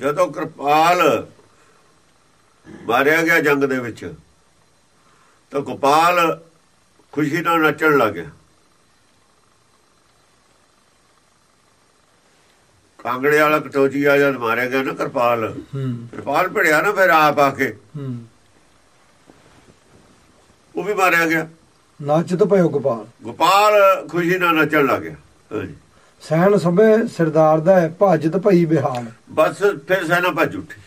ਜਦੋਂ ਕਿਰਪਾਲ ਮਾਰਿਆ ਗਿਆ ਜੰਗ ਦੇ ਵਿੱਚ ਤਾਂ ਗੋਪਾਲ ਖੁਸ਼ੀ ਨਾਲ ਨੱਚਣ ਲੱਗਿਆ ਕਾਂਗੜੇ ਵਾਲਾ ਕਟੋਚੀਆ ਜਦ ਮਾਰਿਆ ਗਿਆ ਨਾ ਕਿਰਪਾਲ ਕਿਰਪਾਲ ਭੜਿਆ ਨਾ ਫਿਰ ਆਪ ਆ ਕੇ। ਉਹ ਵੀ ਮਾਰਿਆ ਗਿਆ। ਨਾਚਤ ਭਇਓ ਗੋਪਾਲ। ਗੋਪਾਲ ਖੁਸ਼ੀ ਨਾਲ ਨੱਚਣ ਲੱਗ ਗਿਆ। ਹਾਂਜੀ। ਸੈਨ ਸਭੇ ਸਰਦਾਰ ਦਾ ਹੈ, ਭੱਜਤ ਭਈ ਬਿਹਾਲ। ਬਸ ਫਿਰ ਸੈਨਾ ਭੱਜ ਉੱਠੀ।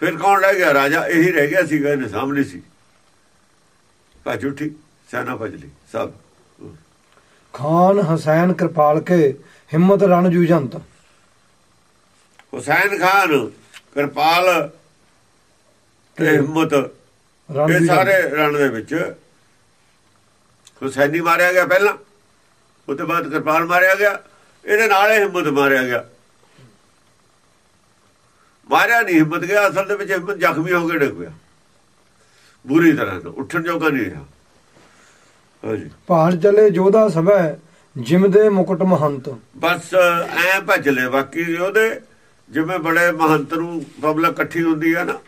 ਫਿਰ ਕੌਣ ਰਹਿ ਗਿਆ? ਰਾਜਾ ਇਹੀ ਰਹਿ ਗਿਆ ਸੀਗਾ ਇਹਨੇ ਸਾਹਮਣੇ ਸੀ। ਭੱਜ ਉੱਠੀ ਸੈਨਾ ਭੱਜ ਲਈ ਸਭ। ਖਾਨ ਹਸੈਨ ਕਿਰਪਾਲ ਕੇ ਹਿੰਮਤ ਰਣ ਜੂਜੰਤ ਹੁਸੈਨ ਖਾਨ ਕਿਰਪਾਲ ਤੇ ਹਿੰਮਤ ਇਹ। ਸਾਰੇ ਰਣ ਦੇ ਵਿੱਚ। ਹੁਸੈਨੀ ਮਾਰਿਆ ਗਿਆ ਪਹਿਲਾਂ। ਉਹਦੇ ਬਾਅਦ ਕਿਰਪਾਲ ਮਾਰਿਆ ਗਿਆ। ਇਹਦੇ ਨਾਲ ਹੀ ਹਿੰਮਤ ਮਾਰਿਆ ਗਿਆ। ਮਾਰਿਆ ਨਹੀਂ ਹਿੰਮਤ ਗਿਆ। ਅਸਲ ਦੇ ਵਿੱਚ ਹਿੰਮਤ ਜ਼ਖਮੀ ਹੋ ਕੇ ਡਿੱਗ ਪਿਆ। ਬੁਰੀ ਤਰ੍ਹਾਂ ਨਾਲ ਉੱਠਣ ਜੋਗਾ ਨਹੀਂ ਰਿਹਾ। ਹਾਂਜੀ। ਚਲੇ ਜੋਧਾ ਸਭੈ ਜਿਮਦੇ ਮੁਕਟ ਮਹੰਤ। ਬਸ ਐ ਭੱਜ ਲੈ ਬਾਕੀ ਉਹਦੇ ਜਿਵੇਂ ਬੜੇ ਮਹੰਤ ਨੂੰ ਪਬਲਿਕ ਇਕੱਠੀ ਹੁੰਦੀ ਹੈ ਨਾ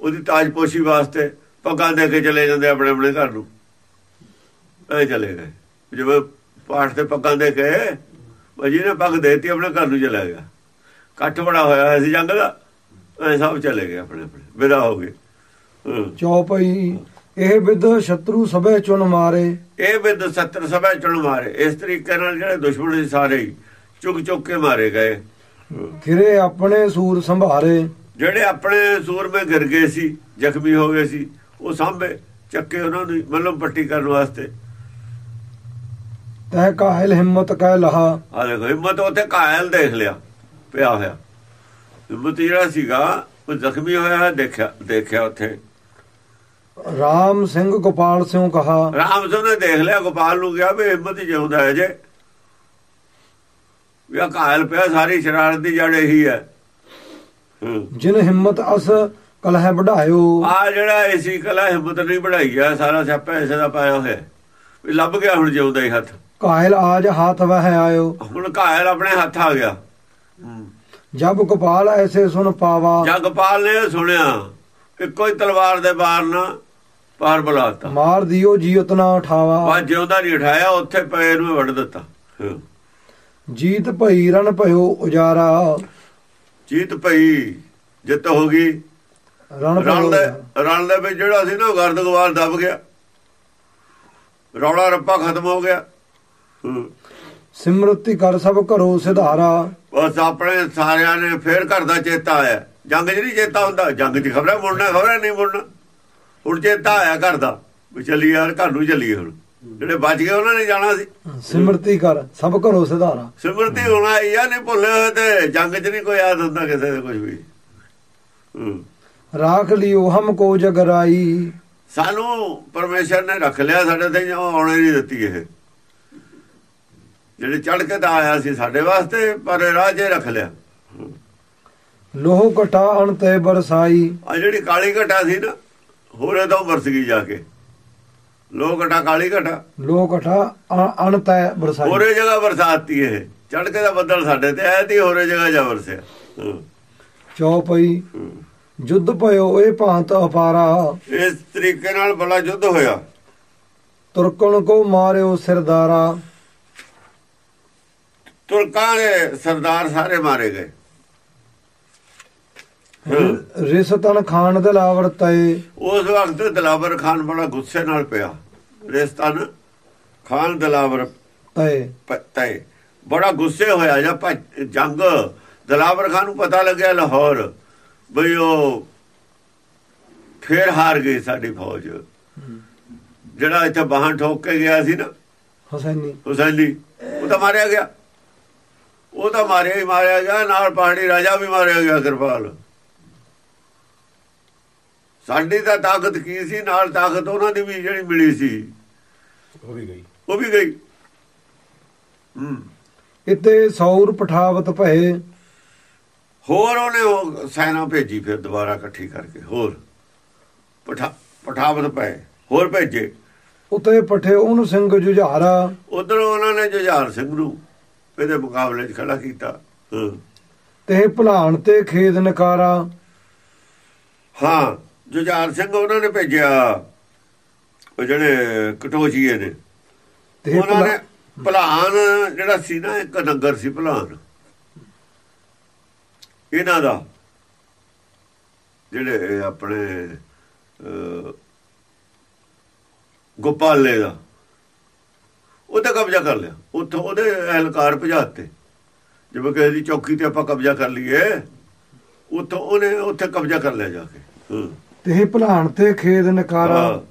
ਉਹਦੀ ਤਾਜਪੋਸ਼ੀ ਵਾਸਤੇ ਪੱਗਾਂ ਦੇ ਕੇ ਚਲੇ ਜਾਂਦੇ ਆਪਣੇ ਆਪਣੇ ਘਰ ਨੂੰ। ਐ ਚਲੇ ਗਏ। ਜਿਵੇਂ ਪਾਠ ਤੇ ਪੱਗਾਂ ਦੇ ਕੇ ਵਜੀ ਨੇ ਪੱਗ ਦੇਤੀ ਆਪਣੇ ਘਰ ਨੂੰ ਚਲਾ ਗਿਆ। ਇਕੱਠ ਬੜਾ ਹੋਇਆ ਸੀ ਜੰਗ ਦਾ ਐ ਸਭ ਚਲੇ ਗਏ ਆਪਣੇ ਆਪਣੇ ਵਿਦਾ ਹੋ ਗਏ। ਚੌਪਈ ਇਹ ਵਿਦ ਸ਼ਤਰੂ ਸਭੈ ਚੁਣ ਮਾਰੇ। ਇਹ ਵਿਦ 70 ਸਭਾ ਚੁਣ ਮਾਰੇ। ਇਸ ਤਰੀਕੇ ਨਾਲ ਜਿਹੜੇ ਦੁਸ਼ਮਣ ਸੀ ਸਾਰੇ ਹੀ ਚੁੱਕ ਚੁੱਕ ਕੇ ਮਾਰੇ ਗਏ। ਫਿਰੇ ਆਪਣੇ ਸੂਰ ਸੰਭਾਰੇ। ਜਿਹੜੇ ਆਪਣੇ ਸੂਰਮੇ ਗਿਰ ਗਏ ਸੀ ਜ਼ਖਮੀ ਹੋ ਗਏ ਸੀ ਉਹ ਸਾਂਭੇ ਚੱਕੇ ਉਹਨਾਂ ਨੂੰ ਮੱਲਮ ਪੱਟੀ ਕਰਨ ਵਾਸਤੇ। ਤਹਿ ਕਾਇਲ ਹਿੰਮਤ ਕਹਿ ਲਹਾ। ਆ ਦੇਖੋ ਹਿੰਮਤ ਉੱਥੇ ਕਾਇਲ ਦੇਖ ਲਿਆ ਪਿਆ ਹੋਇਆ। ਹਿੰਮਤ ਜਿਹੜਾ ਸੀਗਾ ਉਹ ਜ਼ਖਮੀ ਹੋਇਆ ਹੈ, ਦੇਖਿਆ ਦੇਖਿਆ ਉੱਥੇ। ਰਾਮ ਸਿੰਘ ਗੋਪਾਲ ਸਿਉ ਕਹਾ। ਰਾਮ ਸਿੰਘ ਨੇ ਦੇਖ ਲਿਆ ਗੋਪਾਲ ਨੂੰ ਗਿਆ ਵੀ ਹਿੰਮਤ ਹੀ ਜਿਉਂਦਾ ਹੈ ਜੇ। ਵੀ ਆਹ ਕਾਇਲ ਪਿਆ ਸਾਰੀ ਸ਼ਰਾਰਤ ਦੀ ਜੜ ਇਹੀ ਹੈ। ਜਿਨ ਹਿੰਮਤ ਅਸ ਕਲਹਿ ਵਢਾਇਓ। ਆ ਜਿਹੜਾ ਏਸੀ ਕਲਾ ਹਿੰਮਤ ਨਹੀਂ ਬਣਾਈ ਆ ਸਾਰਾ ਸਿਆਪਾ ਇਸੇ ਦਾ ਪਾਇਆ ਹੋਇਆ। ਵੀ ਲੱਭ ਗਿਆ ਹੁਣ ਜਿਉਂਦਾ ਹੀ ਹੱਥ। ਕਾਇਲ ਆਜ ਹਾਥ ਵਹਿ ਆਇਓ। ਹੁਣ ਘਾਇਲ ਆਪਣੇ ਹੱਥ ਆ ਗਿਆ। ਜਬ ਗੋਪਾਲ ਐਸੇ ਸੁਨ ਪਾਵਾ। ਜਗਪਾਲ ਨੇ ਇਹ ਸੁਣਿਆ ਇੱਕੋ ਹੀ ਤਲਵਾਰ ਦੇ ਬਾਰ ਨਾਲ ਪਾਰ ਬੁਲਾਤਾ। ਮਾਰ ਦਿਓ ਜੀਉਤ ਨਾ ਉਠਾਵਾ। ਬਾ ਜਿਉਂਦਾ ਨਹੀਂ ਉਠਾਇਆ ਉੱਥੇ ਪਏ ਨੂੰ ਵੜ ਦਿੱਤਾ। ਜੀਤ ਭਈ ਰਣ ਭਇਓ ਉਜਾਰਾ। ਜੀਤ ਭਈ ਜਿੱਤ ਹੋ ਗਈ। ਰਣ ਦੇ ਰਣ ਦੇ ਵਿੱਚ ਜਿਹੜਾ ਸੀ ਨਾ ਉਹ ਗਰਦਗਵਾਰ ਦਬ ਗਿਆ। ਰੌਲਾ ਰੱਪਾ ਖਤਮ ਹੋ ਗਿਆ। ਸਿਮਰਤੀ ਕਰ ਸਭ ਘਰੋ ਸਿਧਾਰਾ। ਬਸ ਆਪਣੇ ਸਾਰਿਆਂ ਨੇ ਫੇਰ ਘਰ ਦਾ ਚੇਤਾ ਆਇਆ। ਜੰਗ ਨਹੀਂ ਚੇਤਾ ਹੁੰਦਾ? ਜੰਗ 'ਚ ਖਬਰਾਂ ਮੁੜਨਾ ਖਬਰਾਂ ਨਹੀਂ ਮੁੜਨਾ। ਹੁਣ ਚੇਤਾ ਆਇਆ ਘਰ ਦਾ ਵੀ ਚੱਲੀ ਯਾਰ ਘਰ ਨੂੰ ਚੱਲੀਏ ਹੁਣ। ਜਿਹੜੇ ਬਚ ਗਏ ਉਹਨਾਂ ਨੇ ਜਾਣਾ ਸੀ। ਸਿਮਰਤੀ ਕਰ ਸਭ ਘਰੋ ਸਿਧਾਰਾ। ਸਿਮਰਤੀ ਹੋਣਾ ਇਹ ਨਹੀਂ ਭੁੱਲੇ ਹੋਏ ਤੇ ਜੰਗ 'ਚ ਨਹੀਂ ਕੋਈ ਯਾਦ ਹੁੰਦਾ ਕਿਸੇ ਦੇ ਕੁਝ ਵੀ। ਰਾਖ ਲਿਓ ਹਮ ਕੋ ਜਗਰਾਈ। ਸਾਨੂੰ ਪਰਮੇਸ਼ਰ ਨੇ ਰੱਖ ਲਿਆ ਸਾਡੇ ਤੇ ਆਉਣੇ ਨਹੀਂ ਦਿੱਤੀ ਇਹ। ਜਿਹੜੇ ਚੜ ਕੇ ਤਾਂ ਆਇਆ ਸੀ ਸਾਡੇ ਵਾਸਤੇ ਪਰ ਰਾਜੇ ਰੱਖ ਲਿਆ। ਲੋਹ ਕਟਾ ਅਣਤੇ ਬਰਸਾਈ। ਆ ਜਿਹੜੀ ਕਾਲੀ ਘਟਾ ਸੀ ਨਾ ਹੋਰੇ ਤੋਂ ਵਰਸ ਗਈ ਜਾ ਕੇ। ਲੋਕ ਘਟਾ ਕਾਲੀ ਘਟਾ। ਲੋਹ ਕਟਾ ਅਣਤੈ ਬਰਸਾਈ। ਹੋਰੇ ਜਗ੍ਹਾ ਬਰਸਾਤੀ ਇਹ। ਚੜ ਕੇ ਦਾ ਬੱਦਲ ਸਾਡੇ ਤੇ ਆਇਆ ਤੇ ਹੋਰੇ ਜਗ੍ਹਾ ਜਾ ਵਰਸਿਆ। ਚੌਪਈ ਜੁੱਧ ਭਇਓ ਇਹ ਭਾਂਤ ਅਪਾਰਾ। ਇਸ ਤਰੀਕੇ ਨਾਲ ਬੜਾ ਯੁੱਧ ਹੋਇਆ। ਤੁਰਕਣ ਕੋ ਮਾਰਿਓ ਸਿਰਦਾਰਾ। ਤੁਰਕਾਂ ਦੇ ਸਰਦਾਰ ਸਾਰੇ ਮਾਰੇ ਗਏ। ਰਿਸਤਨ ਖਾਨ ਦਲਾਵਰ ਤਏ। ਉਸ ਵਕਤ ਦਲਾਵਰ ਖਾਨ ਬੜਾ ਗੁੱਸੇ ਨਾਲ ਪਿਆ। ਰੇਸਤਨ ਖਾਨ ਦਲਾਵਰ ਤਏ। ਤੈ ਬੜਾ ਗੁੱਸੇ ਹੋਇਆ ਜਾਂ ਜੰਗ। ਦਲਾਵਰ ਖਾਨ ਨੂੰ ਪਤਾ ਲੱਗਿਆ ਲਾਹੌਰ ਬਈ ਉਹ ਫੇਰ ਹਾਰ ਗਈ ਸਾਡੀ ਫੌਜ। ਜਿਹੜਾ ਇੱਥੇ ਬਾਹਾਂ ਠੋਕ ਕੇ ਗਿਆ ਸੀ ਨਾ ਹਸੈਨੀ। ਹੁਸੈਨੀ ਉਹ ਤਾਂ ਮਾਰਿਆ ਗਿਆ। ਉਹ ਤਾਂ ਮਾਰਿਆ ਹੀ ਮਾਰਿਆ ਗਿਆ ਨਾਲ ਪਹਾੜੀ ਰਾਜਾ ਵੀ ਮਾਰਿਆ ਗਿਆ ਕਿਰਪਾਲ। ਸਾਡੀ ਤਾਂ ਤਾਕਤ ਕੀ ਸੀ? ਨਾਲ ਤਾਕਤ ਉਹਨਾਂ ਦੀ ਵੀ ਜਿਹੜੀ ਮਿਲੀ ਸੀ। ਉਹ ਵੀ ਗਈ। ਉਹ ਵੀ ਗਈ। ਹੂੰ। ਇਤੇ ਸੌਰ ਪਠਾਵਤ ਭਏ। ਹੋਰ ਉਹਨੇ ਉਹ ਸੈਨਾ ਭੇਜੀ ਫਿਰ ਦੁਬਾਰਾ ਇਕੱਠੀ ਕਰਕੇ। ਹੋਰ। ਪਠਾ ਪਠਾਵਤ ਪਏ ਹੋਰ ਭੇਜੇ। ਉਤੇ ਪਠੇ ਉਹਨ ਸਿੰਘ ਜੁਝਾਰਾ। ਉਧਰ ਉਹਨਾਂ ਨੇ ਜੁਝਾਰ ਸਿੰਘ ਨੂੰ ਇਹਦੇ ਮੁਕਾਬਲੇ 'ਚ ਖੜਾ ਕੀਤਾ। ਹਾਂ। ਤੇ ਭਲਾਣ ਤੇ ਖੇਦ ਨਕਾਰਾ। ਹਾਂ ਜੁਝਾਰ ਸਿੰਘ ਉਹਨਾਂ ਨੇ ਭੇਜਿਆ। ਉਹ ਜਿਹੜੇ ਕਟੋਚੀਏ ਨੇ। ਤੇ ਉਹਨਾਂ ਨੇ ਭਲਾਨ ਜਿਹੜਾ ਸੀ ਨਾ ਇੱਕ ਨਗਰ ਸੀ ਭਲਾਨ ਇਹਨਾਂ ਦਾ। ਜਿਹੜੇ ਆਪਣੇ ਗੋਪਾਲੇ ਦਾ। ਉਹਦਾ ਕਬਜ਼ਾ ਕਰ ਲਿਆ। ਉੱਥੋਂ ਉਹਦੇ ਅਹਲਕਾਰ ਭਜਾਤੇ ਜਿਵੇਂ ਕਿਸੇ ਦੀ ਚੌਕੀ ਤੇ ਆਪਾਂ ਕਬਜ਼ਾ ਕਰ ਲਈਏ ਉੱਥੋਂ ਉਹਨੇ ਉੱਥੇ ਕਬਜ਼ਾ ਕਰ ਲਿਆ ਜਾ ਕੇ। ਤੇ ਭਲਾਣ ਤੇ ਖੇਦ ਨਕਾਰਾ।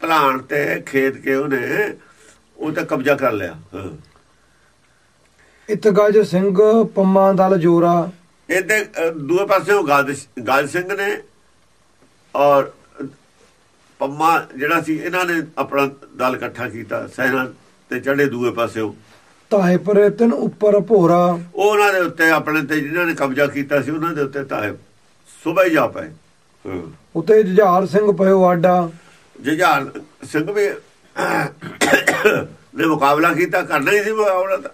ਭਲਾਣ ਤੇ ਖੇਤ ਕੇ ਉਹਨੇ ਉਹ ਤਾਂ ਕਬਜ਼ਾ ਕਰ ਲਿਆ। ਇਤਗਜ ਸਿੰਘ ਪੰਮਾ ਦਲ ਜੋਰਾ। ਇਹਦੇ ਦੂਏ ਪਾਸੇ ਗਾਦ ਗਾਦ ਸਿੰਘ ਨੇ ਔਰ ਪੰਮਾ ਜਿਹੜਾ ਸੀ ਇਹਨਾਂ ਨੇ ਆਪਣਾ ਦਲ ਇਕੱਠਾ ਕੀਤਾ ਸੈਨਾ ਤੇ ਚੜੇ ਦੂਏ ਪਾਸੇ ਤਾਏ ਪਰੇ ਤਿਨ ਉੱਪਰ ਭੋਰਾ। ਉਹ ਉਹਨਾਂ ਦੇ ਉੱਤੇ ਆਪਣੇ ਤੇ ਜਿਨ੍ਹਾਂ ਨੇ ਕਬਜ਼ਾ ਕੀਤਾ ਸੀ ਉਹਨਾਂ ਦੇ ਉੱਤੇ ਤਾਂ ਸੁਬਹ ਹੀ ਜਾ ਪਏ। ਉਤੇ ਜੁਝਾਰ ਸਿੰਘ ਪਇਓ ਆਡਾ। ਜੁਝਾਰ ਸਿੰਘ ਵੀ ਨੇ ਮੁਕਾਬਲਾ ਕੀਤਾ ਕਰਨਾ ਹੀ ਸੀ ਮੁਕਾਬਲਾ ਤਾਂ।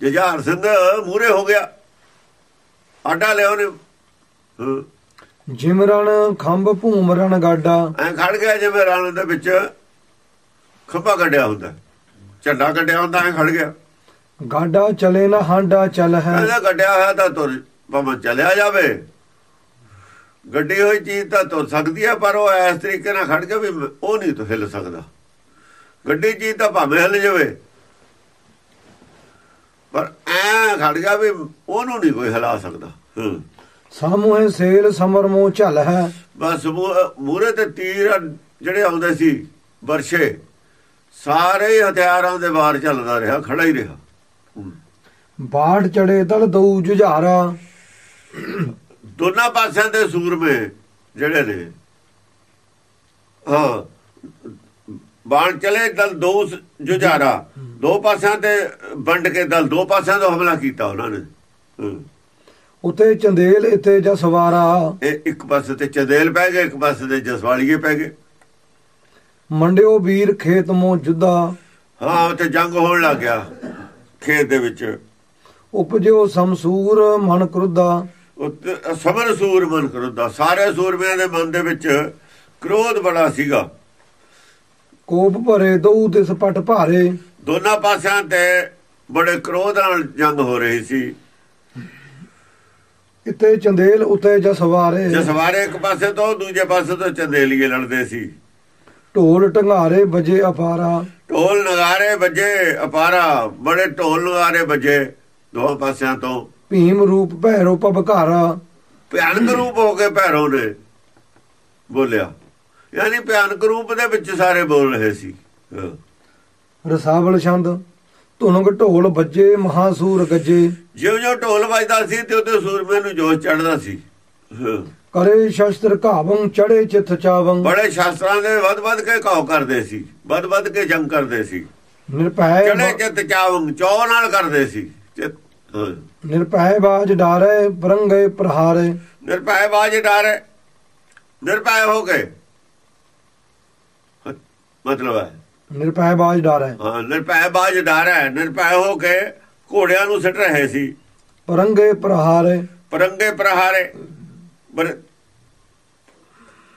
ਜੁਝਾਰ ਸਿੰਘ ਮੂਰੇ ਹੋ ਗਿਆ। ਆਡਾ ਲਿਆ ਉਹਨੇ। ਹਾਂ। ਜਿਮਰਨ ਖੰਭ ਭੂਮਰਨ ਗਾਡਾ। ਐਂ ਖੜ ਗਿਆ ਜਿਵੇਂ ਰਣ ਦੇ ਵਿੱਚ ਖੱਪਾ ਕੱਢਿਆ ਹੁੰਦਾ। ਝੰਡਾ ਕੱਢਿਆ ਹੁੰਦਾ ਐਂ ਖੜ ਗਿਆ। ਗਾਡਾ ਚਲੇ ਨਾ ਹਾਂਡਾ ਚੱਲ ਹੈ। ਕਹਿੰਦਾ ਕੱਢਿਆ ਹੋਇਆ ਤਾਂ ਤੁਰ ਭਾਵੇਂ ਚਲਿਆ ਜਾਵੇ। ਗੱਡੀ ਹੋਈ ਚੀਜ਼ ਤਾਂ ਤੁਰ ਸਕਦੀ ਹੈ ਪਰ ਉਹ ਇਸ ਤਰੀਕੇ ਨਾਲ ਖੜ ਗਿਆ ਵੀ ਉਹ ਨਹੀਂ ਤਾਂ ਹਿੱਲ ਸਕਦਾ। ਗੱਡੀ ਚੀਜ਼ ਤਾਂ ਭਾਵੇਂ ਹਿੱਲ ਜਾਵੇ। ਪਰ ਐ ਖੜ ਗਿਆ ਵੀ ਉਹਨੂੰ ਨਹੀਂ ਕੋਈ ਹਿਲਾ ਸਕਦਾ। ਹਾਂ। ਸਾਮੂਹੇ ਸੇਲ ਸਮਰਮੋ ਝਲ ਹੈ। ਬਸ ਮੂਰੇ ਤੇ ਤੀਰ ਜਿਹੜੇ ਆਉਂਦੇ ਸੀ ਵਰਸ਼ੇ ਸਾਰੇ ਹਥਿਆਰਾਂ ਦੇ ਵਾਰ ਚੱਲਦਾ ਰਿਹਾ ਖੜਾ ਹੀ ਰਿਹਾ। ਬਾੜ ਚੜੇ ਦਲ ਦਊ ਜੁਝਾਰਾ। ਦੋਨਾਂ ਪਾਸਿਆਂ ਦੇ ਸੂਰਮੇ ਜਿਹੜੇ ਨੇ ਹਾਂ ਬਾਣ ਚਲੇ ਦਲ ਦੋ ਜੁਝਾਰਾ। ਦੋ ਪਾਸਿਆਂ ਤੇ ਵੰਡ ਕੇ ਦਲ ਦੋ ਪਾਸਿਆਂ ਤੋਂ ਹਮਲਾ ਕੀਤਾ ਉਹਨਾਂ ਨੇ। ਹਾਂ। ਉਤੇ ਚੰਦੇਲ ਇਤੇ ਜਸਵਾਰਾ ਇਹ ਇੱਕ ਪਾਸੇ ਤੇ ਚਦੇਲ ਪੈ ਗਏ ਇੱਕ ਪਾਸੇ ਤੇ ਜਸਵਾਲੀਏ ਪੈ ਗਏ। ਮੰਡਿਓ ਵੀਰ ਖੇਤ ਮੋ ਜੁਦਾ। ਹਾਂ ਉੱਥੇ ਜੰਗ ਹੋਣ ਲੱਗ ਗਿਆ ਖੇਤ ਦੇ ਵਿੱਚ। ਉਪਜਿਓ ਸਮਸੂਰ ਮਨ ਉੱਤੇ ਸਮਰ ਸੂਰ ਮਨ ਕਰਦਾ। ਸਾਰੇ ਸੂਰਮਿਆਂ ਦੇ ਮਨ ਦੇ ਵਿੱਚ ਕ੍ਰੋਧ ਬੜਾ ਸੀਗਾ। ਕੋਪ ਭਰੇ ਦਊ ਦਿਸ ਪਟ ਭਾਰੇ। ਦੋਨਾਂ ਪਾਸਿਆਂ ਤੇ ਬੜੇ ਕ੍ਰੋਧ ਨਾਲ ਜੰਗ ਹੋ ਰਹੀ ਸੀ। ਇਤੇ ਚੰਦੇਲ ਉਤੇ ਜਸਵਾਰੇ ਜੇ ਸਵਾਰੇ ਇੱਕ ਪਾਸੇ ਤੋਂ ਦੂਜੇ ਪਾਸੇ ਤੋਂ ਚੰਦੇਲੀਏ ਲੜਦੇ ਸੀ। ਢੋਲ ਢੰਗਾਰੇ ਵਜੇ ਅਪਾਰਾ। ਢੋਲ ਨਗਾਰੇ ਵੱਜੇ ਅਪਾਰਾ। ਬੜੇ ਢੋਲ ਨਗਾਰੇ ਵੱਜੇ ਦੋਹਾਂ ਪਾਸਿਆਂ ਤੋਂ। ਭੀਮ ਰੂਪ ਭੈਰੋ ਪਬਕਾਰਾ ਭਿਆਨਕ ਰੂਪ ਹੋ ਕੇ ਭੈਰੋ ਨੇ ਬੋਲਿਆ। ਯਾਨੀ ਭਿਆਨਕ ਰੂਪ ਦੇ ਵਿੱਚ ਸਾਰੇ ਬੋਲ ਰਹੇ ਸੀ। ਰਸਾਵਲ ਛੰਦ। ਧੁਨਗ ਢੋਲ ਵੱਜੇ ਮਹਾਸੂਰ ਗੱਜੇ। ਜਿਉਂ ਜਿਉਂ ਢੋਲ ਵੱਜਦਾ ਸੀ ਤੇ ਉਹਦੇ ਸੂਰਮੇ ਨੂੰ ਜੋਸ਼ ਚੜਦਾ ਸੀ। ਕਰੇ ਸ਼ਸਤਰ ਘਾਵੰ ਚੜੇ ਚਿਤ ਚਾਵੰ। ਬੜੇ ਸ਼ਾਸਤਰਾਂ ਦੇ ਵੱਧ ਵੱਧ ਕੇ ਕਹੋ ਕਰਦੇ ਸੀ ਵੱਧ ਵੱਧ ਕੇ ਜੰਗ ਕਰਦੇ ਸੀ। ਨਿਰਭੈ ਚੜੇ ਚਿਤ ਚਾਵੰ ਚੌ ਨਾਲ ਕਰਦੇ ਸੀ। ਨਿਰਭੈ ਬਾਜ ਡਾਰੇ ਬਰੰਗੇ ਪ੍ਰਹਾਰੇ। ਨਿਰਭੈ ਬਾਜ ਡਾਰੇ ਨਿਰਭੈ ਹੋ ਗਏ। ਮਤਲਬ ਹੈ। ਨਿਰਭੈ ਬਾਜ ਡਾਰੇ ਹਾਂ। ਨਿਰਭੈ ਬਾਜ ਡਾਰੇ ਨਿਰਭੈ ਹੋ ਕੇ ਘੋੜਿਆਂ ਨੂੰ ਸਿੱਟ ਰਹੇ ਸੀ। ਪਰੰਗੇ ਪ੍ਰਹਾਰੇ। ਪਰੰਗੇ ਪ੍ਰਹਾਰੇ।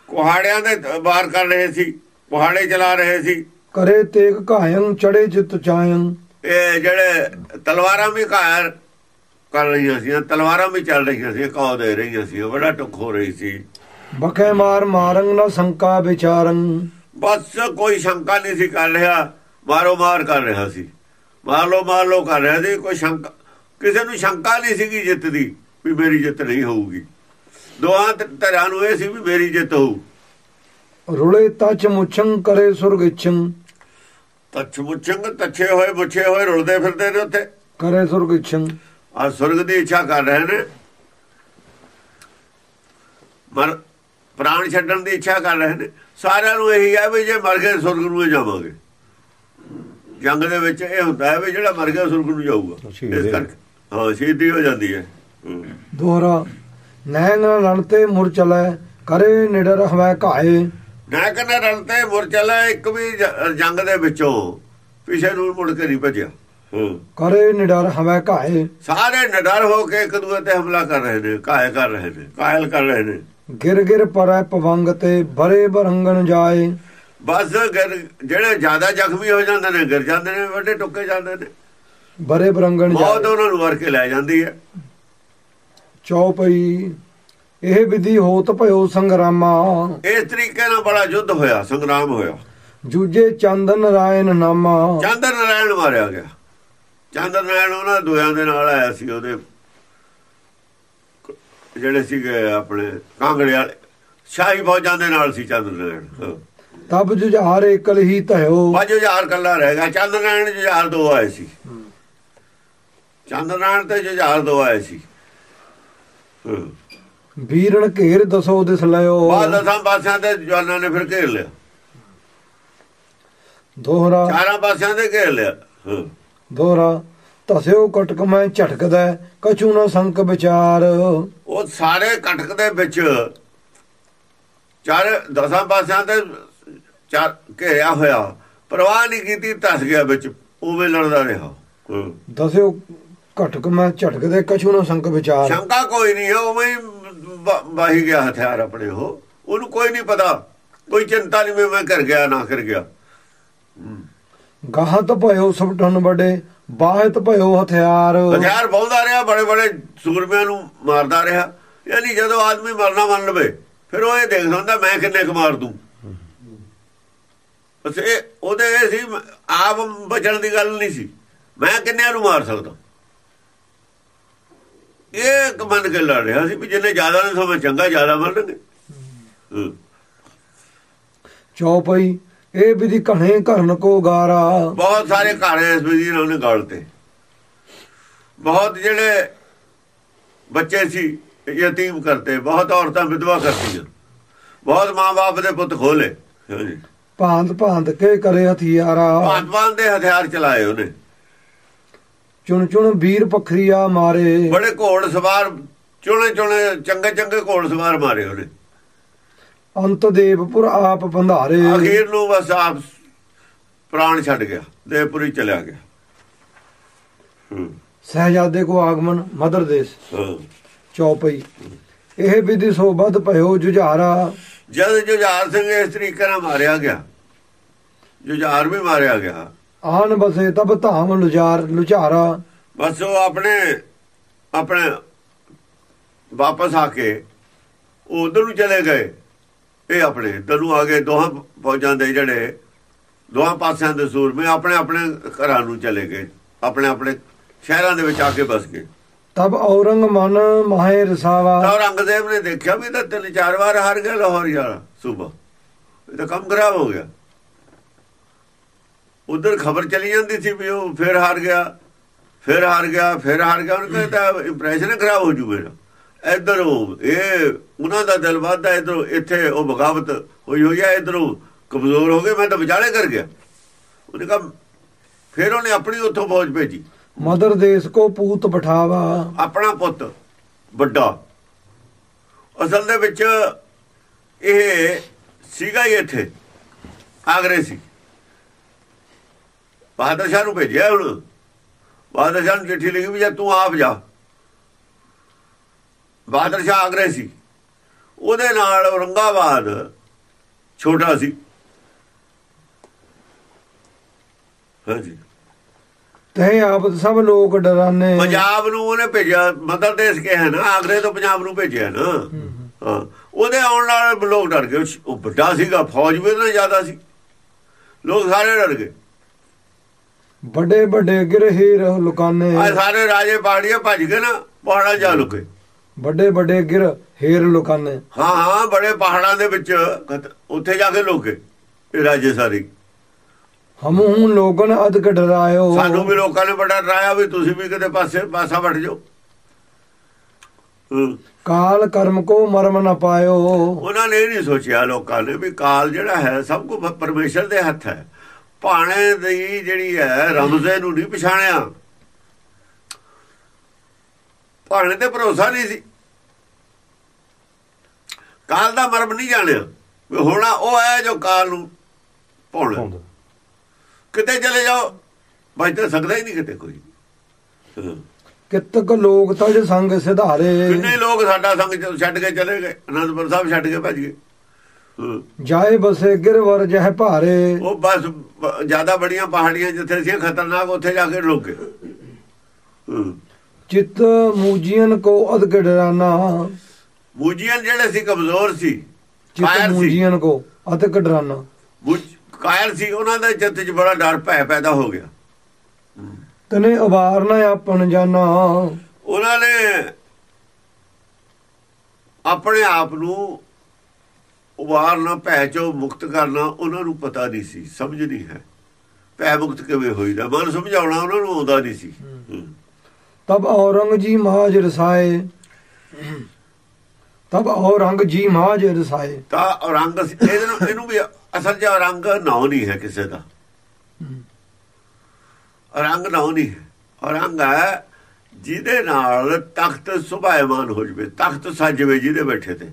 ਕੁਹਾੜਿਆਂ ਦੇ ਵਾਰ ਕਰ ਰਹੇ ਸੀ। ਕੁਹਾੜੇ ਚਲਾ ਰਹੇ ਸੀ। ਕਰੇ ਤੇਗ ਘਾਇੰ ਚੜੇ ਚਿਤ ਚਾਇੰ ਇਹ ਜਿਹੜੇ ਤਲਵਾਰਾਂ ਵੀ ਘਾਇਰ ਕਰ ਰਹੀਆਂ ਸੀ ਤਲਵਾਰਾਂ ਵੀ ਚੱਲ ਰਹੀਆਂ ਸੀ ਕੌ ਦੇ ਰਹੀਆਂ ਸੀ ਬੜਾ ਟੁੱਖ ਹੋ ਰਹੀ ਸੀ। ਬਖੇ ਮਾਰ ਮਾਰੰ ਨ ਸੰਕਾ ਵਿਚਾਰੰ। ਬਸ ਕੋਈ ਸ਼ੰਕਾ ਨਹੀਂ ਸੀ ਕਰ ਰਿਹਾ ਮਾਰੋ ਮਾਰ ਕਰ ਰਿਹਾ ਸੀ। ਮਾਰ ਲੋ ਮਾਰ ਲੋ ਕਰ ਰਿਹਾ ਸੀ ਕੋਈ ਸ਼ੰਕਾ ਕਿਸੇ ਨੂੰ ਸ਼ੰਕਾ ਨਹੀਂ ਸੀਗੀ ਜਿੱਤ ਦੀ ਵੀ ਮੇਰੀ ਜਿੱਤ ਨਹੀਂ ਹੋਊਗੀ। ਦੋਹਾਂ ਧਿਰਾਂ ਨੂੰ ਇਹ ਸੀ ਵੀ ਮੇਰੀ ਜਿੱਤ ਹੋਊ। ਰੁਲੇ ਤਚ ਮੁਛੰ ਕਰੇ ਸੁਰਗ ਇਛੰ। ਤੱਛ ਮੁੱਛੰਗ ਤੱਛੇ ਹੋਏ ਮੁੱਛੇ ਹੋਏ ਰੁਲਦੇ ਫਿਰਦੇ ਨੇ ਉੱਥੇ। ਕਰੇ ਸੁਰਗ ਇਛੰ। ਆ ਸੁਰਗ ਦੀ ਇੱਛਾ ਕਰ ਰਹੇ ਨੇ। ਮਰ ਪ੍ਰਾਣ ਛੱਡਣ ਦੀ ਇੱਛਾ ਕਰ ਰਹੇ ਨੇ। ਸਾਰਿਆਂ ਨੂੰ ਇਹੀ ਹੈ ਵੀ ਜੇ ਮਰ ਗਏ ਸੁਰਗ ਨੂੰ ਜਾਵਾਂਗੇ। ਜੰਗ ਦੇ ਵਿੱਚ ਇਹ ਹੁੰਦਾ ਹੈ ਵੀ ਜਿਹੜਾ ਮਰ ਗਿਆ ਸੁਰਗ ਨੂੰ ਜਾਊਗਾ ਇਸ। ਕਰਕੇ। ਹਾਂ ਸ਼ਹੀਦੀ ਹੋ ਜਾਂਦੀ ਹੈ। ਦੋਹਰਾ ਨੈਣ ਲੜਤੇ ਮੁਰ ਚਲੈ ਕਰੇ ਨਿਡਰ ਹਵੈ ਘਾਏ। ਨਾ ਕਹਿੰਦਾ ਰਲਤੇ ਮੁਰ ਚਲਾ ਇੱਕ ਵੀ ਜੰਗ ਦੇ ਵਿੱਚੋਂ ਪਿਛੇ ਨੂੰ ਮੁੜ ਕੇ ਨਹੀਂ ਭੱਜਿਆ। ਕਰੇ ਨਿਡਰ ਹਵੈ ਘਾਏ। ਸਾਰੇ ਨਿਡਰ ਹੋ ਕੇ ਇੱਕ ਦੂਏ ਤੇ ਹਮਲਾ ਕਰ ਰਹੇ ਨੇ ਕਾਇ ਕਰ ਰਹੇ ਨੇ ਕਾਇਲ ਕਰ ਰਹੇ ਨੇ। ਗਿਰ ਗਿਰ ਪਰੈ ਪਵੰਗ ਤੇ ਬਰੇ ਬਰੰਗਣ ਜਾਏ। ਬਸ ਜਿਹੜੇ ਜ਼ਿਆਦਾ ਜ਼ਖਮੀ ਹੋ ਜਾਂਦੇ ਨੇ ਗਿਰ ਜਾਂਦੇ ਨੇ ਵੱਡੇ ਟੁੱਕੇ ਜਾਂਦੇ ਨੇ। ਬਰੇ ਬਰੰਗਣ ਜਾਏ। ਉਹਨਾਂ ਨੂੰ ਵਰ ਕੇ ਲੈ ਜਾਂਦੀ ਹੈ। ਚੌਪਈ ਇਹ ਵਿਧੀ ਹੋਤ ਭਇਓ ਸੰਗਰਾਮਾ। ਇਸ ਤਰੀਕੇ ਨਾਲ ਬੜਾ ਯੁੱਧ ਹੋਇਆ ਸੰਗਰਾਮ ਹੋਇਆ। ਜੂਜੇ ਚੰਦਨ ਨਾਰਾਇਣ ਨਾਮਾ। ਚੰਦਰ ਨਾਰਾਇਣ ਮਾਰਿਆ ਗਿਆ। ਚੰਦਰ ਨਾਰਾਇਣ ਉਹਨਾਂ ਦੋਆਂ ਦੇ ਨਾਲ ਆਇਆ ਸੀ ਉਹਦੇ ਜਿਹੜੇ ਸੀਗੇ ਆਪਣੇ ਕਾਂਗੜੇ ਵਾਲੇ ਸ਼ਾਹੀ ਫੌਜਾਂ ਦੇ ਨਾਲ ਸੀ ਚੰਦਰ ਨਾਰਾਇਣ। ਤਬ ਜੁਝਾਰ ਏਕਲ ਹੀ ਧਇਓ। ਪੰਜ ਹਜ਼ਾਰ ਕੱਲਾ ਰਹਿ ਗਿਆ। ਚੰਦਰ ਨਾਰਾਇਣ ਜੁਝਾਰ ਦੋ ਆਏ ਸੀ। ਚੰਦਰ ਨਾਰਾਇਣ ਤੇ ਜੁਝਾਰ ਦੋ ਆਏ ਸੀ। ਵੀਰਣ ਘੇਰ ਦਸੋ ਦਿਸ ਲਿਓ ਬਾਅਦ ਦਸਾਂ ਪਾਸਿਆਂ ਤੇ ਜਵਾਨਾਂ ਨੇ ਫਿਰ ਘੇਰ ਲਿਆ। ਦੋਹਰਾ। ਚਾਰਾਂ ਪਾਸਿਆਂ ਤੇ ਘੇਰ ਲਿਆ। ਦੋਹਰਾ। ਤਸਿਓ ਕਟਕ ਮੈਂ ਝਟਕਦਾ ਕਛੂ ਨਾ ਸੰਕ ਵਿਚਾਰ। ਉਹ ਸਾਰੇ ਕਟਕ ਦੇ ਵਿੱਚ ਚਾਰ ਦਸਾਂ ਪਾਸਿਆਂ ਤੇ ਚਾਰ ਘੇਰਿਆ ਹੋਇਆ। ਪਰਵਾਹ ਨਹੀਂ ਕੀਤੀ ਧਸ ਗਿਆ ਵਿੱਚ ਉਵੇਂ ਲੜਦਾ ਰਿਹਾ। ਦਸਿਓ ਕਟਕ ਮੈਂ ਝਟਕਦੇ ਕਛੂ ਨਾ ਸੰਕ ਵਿਚਾਰ। ਸ਼ੰਕਾ ਕੋਈ ਨਹੀਂ ਉਵੇਂ ਵਾਹੀ ਗਿਆ ਹਥਿਆਰ ਆਪਣੇ ਉਹ। ਉਹਨੂੰ ਕੋਈ ਨਹੀਂ ਪਤਾ ਕੋਈ ਚਿੰਤਾ ਨਹੀਂ ਮੈਂ ਕਰ ਗਿਆ ਨਾ ਕਰ ਗਿਆ। ਗਾਹਤ ਭਇਓ ਸਭ ਟਨ ਬੜੇ ਬਾਹਤ ਭਇਓ ਹਥਿਆਰ। ਹਥਿਆਰ ਬਹੁਦਾ ਰਿਹਾ ਬੜੇ ਬੜੇ ਸੂਰਮਿਆਂ ਨੂੰ ਮਾਰਦਾ ਰਿਹਾ। ਯਾਨੀ ਜਦੋਂ ਆਦਮੀ ਮਰਨਾ ਮੰਨ ਲਵੇ ਫਿਰ ਉਹ ਇਹ ਦੇਖਦਾ ਹੁੰਦਾ ਮੈਂ ਕਿੰਨੇ ਕੁ ਮਾਰ ਦੂੰ। ਬਸ ਇਹ ਉਹਦੇ ਇਹ ਸੀ ਆਪ ਬਚਣ ਦੀ ਗੱਲ ਨਹੀਂ ਸੀ। ਮੈਂ ਕਿੰਨਿਆਂ ਨੂੰ ਮਾਰ ਸਕਦਾ? ਇਹ ਇੱਕ ਮੰਨ ਕੇ ਲੜ ਰਿਹਾ ਸੀ ਵੀ ਜਿੰਨੇ ਜ਼ਿਆਦਾ ਨੇ ਸਮਾਂ ਚੰਗਾ ਜ਼ਿਆਦਾ ਮਰਨਗੇ। ਚੌਪਈ ਇਹ ਵਿਧੀ ਘਣੇ ਕਰਨ ਕੋ ਗਾਰਾ। ਬਹੁਤ ਸਾਰੇ ਘਰ ਇਸ ਵਿਧੀ ਨਾਲ ਉਹਨੇ ਗਾਲਤੇ ਬਹੁਤ ਜਿਹੜੇ ਬੱਚੇ ਸੀ ਯਤੀਮ ਕਰਤੇ ਬਹੁਤ ਔਰਤਾਂ ਵਿਧਵਾ ਕਰਤੀਆਂ। ਬਹੁਤ ਮਾਂ-ਬਾਪ ਦੇ ਪੁੱਤ ਖੋਲੇ। ਭਾਂਤ ਭਾਂਤ ਕੇ ਕਰੇ ਹਥਿਆਰਾ। ਭਾਂਤ ਦੇ ਹਥਿਆਰ ਚਲਾਏ ਉਹਨੇ। ਚੁਣ ਚੁਣ ਵੀਰ ਪਖਰੀਆ ਮਾਰੇ। ਬੜੇ ਘੋੜ ਸਵਾਰ ਚੁਣੇ ਚੁਣੇ ਚੰਗੇ ਚੰਗੇ ਘੋੜ ਸਵਾਰ ਮਾਰੇ ਉਹਨੇ। ਅੰਤ ਦੇਵਪੁਰ ਆਪ ਬੰਧਾਰੇ ਅਖੀਰ ਨੂੰ ਬਸ ਆਪ ਪ੍ਰਾਣ ਛੱਡ ਗਿਆ ਦੇਵਪੁਰੀ ਚਲਿਆ ਗਿਆ। ਹੂੰ। ਸਹਜਾਦੇ ਕੋ ਆਗਮਨ ਮਦਰ ਦੇਸ। ਹਾਂ। ਚੌਪਈ। ਇਹ ਵਿਧੀ ਸੋ ਬਦ ਭਇਓ ਜੁਝਾਰਾ। ਜਦ ਜੁਝਾਰ ਸਿੰਘ ਇਸ ਤਰੀਕੇ ਨਾਲ ਮਾਰਿਆ ਗਿਆ ਜੁਝਾਰ ਵੀ ਮਾਰਿਆ ਗਿਆ। ਆਨ ਬਸੇ ਤਬ ਧਾਮ ਲੁਝਾਰ ਲੁਝਾਰਾ। ਬਸ ਉਹ ਆਪਣੇ ਆਪਣੇ ਵਾਪਸ ਆ ਕੇ ਉਧਰ ਨੂੰ ਚਲੇ ਗਏ। ਇਹ ਆਪਣੇ ਇੱਧਰ ਨੂੰ ਆ ਗਏ ਦੋਹਾਂ ਫੌਜਾਂ ਦੇ ਜਿਹੜੇ ਦੋਹਾਂ ਪਾਸਿਆਂ ਦੇ ਸੂਰਮੇ ਆਪਣੇ ਆਪਣੇ ਘਰਾਂ ਨੂੰ ਚਲੇ ਗਏ ਆਪਣੇ ਆਪਣੇ ਸ਼ਹਿਰਾਂ ਦੇ ਵਿੱਚ ਆ ਕੇ ਬਸ ਗਏ। ਤਬ ਔਰੰਗ ਮਨ ਮਾਹੇ ਰਸਾਵਾ ਤਾਂ ਔਰੰਗਜ਼ੇਬ ਨੇ ਦੇਖਿਆ ਵੀ ਤਾਂ ਤਿੰਨ ਚਾਰ ਵਾਰ ਹਾਰ ਗਿਆ ਲਾਹੌਰ ਯਾਰ ਸੂਬਾ। ਇਹ ਤਾਂ ਕੰਮ ਖਰਾਬ ਹੋ ਗਿਆ। ਉਧਰ ਖਬਰ ਚਲੀ ਜਾਂਦੀ ਸੀ ਵੀ ਉਹ ਫਿਰ ਹਾਰ ਗਿਆ ਫਿਰ ਹਾਰ ਗਿਆ ਫਿਰ ਹਾਰ ਗਿਆ ਉਹਨਾਂ ਕਹਿੰਦਾ ਇੰਪ੍ਰੈਸ਼ਨ ਖਰਾਬ ਹੋ ਜੂ ਮੇਰਾ। ਇੱਧਰ ਉਹ ਇਹ ਉਹਨਾਂ ਦਾ ਦਿਲ ਵੱਧਦਾ ਇੱਧਰ ਇੱਥੇ ਉਹ ਬਗਾਵਤ ਹੋਈ ਹੋਈ ਆ ਇੱਧਰੋਂ ਕਮਜ਼ੋਰ ਹੋ ਗਏ ਮੈਂ ਤਾਂ ਵਿਚਾਲੇ ਕਰ ਗਿਆ। ਉਹਨੇ ਕਹਾ ਫਿਰ ਉਹਨੇ ਆਪਣੀ ਉੱਥੋਂ ਫੌਜ ਭੇਜੀ। ਮਦਰ ਦੇਸ ਕੋ ਪੂਤ ਬਠਾਵਾ। ਆਪਣਾ ਪੁੱਤ ਵੱਡਾ। ਅਸਲ ਦੇ ਵਿੱਚ ਇਹ ਸੀਗਾ ਹੀ ਇੱਥੇ ਆਗਰੇ ਸੀ। ਬਹਾਦਰ ਸ਼ਾਹ ਨੂੰ ਭੇਜਿਆ ਹੁਣ। ਬਹਾਦਰ ਸ਼ਾਹ ਨੂੰ ਚਿੱਠੀ ਲਿਖੀ ਵੀ ਜੇ ਤੂੰ ਆਪ ਜਾ। ਬਹਾਦਰ ਸ਼ਾਹ ਆਗਰੇ ਸੀ। ਉਹਦੇ ਨਾਲ ਔਰੰਗਾਬਾਦ ਛੋਟਾ ਸੀ। ਹਾਂਜੀ। ਤੈ ਆਪਤ ਸਭ ਲੋਕ ਡਰਾਨੇ। ਪੰਜਾਬ ਨੂੰ ਉਹਨੇ ਭੇਜਿਆ ਮਦਰ ਦੇਸ਼ ਕਿਹਾ ਨਾ ਆਗਰੇ ਤੋਂ ਪੰਜਾਬ ਨੂੰ ਭੇਜਿਆ ਨਾ। ਹਾਂ ਉਹਦੇ ਆਉਣ ਨਾਲ ਲੋਕ ਡਰ ਗਏ। ਉਹ ਵੱਡਾ ਸੀਗਾ ਫੌਜ ਵੀ ਉਹਦੇ ਜ਼ਿਆਦਾ ਸੀ। ਲੋਕ ਸਾਰੇ ਡਰ ਗਏ। ਵੱਡੇ ਵੱਡੇ ਗਿਰਹੀਰ ਲੁਕਾਨੇ। ਆ ਸਾਰੇ ਰਾਜੇ ਪਾੜੀਆਂ ਭੱਜ ਗਏ ਨਾ ਪਹਾੜਾਂ ਜਾ ਲੁਕੇ। ਵੱਡੇ ਵੱਡੇ ਗਿਰ ਹੇਰ ਲੁਕਾਨੇ ਹਾਂ ਹਾਂ ਬੜੇ ਪਹਾੜਾਂ ਦੇ ਵਿੱਚ। ਉੱਥੇ ਜਾ ਕੇ ਲੁਕੇ ਇਹ ਰਾਜੇ ਸਾਰੇ। ਹਮੂ ਹੂੰ ਲੋਗਨ ਅਦਕ ਡਰਾਇਓ। ਸਾਨੂੰ ਵੀ ਲੋਕਾਂ ਨੇ ਬੜਾ ਡਰਾਇਆ ਵੀ ਤੁਸੀਂ ਵੀ ਕਿਤੇ ਪਾਸੇ ਪਾਸਾ ਵੱਟ ਜਾਓ। ਕਾਲ ਕਰਮ ਕੋ ਮਰਮ ਨ ਪਾਇਓ। ਉਹਨਾਂ ਨੇ ਇਹ ਨਹੀਂ ਸੋਚਿਆ ਲੋਕਾਂ ਨੇ ਵੀ ਕਾਲ ਜਿਹੜਾ ਹੈ ਸਭ ਕੁਝ ਪਰਮੇਸ਼ਰ ਦੇ ਹੱਥ ਹੈ। ਭਾਣੇ ਦੀ ਜਿਹੜੀ ਹੈ ਰਮਜ਼ੇ ਨੂੰ ਨਹੀਂ ਪਛਾਣਿਆ। ਭਾਣੇ ਤੇ ਭਰੋਸਾ ਨਹੀਂ ਸੀ। ਕਾਲ ਦਾ ਮਰਮ ਨਹੀਂ ਜਾਣਿਆ। ਵੀ ਹੋਣਾ ਉਹ ਹੈ ਜੋ ਕਾਲ ਨੂੰ ਹੁੰਦਾ ਕਿਤੇ ਚਲੇ ਜਾਓ ਬਚ ਤਾਂ ਸਕਦਾ ਹੀ ਨਹੀਂ ਕਿਤੇ ਕੋਈ। ਕਿਤਕ ਲੋਕ ਤਜ ਸੰਗ ਸਿਧਾਰੇ। ਕਿੰਨੇ ਲੋਕ ਸਾਡਾ ਸੰਗ ਛੱਡ ਕੇ ਚਲੇ ਗਏ। ਅਨੰਦਪੁਰ ਸਾਹਿਬ ਛੱਡ ਕੇ ਭੱਜ ਗਏ। ਹਾਂ। ਜਾਏ ਬਸੇ ਗਿਰਵਰ ਜਹ ਭਾਰੇ। ਉਹ ਬਸ ਜ਼ਿਆਦਾ ਬੜੀਆਂ ਪਹਾੜੀਆਂ ਜਿੱਥੇ ਸੀ ਖਤਰਨਾਕ ਉੱਥੇ ਜਾ ਕੇ ਰੁਕ ਗਏ। ਚਿਤ ਮੂਜੀਨ ਕੋ ਅਦਕ ਡਰਾਨਾ ਜਿਹੜੇ ਸੀ ਕਮਜ਼ੋਰ ਸੀ ਚਿਤ ਮੂਜੀਨ ਕੋ ਅਦਕ ਡਰਾਨਾ ਕਾਇਰ ਸੀ ਉਹਨਾਂ ਦੇ ਚਿੱਤ 'ਚ ਬੜਾ ਡਰ ਭੈ ਪੈਦਾ ਹੋ ਗਿਆ। ਤਨੇ ਨਾ ਆਪਣ ਜਾਨਾ। ਉਹਨਾਂ ਨੇ ਆਪਣੇ ਆਪ ਨੂੰ ਉਬਾਰਨਾ ਭੈ ਚੋਂ ਮੁਕਤ ਕਰਨਾ ਉਹਨਾਂ ਨੂੰ ਪਤਾ ਨਹੀਂ ਸੀ ਸਮਝ ਨਹੀਂ ਹੈ। ਭੈ ਮੁਕਤ ਕਿਵੇਂ ਹੋਈਦਾ? ਮਨ ਸਮਝਾਉਣਾ ਉਹਨਾਂ ਨੂੰ ਆਉਂਦਾ ਨਹੀਂ ਸੀ। ਤਬ ਔਰੰਗ ਜੀ ਮਾਜ ਰਸਾਏ। ਤਬ ਔਰੰਗ ਜੀ ਮਾਜ ਰਸਾਏ। ਤਾਂ ਔਰੰਗ ਇਹਦੇ ਨੂੰ ਇਹਨੂੰ ਵੀ ਅਸਲ 'ਚ ਰੰਗ ਨਾਉ ਨਹੀਂ ਹੈ ਕਿਸੇ ਦਾ। ਔਰੰਗ ਨਾਉ ਨਹੀਂ ਹੈ। ਰੰਗ ਹੈ ਜਿਹਦੇ ਨਾਲ ਤਖਤ ਸੁਭਾਇਮਾਨ ਹੋ ਜਵੇ, ਤਖਤ ਸਜਵੇ ਜਿਹਦੇ ਬੈਠੇ ਤੇ।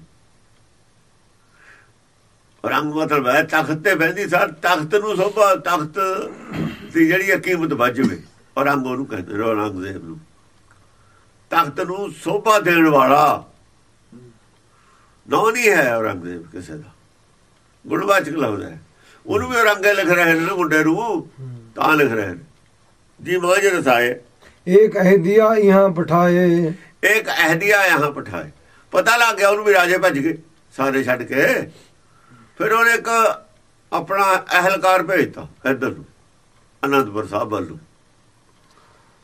ਔਰੰਗ ਮਤਲਬ ਹੈ ਤਖਤ ਤੇ ਬੈਠੀ ਸਾਰ, ਤਖਤ ਨੂੰ ਸੋਭਾ, ਤਖਤ ਦੀ ਜਿਹੜੀ ਕੀਮਤ ਵੱਜਵੇ ਔਰੰਗ ਉਹਨੂੰ ਕਹਿੰਦੇ ਔਰੰਗਜ਼ੇਬ ਨੂੰ। ਤਖਤ ਨੂੰ ਸੋਭਾ ਦੇਣ ਵਾਲਾ। ਨਾ ਨਹੀਂ ਹੈ ਔਰੰਗਜ਼ੇਬ ਕਿਸੇ ਦਾ। ਗੁਣਵਾਚਕ ਲਫ਼ਜ਼ ਹੈ। ਉਹਨੂੰ ਵੀ ਔਰੰਗੇ ਲਿਖ ਰਹੇ ਨੇ ਮੁੰਡੇ ਨੂੰ। ਤਾਂ ਲਿਖ ਰਹੇ ਨੇ। ਜੀ ਮੋਜ ਰਸਾਏ। ਏਕ ਅਹਦੀਆ ਇਹਾਂ ਪਠਾਏ। ਇੱਕ ਅਹਦੀਆ ਯਹਾਂ ਪਠਾਏ। ਪਤਾ ਲੱਗ ਗਿਆ ਉਹਨੂੰ ਵੀ ਰਾਜੇ ਭੱਜ ਗਏ। ਸਾਰੇ ਛੱਡ ਕੇ। ਫਿਰ ਉਹਨੇ ਇੱਕ ਆਪਣਾ ਅਹਲਕਾਰ ਭੇਜਤਾ ਇੱਧਰ ਨੂੰ। ਅਨੰਦਪੁਰ ਸਾਹਿਬ ਵੱਲ ਨੂੰ।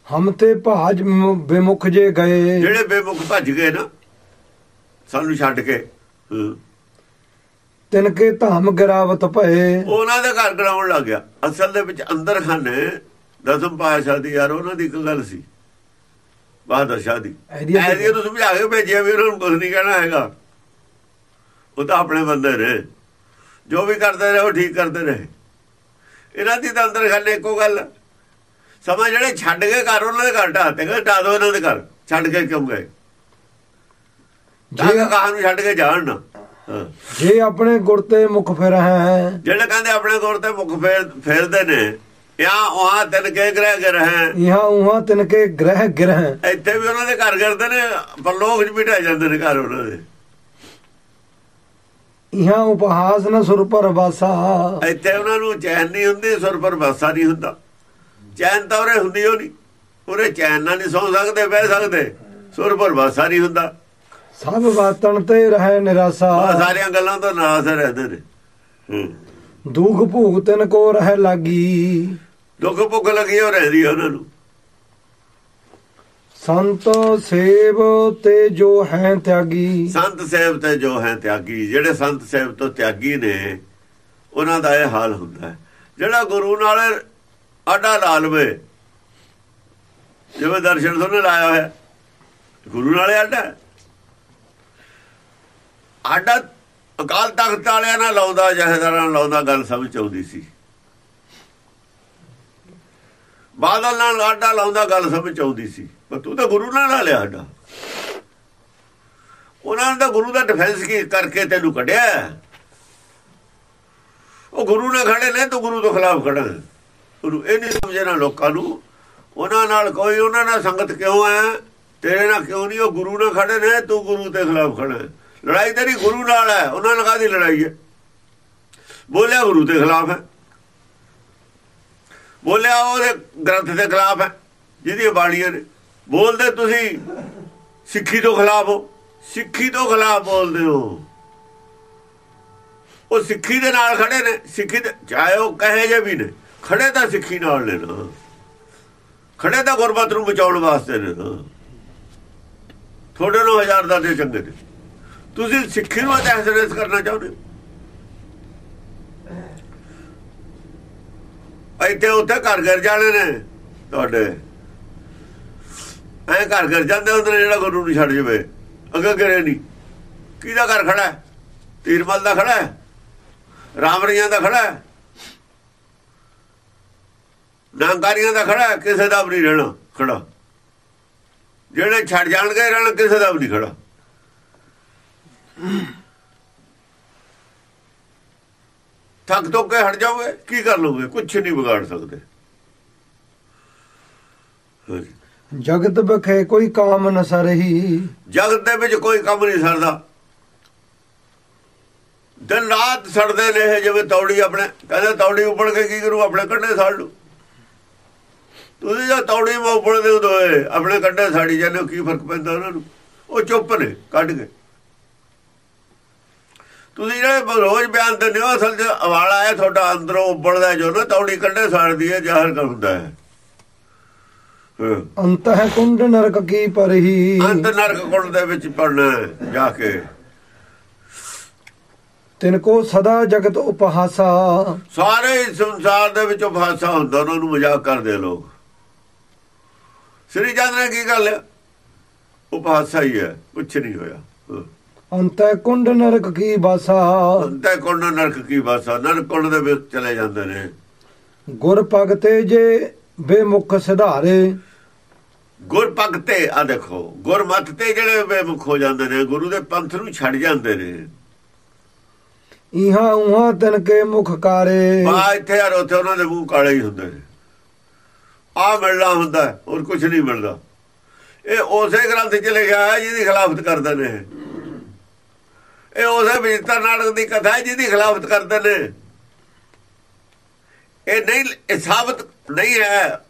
ਹਮ ਤੇ ਭਾਜ ਵਿਮੁਖ ਜੇ ਗਏ। ਜਿਹੜੇ ਬੇਮੁਖ ਭੱਜ ਗਏ ਨਾ ਸਾਨੂੰ ਛੱਡ ਕੇ। ਤਿਨਕੇ ਧਾਮ ਗਿਰਾਵਤ ਭਏ। ਉਹਨਾਂ ਦੇ ਘਰ ਗਰਾਉਣ ਲੱਗ ਗਿਆ। ਅਸਲ ਦੇ ਵਿੱਚ ਅੰਦਰ ਖਾਨੇ ਦਸਮ ਪਾਸ਼ਾ ਦੀ ਯਾਰ ਉਹਨਾਂ ਦੀ ਇੱਕ ਗੱਲ ਸੀ। ਬਹਾਦਰ ਸ਼ਾਹ ਦੀ। ਐਦੀ ਤੋਂ ਸਮਝਾ ਕੇ ਭੇਜਿਆ ਵੀ ਉਹਨਾਂ ਨੂੰ ਕੁਝ ਨਹੀਂ ਕਹਿਣਾ ਹੈਗਾ। ਉਹ ਤਾਂ ਆਪਣੇ ਬੰਦੇ ਨੇ। ਜੋ ਵੀ ਕਰਦੇ ਰਹੇ ਉਹ ਠੀਕ ਕਰਦੇ ਰਹੇ। ਇਹਨਾਂ ਦੀ ਤਾਂ ਅੰਦਰ ਖਾਨੇ ਇੱਕੋ ਗੱਲ ਸਮਾਂ ਜਿਹੜੇ ਛੱਡ ਕੇ ਘਰ ਉਹਨਾਂ ਦੇ ਘਰ ਢਾਤੇ ਗਏ ਢਾ ਦੋ ਇਹਨਾਂ ਦੇ ਘਰ ਛੱਡ ਕੇ ਕਿਉਂ ਗਏ? ਤਾਂ ਜੇ ਕਹਾਂ ਨੂੰ ਛੱਡ ਕੇ ਜਾਣ ਨਾ? ਜੇ ਆਪਣੇ ਗੁਰ ਤੇ ਮੁਖ ਫਿਰ ਹੈ। ਜਿਹੜੇ ਕਹਿੰਦੇ ਆਪਣੇ ਤੌਰ ਤੇ ਮੁਖ ਫੇਰ ਫੇਰਦੇ ਨੇ ਜਾਂ ਉਹਾਂ ਤਿੰਨ ਕੇ ਗ੍ਰਹਿ ਗ੍ਰਹਿ ਇਹਾਂ ਉਹਾਂ ਤਿਨਕੇ ਗ੍ਰਹਿ ਗਿਰਹਿ ਇੱਥੇ ਵੀ ਉਹਨਾਂ ਦੇ ਘਰ ਕਰਦੇ ਨੇ ਪਰਲੋਕ ਚ ਬਿਠਾ ਜਾਂਦੇ ਨੇ ਘਰ ਉਹਨਾਂ ਦੇ। ਇਹਾਂ ਉਪਹਾਸ ਨ ਸੁਰ ਪਰ ਵਾਸਾ। ਇੱਥੇ ਉਹਨਾਂ ਨੂੰ ਚੈਨ ਨਹੀਂ ਹੁੰਦੀ ਸੁਰ ਪਰ ਬਾਸਾ ਨਹੀਂ ਹੁੰਦਾ। ਚੈਨ ਤਾਂ ਉਰੇ ਹੁੰਦੀ ਉਹ ਨਹੀਂ ਉਰੇ ਚੈਨ ਨਾਲ ਨਹੀਂ ਸੌ ਸਕਦੇ ਬਹਿ ਸਕਦੇ। ਸੁਰ ਪਰ ਬਾਸਾ ਨਹੀਂ ਹੁੰਦਾ। ਸਭ ਬਾਤਨ ਤੇ ਰਹਿ ਨਿਰਾਸਾ। ਸਾਰੀਆਂ ਗੱਲਾਂ ਤੋਂ ਨਾਰਾਜ਼ ਰਹਿੰਦੇ ਨੇ। ਦੁਖ ਭੂਖ ਤਿਨ ਕੋ ਰਹਿ ਲਾਗੀ। ਦੁੱਖ ਭੁੱਖ ਲੱਗੀ ਹੋ ਰਹਿੰਦੀ ਆ ਉਹਨਾਂ ਨੂੰ। ਸੰਤ ਸੇਵ ਤੇ ਜੋ ਹੈ ਤਿਆਗੀ। ਸੰਤ ਸੇਵ ਤੇ ਜੋ ਹੈ ਤਿਆਗੀ ਜਿਹੜੇ ਸੰਤ ਸੇਵ ਤੋਂ ਤਿਆਗੀ ਨੇ ਉਹਨਾਂ ਦਾ ਇਹ ਹਾਲ ਹੁੰਦਾ ਹੈ। ਜਿਹੜਾ ਗੁਰੂ ਨਾਲ ਆਡਾ ਲਾ ਲਵੇ। ਜਿਵੇਂ ਦਰਸ਼ਨ ਤੋਂ ਲਾਇਆ ਹੋਇਆ। ਗੁਰੂ ਨਾਲ ਆਡਾ। ਆਡਾ ਅਕਾਲ ਤਖਤ ਵਾਲਿਆਂ ਨਾਲ ਲਾਉਂਦਾ ਜਹੇਦਾਰਾਂ ਨਾਲ ਲਾਉਂਦਾ, ਗੱਲ ਸਮਝ ਆਉਂਦੀ ਸੀ। ਬਾਦਲ ਨਾਲ ਆਡਾ ਲਾਉਂਦਾ, ਗੱਲ ਸਮਝ ਆਉਂਦੀ ਸੀ। ਪਰ ਤੂੰ ਤਾਂ ਗੁਰੂ ਨਾਲ ਲਾ ਲਿਆ ਆਡਾ। ਉਹਨਾਂ ਨੇ ਤਾਂ ਗੁਰੂ ਦਾ ਡਿਫੈਂਸ ਕੀ ਕਰਕੇ ਤੈਨੂੰ ਕੱਢਿਆ? ਉਹ ਗੁਰੂ ਨਾਲ ਖੜੇ ਨੇ, ਤੂੰ ਗੁਰੂ ਤੋਂ ਖਿਲਾਫ ਖੜਾ ਗੁਰੂ, ਇਹ ਨਹੀਂ ਸਮਝਣਾ ਲੋਕਾਂ ਨੂੰ। ਉਹਨਾਂ ਨਾਲ ਕੋਈ, ਉਹਨਾਂ ਨਾਲ ਸੰਗਤ ਕਿਉਂ ਹੈ? ਤੇਰੇ ਨਾਲ ਕਿਉਂ ਨਹੀਂ? ਉਹ ਗੁਰੂ ਨਾਲ ਖੜੇ ਨੇ, ਤੂੰ ਗੁਰੂ ਦੇ ਖਿਲਾਫ ਖੜਾ ਹੈ। ਲੜਾਈ ਤੇਰੀ ਗੁਰੂ ਨਾਲ ਹੈ, ਉਹਨਾਂ ਨਾਲ ਕਾਹਦੀ ਲੜਾਈ ਹੈ? ਬੋਲਿਆ ਗੁਰੂ ਦੇ ਖਿਲਾਫ ਹੈ। ਬੋਲਿਆ ਉਹਦੇ ਗ੍ਰੰਥ ਦੇ ਖਿਲਾਫ ਹੈ ਜਿਹਦੀ ਬਾਣੀਆਂ ਨੇ। ਬੋਲਦੇ ਤੁਸੀਂ, ਸਿੱਖੀ ਤੋਂ ਖਿਲਾਫ ਹੋ। ਸਿੱਖੀ ਤੋਂ ਖਿਲਾਫ ਬੋਲਦੇ ਹੋ। ਉਹ ਸਿੱਖੀ ਦੇ ਨਾਲ ਖੜੇ ਨੇ। ਸਿੱਖੀ ਦੇ ਚਾਹੇ ਉਹ ਕਹੇ ਜੇ ਵੀ ਨੇ। ਖੜੇ ਤਾਂ ਸਿੱਖੀ ਨਾਲ ਨੇ ਨਾ। ਖੜੇ ਤਾਂ ਗੁਰਬਤ ਨੂੰ ਬਚਾਉਣ ਵਾਸਤੇ ਨੇ ਨਾ। ਥੋੜੇ ਨੂੰ ਹਜ਼ਾਰ ਦਾ ਦੇ ਚੰਗੇ ਨੇ। ਤੁਸੀਂ ਸਿੱਖੀ ਨੂੰ ਤਹਿਸਰੇਸ ਕਰਨਾ ਚਾਹੁੰਦੇ ਹੋ। ਇੱਥੇ ਉੱਥੇ ਘਰ ਘਰ ਜਾਣੇ ਨੇ ਤੁਹਾਡੇ। ਐ ਘਰ ਘਰ ਜਾਂਦੇ ਹੁੰਦੇ ਨੇ ਜਿਹੜਾ ਗੁਰੂ ਨੂੰ ਛੱਡ ਜਵੇ। ਅੱਗੇ ਕਰੇ ਨਹੀਂ ਕਿਹਦਾ ਘਰ ਖੜਾ ਤੀਰਮਲ ਦਾ ਖੜਾ ਰਾਮ ਰਾਮਰੀਆਂ ਦਾ ਖੜਾ ਹੈ? ਨਾਂਕਾਰੀਆਂ ਦਾ ਖੜਾ ਕਿਸੇ ਦਾ ਵੀ ਨਹੀਂ ਰਹਿਣਾ ਖੜਾ। ਜਿਹੜੇ ਛੱਡ ਜਾਣਗੇ ਰਹਿਣ ਕਿਸੇ ਦਾ ਵੀ ਨਹੀਂ ਖੜਾ। ਥੱਕ ਤੋਂ ਕੇ ਹਟ ਜਾਓਗੇ ਕੀ ਕਰ ਲੋਗੇ ਕੁਝ ਨਹੀਂ ਵਿਗਾੜ ਸਕਦੇ। ਜਗਤ ਬਖੇ ਕੋਈ ਕਾਮ ਨ ਸਰਹੀ। ਜਗਤ ਦੇ ਵਿੱਚ ਕੋਈ ਕੰਮ ਨਹੀਂ ਸਰਦਾ। ਦਿਨ ਰਾਤ ਸੜਦੇ ਨੇ ਜਿਵੇਂ ਤੌੜੀ ਆਪਣੇ ਕਹਿੰਦੇ ਤੌੜੀ ਉੱਪੜ ਕੇ ਕੀ ਕਰੂ? ਆਪਣੇ ਕੰਡੇ ਸੜ ਲੂ ਤੁਸੀਂ ਜੇ ਤੌੜੀ ਹੋ ਦੋਏ ਆਪਣੇ ਕੰਡੇ ਸਾੜੀ ਜਾਂਦੇ ਹੋ, ਕੀ ਫ਼ਰਕ ਪੈਂਦਾ ਉਹਨਾਂ ਨੂੰ? ਉਹ ਚੁੱਪ ਨੇ ਕੱਢ ਕੇ। ਤੁਸੀਂ ਜਿਹੜੇ ਰੋਜ਼ ਬਿਆਨ ਦਿੰਦੇ ਹੋ ਅਸਲ 'ਚ ਅਵਾਲਾ ਹੈ ਤੁਹਾਡਾ ਅੰਦਰੋਂ ਉੱਪੜਦਾ ਜੋ ਨਾ ਤੌੜੀ ਕੰਡੇ ਸਾੜਦੀ ਹੈ ਜ਼ਾਹਰ ਕਰ ਹੁੰਦਾ ਹੈ। ਹਾਂ। ਅੰਤਹ ਕੁੰਡ ਨਰਕ ਕੀ ਪਰਹੀ? ਅੰਤ ਨਰਕ ਕੁੰਡ ਦੇ ਵਿੱਚ ਪੜਨਾ ਜਾ ਕੇ। ਤਿਨ ਕੋ ਸਦਾ ਜਗਤ ਉਪਹਾਸਾ। ਸਾਰੇ ਹੀ ਸੰਸਾਰ ਦੇ ਵਿੱਚ ਭਾਸ਼ਾ ਹੁੰਦਾ ਉਹਨਾਂ ਨੂੰ ਮਜ਼ਾਕ ਕਰਦੇ ਲੋਕ। ਸ੍ਰੀ ਚੰਦ ਨੇ ਕੀ ਗੱਲ ਹੈ ਉਪਹਾਸਾ ਹੀ ਹੈ ਕੁਛ ਨਹੀਂ ਹੋਇਆ। ਹਾਂ। ਅੰਤਹ ਕੁੰਡ ਨਰਕ ਕੀ ਬਾਸਾ? ਅੰਤੇ ਕੁੰਡ ਨਰਕ ਕੀ ਭਾਸ਼ਾ ਨਰਕ ਕੁੰਡ ਦੇ ਵਿੱਚ ਚਲੇ ਜਾਂਦੇ ਨੇ। ਗੁਰ ਭਗਤੇ ਜੇ ਬੇਮੁਖ ਸਿਧਾਰੇ। ਗੁਰ ਪੱਗ ਤੇ ਆ ਦੇਖੋ ਗੁਰਮਤ ਤੇ ਜਿਹੜੇ ਬੇਮੁਖ ਹੋ ਜਾਂਦੇ ਨੇ ਗੁਰੂ ਦੇ ਪੰਥ ਨੂੰ ਛੱਡ ਜਾਂਦੇ ਨੇ। ਇਹਾਂ ਉਹਾਂ ਤਿਨ ਕੇ ਮੁਖ ਕਾਰੇ। ਬਾ ਇੱਥੇ ਯਾਰ ਉੱਥੇ ਉਹਨਾਂ ਦੇ ਮੂੰਹ ਕਾਲੇ ਹੀ ਹੁੰਦੇ ਨੇ। ਆ ਮਿਲਣਾ ਹੁੰਦਾ ਹੈ, ਹੋਰ ਕੁਝ ਨਹੀਂ ਮਿਲਦਾ। ਇਹ ਉਸੇ ਗ੍ਰੰਥ ਚ ਲਿਖਿਆ ਹੈ ਜਿਹਦੀ ਖਿਲਾਫਤ ਕਰਦੇ ਨੇ ਇਹ। ਉਸੇ ਵਿਜਿਤਰ ਨਾਟਕ ਦੀ ਕਥਾ ਹੈ ਜਿਹਦੀ ਖਿਲਾਫਤ ਕਰਦੇ ਨੇ। ਇਹ ਨਹੀਂ ਇਹ ਸਾਬਤ ਨਹੀਂ ਹੈ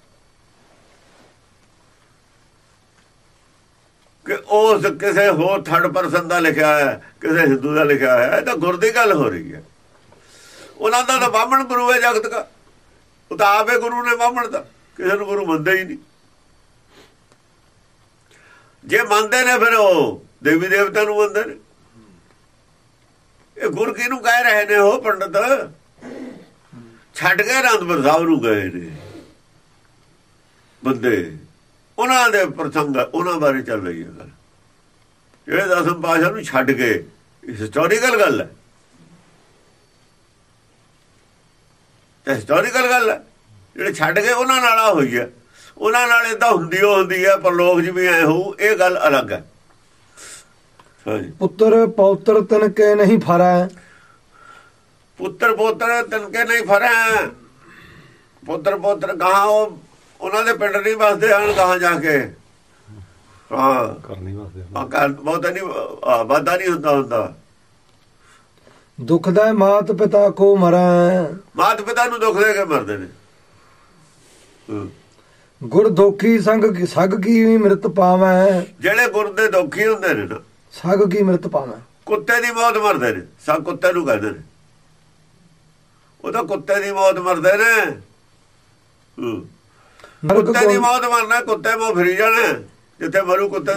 ਕਿ ਉਸ ਕਿਸੇ ਹੋਰ ਥਰਡ ਪਰਸਨ ਦਾ ਲਿਖਿਆ ਹੈ ਕਿਸੇ ਹਿੰਦੂ ਦਾ ਲਿਖਿਆ ਹੈ। ਇਹ ਤਾਂ ਗੁਰ ਦੀ ਗੱਲ ਹੋ ਰਹੀ ਹੈ। ਉਹਨਾਂ ਦਾ ਤਾਂ ਬਾਹਮਣ ਗੁਰੂ ਹੈ ਜਗਤ ਦਾ। ਉਹ ਤਾਂ ਆਪੇ ਗੁਰੂ ਨੇ ਬਾਹਮਣ ਦਾ। ਕਿਸੇ ਨੂੰ ਗੁਰੂ ਮੰਨਦੇ ਹੀ ਨਹੀਂ। ਜੇ ਮੰਨਦੇ ਨੇ ਫਿਰ ਉਹ ਦੇਵੀ ਦੇਵਤਾ ਨੂੰ ਮੰਨਦੇ ਨੇ। ਇਹ ਗੁਰ ਕਿਹਨੂੰ ਕਹਿ ਰਹੇ ਨੇ ਉਹ ਪੰਡਤ? ਛੱਡ ਕੇ ਅਨੰਦਪੁਰ ਸਾਹਿਬ ਨੂੰ ਗਏ ਨੇ। ਬੰਦੇ, ਉਹਨਾਂ ਦੇ ਪ੍ਰਸੰਗ, ਉਹਨਾਂ ਬਾਰੇ ਚੱਲ ਰਹੀ ਹੈ ਗੱਲ। ਜਿਹੜੇ ਦਸਮ ਪਾਸ਼ਾ ਨੂੰ ਛੱਡ ਕੇ ਹਿਸਟੋਰੀਕਲ ਗੱਲ ਹੈ। ਹਿਸਟੋਰੀਕਲ ਗੱਲ ਹੈ। ਜਿਹੜੇ ਛੱਡ ਕੇ ਉਹਨਾਂ ਨਾਲ ਆ ਹੋਈ ਹੈ। ਉਹਨਾਂ ਨਾਲ ਇਦਾਂ ਹੁੰਦੀ ਹੁੰਦੀ ਹੈ ਪਰ ਲੋਕ ਜਿਵੇਂ ਐ ਹੋਊ ਇਹ ਗੱਲ ਅਲੱਗ ਹੈ। ਪੁੱਤਰ ਪੌਤਰ ਤਿਨ ਕੇ ਨਹੀਂ ਫਰੈ। ਪੁੱਤਰ ਪੋਤਰ ਤਨਕੇ ਨਹੀਂ ਫਰੇ। ਪੁੱਤਰ ਪੋਤਰ ਗਾਂ ਉਹ ਉਹਨਾਂ ਦੇ ਪਿੰਡ ਨਹੀਂ ਵਸਦੇ ਹਨ ਗਾਂ ਜਾ ਕੇ। ਹਾਂ। ਕਰਨੀ ਵਾਸਤੇ ਆਕਾਰ ਬਹੁਤ ਨਹੀਂ ਆ, ਵਾਧਾ ਨਹੀਂ ਹੁੰਦਾ ਹੁੰਦਾ। ਦੁਖਦਾ ਮਾਤ ਪਿਤਾ ਕੋ ਮਰੈ। ਮਾਤ ਪਿਤਾ ਨੂੰ ਦੁੱਖ ਦੇ ਕੇ ਮਰਦੇ ਨੇ। ਗੁਰ ਦੋਖੀ ਸੰਗ ਸਗ ਕੀ ਵੀ ਮ੍ਰਿਤ ਪਾਵੈ? ਜਿਹੜੇ ਗੁਰ ਦੇ ਦੁਖੀ ਹੁੰਦੇ ਨੇ ਨਾ ਸਗ ਕੀ ਮ੍ਰਿਤ ਪਾਵੈ? ਕੁੱਤੇ ਦੀ ਮੌਤ ਮਰਦੇ ਨੇ ਸਭ ਕੁੱਤੇ ਨੂੰ ਕਹਿੰਦੇ ਨੇ। ਉਹ ਤਾਂ ਕੁੱਤੇ ਦੀ ਮੌਤ ਮਰਦੇ ਨੇ। ਕੁੱਤੇ ਦੀ ਮੌਤ ਮਰਨਾ ਕੁੱਤੇ ਮੋ ਫਰੀ ਜਾਣਾ ਜਿੱਥੇ ਮਰੂ ਕੁੱਤੇ।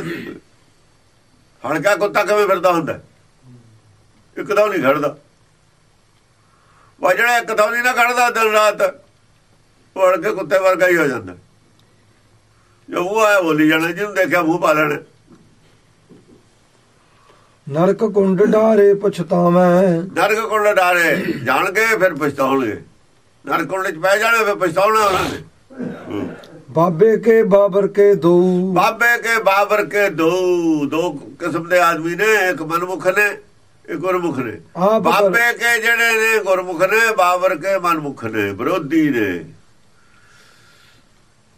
ਹਲਕਾ ਕੁੱਤਾ ਕਿਵੇਂ ਫਿਰਦਾ ਹੁੰਦਾ? ਇੱਕਦਮ ਨਹੀਂ ਖੜਦਾ। ਵਾ ਜਿਹੜਾ ਇੱਕਦਮ ਨਹੀਂ ਨਾ ਖੜਦਾ ਦਿਨ ਰਾਤ। ਉਹ ਕੇ ਕੁੱਤੇ ਵਰਗਾ ਹੀ ਹੋ ਜਾਂਦਾ। ਜੋ ਉਹ ਆਇਆ ਬੋਲੀ ਜਾਣਾ ਜਿਹਨੂੰ ਦੇਖਿਆ ਮੂੰਹ ਪਾ ਲੈਣਾ। ਨਰਕ ਕੁੰਡ ਡਾਰੇ ਪਛਤਾਵੈ। ਨਰਕ ਕੋਲ ਡਾਰੇ ਜਾਣ ਕੇ ਫਿਰ ਪਛਤਾਉਣਗੇ। ਨਰਕ ਕੋਲ ਚ ਪੈ ਜਾਣਾ ਫਿਰ ਪਛਤਾਉਣਾ ਉਹਨਾਂ ਨੇ। ਬਾਬੇ ਕੇ ਬਾਬਰ ਕੇ ਦੋ। ਬਾਬੇ ਕੇ ਬਾਬਰ ਕੇ ਦੋ। ਦੋ ਕਿਸਮ ਦੇ ਆਦਮੀ ਨੇ ਇੱਕ ਮਨਮੁਖ ਨੇ ਇੱਕ ਗੁਰਮੁਖ ਨੇ। ਬਾਬੇ ਕੇ ਜਿਹੜੇ ਨੇ ਗੁਰਮੁਖ ਨੇ ਬਾਬਰ ਕੇ ਮਨਮੁਖ ਨੇ ਵਿਰੋਧੀ ਨੇ।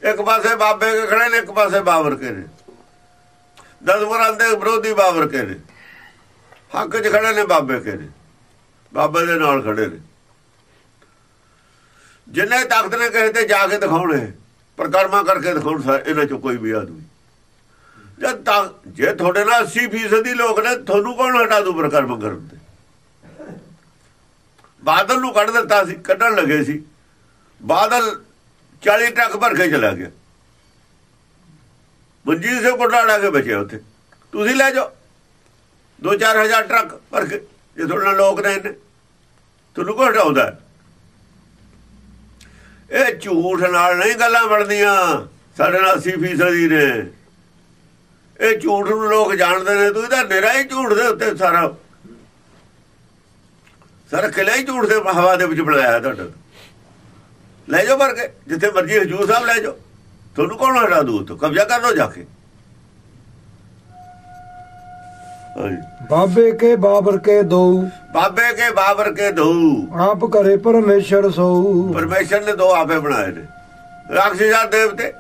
ਇੱਕ ਪਾਸੇ ਬਾਬੇ ਕੇ ਖੜੇ ਨੇ, ਇੱਕ ਪਾਸੇ ਬਾਬਰ ਕੇ ਨੇ। ਦਸਵਰਾਂ ਦੇ ਵਿਰੋਧੀ ਬਾਬਰ ਕੇ ਨੇ। ਹੱਕ 'ਚ ਖੜੇ ਨੇ ਬਾਬੇ ਕੇ ਨੇ। ਬਾਬੇ ਦੇ ਨਾਲ ਖੜੇ ਨੇ। ਜਿੰਨੇ ਤਾਕਤ ਨੇ ਕਹੇ ਤੇ ਜਾ ਕੇ ਦਿਖਾਉਣੇ, ਪ੍ਰਕਰਮਾ ਕਰਕੇ ਦਿਖਾਉਣ ਇਹਨਾਂ ਚੋਂ ਕੋਈ ਵੀ ਆਦਮੀ। ਜਦ ਤੱਕ ਜੇ ਤੁਹਾਡੇ ਨਾਲ 80% ਦੀ ਲੋਕ ਨੇ, ਤੁਹਾਨੂੰ ਕੌਣ ਹਟਾ ਦੂ ਪ੍ਰਕਰਮ ਕਰਨ ਤੇ ਬਾਦਲ ਨੂੰ ਕੱਢ ਦਿੱਤਾ ਸੀ, ਕੱਢਣ ਲੱਗੇ ਸੀ। ਬਾਦਲ 40 ਟਰੱਕ ਭਰ ਕੇ ਚਲਾ ਗਿਆ। ਮਨਜੀਤ ਸਿੰਘ ਕੋਟਾੜਾ ਕੇ ਬਚਿਆ ਉੱਥੇ। ਤੁਸੀਂ ਲੈ ਜਾਓ। 2-4000 ਟਰੱਕ ਭਰ ਕੇ, ਜੇ ਤੁਹਾਡੇ ਨਾਲ ਲੋਕ ਨੇ ਇਹਨੇ ਤੁਹਾਨੂੰ ਕੋ ਹਟਾਉਂਦਾ? ਇਹ ਝੂਠ ਨਾਲ ਨਹੀਂ ਗੱਲਾਂ ਬਣਦੀਆਂ। ਸਾਡੇ ਨਾਲ 80% ਦੀ ਨੇ। ਇਹ ਝੂਠ ਨੂੰ ਲੋਕ ਜਾਣਦੇ ਨੇ। ਤੂੰ ਇਹਦਾ ਨਿਰਾ ਹੀ ਝੂਠ ਦੇ ਉੱਤੇ ਸਾਰਾ ਸਾਰਾ ਕਿਲਾ ਹੀ ਝੂਠ ਦੇ ਹਵਾ ਦੇ ਵਿੱਚ ਬਣਾਇਆ ਤੁਹਾਡਾ। ਲੈ ਜਾਓ ਭਰ ਕੇ ਜਿੱਥੇ ਮਰਜ਼ੀ ਹਜੂਰ ਸਾਹਿਬ ਲੈ ਜਾਓ। ਤੁਹਾਨੂੰ ਕੌਣ ਹਟਾ ਦੂ ਤੋ? ਕਬਜ਼ਾ ਕਰ ਲਓ ਜਾ ਕੇ। ਬਾਬੇ ਕੇ ਬਾਬਰ ਕੇ ਦੋ ਬਾਬੇ ਕੇ ਬਾਬਰ ਕੇ ਦੋ ਆਪ ਕਰੇ ਪਰਮੇਸ਼ਰ ਸੋ। ਪਰਮੇਸ਼ਰ ਨੇ ਦੋ ਆਪੇ ਬਣਾਏ ਨੇ। ਰਾਖਸ਼ਾਂ ਦੇਵਤੇ।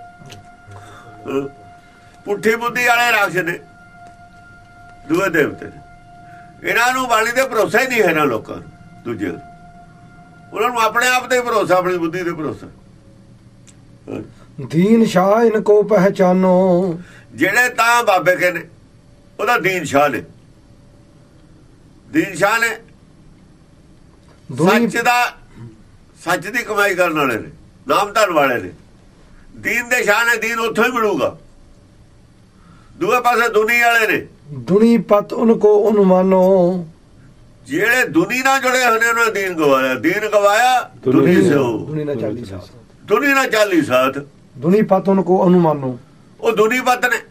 ਪੁੱਠੀ ਬੁੱਧੀ ਵਾਲੇ ਰਾਖਸ਼ ਨੇ। ਦੂਏ ਦੇਵਤੇ ਇਹਨਾਂ ਨੂੰ ਬਾਣੀ ਤੇ ਭਰੋਸਾ ਹੀ ਨਹੀਂ ਹੈ ਨਾ ਲੋਕਾਂ ਨੂੰ ਦੂਜੇ। ਉਹਨਾਂ ਨੂੰ ਆਪਣੇ ਆਪ ਤੇ ਭਰੋਸਾ ਆਪਣੀ ਬੁੱਧੀ ਤੇ ਭਰੋਸਾ। ਦੀਨ ਸ਼ਾਹ ਇਨ ਕੋ ਪਹਿਚਾਨੋ। ਜਿਹੜੇ ਤਾਂ ਬਾਬੇ ਕੇ ਨੇ ਉਹਦਾ ਦੀਨ ਸ਼ਾਹ ਨੇ। ਦੀਨ ਸ਼ਾਹ ਨੇ ਸੱਚ ਦਾ ਸੱਚ ਦੀ ਕਮਾਈ ਕਰਨ ਵਾਲੇ ਨੇ ਨਾਮ ਧਨ ਵਾਲੇ ਨੇ। ਦੀਨ ਦੇ ਸ਼ਾਹ ਨੇ ਦੀਨ ਉੱਥੋਂ ਹੀ ਮਿਲੂਗਾ। ਦੂਏ ਪਾਸੇ ਦੁਨੀ ਵਾਲੇ ਨੇ। ਦੁਨੀ ਪਤ ਉਨ ਕੋ ਅਨੁਮਾਨੋ ਜਿਹੜੇ ਦੁਨੀ ਨਾਲ ਜੁੜੇ ਹੋਏ ਨੇ ਉਹਨਾਂ ਨੇ ਦੀਨ ਗਵਾਇਆ ਦੀਨ ਗਵਾਇਆ ਦੁਨੀ ਸੋ। ਦੁਨੀ ਨਾ ਚਾਲੀ ਸਾਥ ਦੁਨੀ ਨਾਲ ਚਾਲੀ ਸਾਥ ਦੁਨੀ ਪਤ ਉਨ ਕੋ ਅਨੁਮਾਨੋ। ਉਹ ਦੁਨੀ ਪਤ ਨੇ।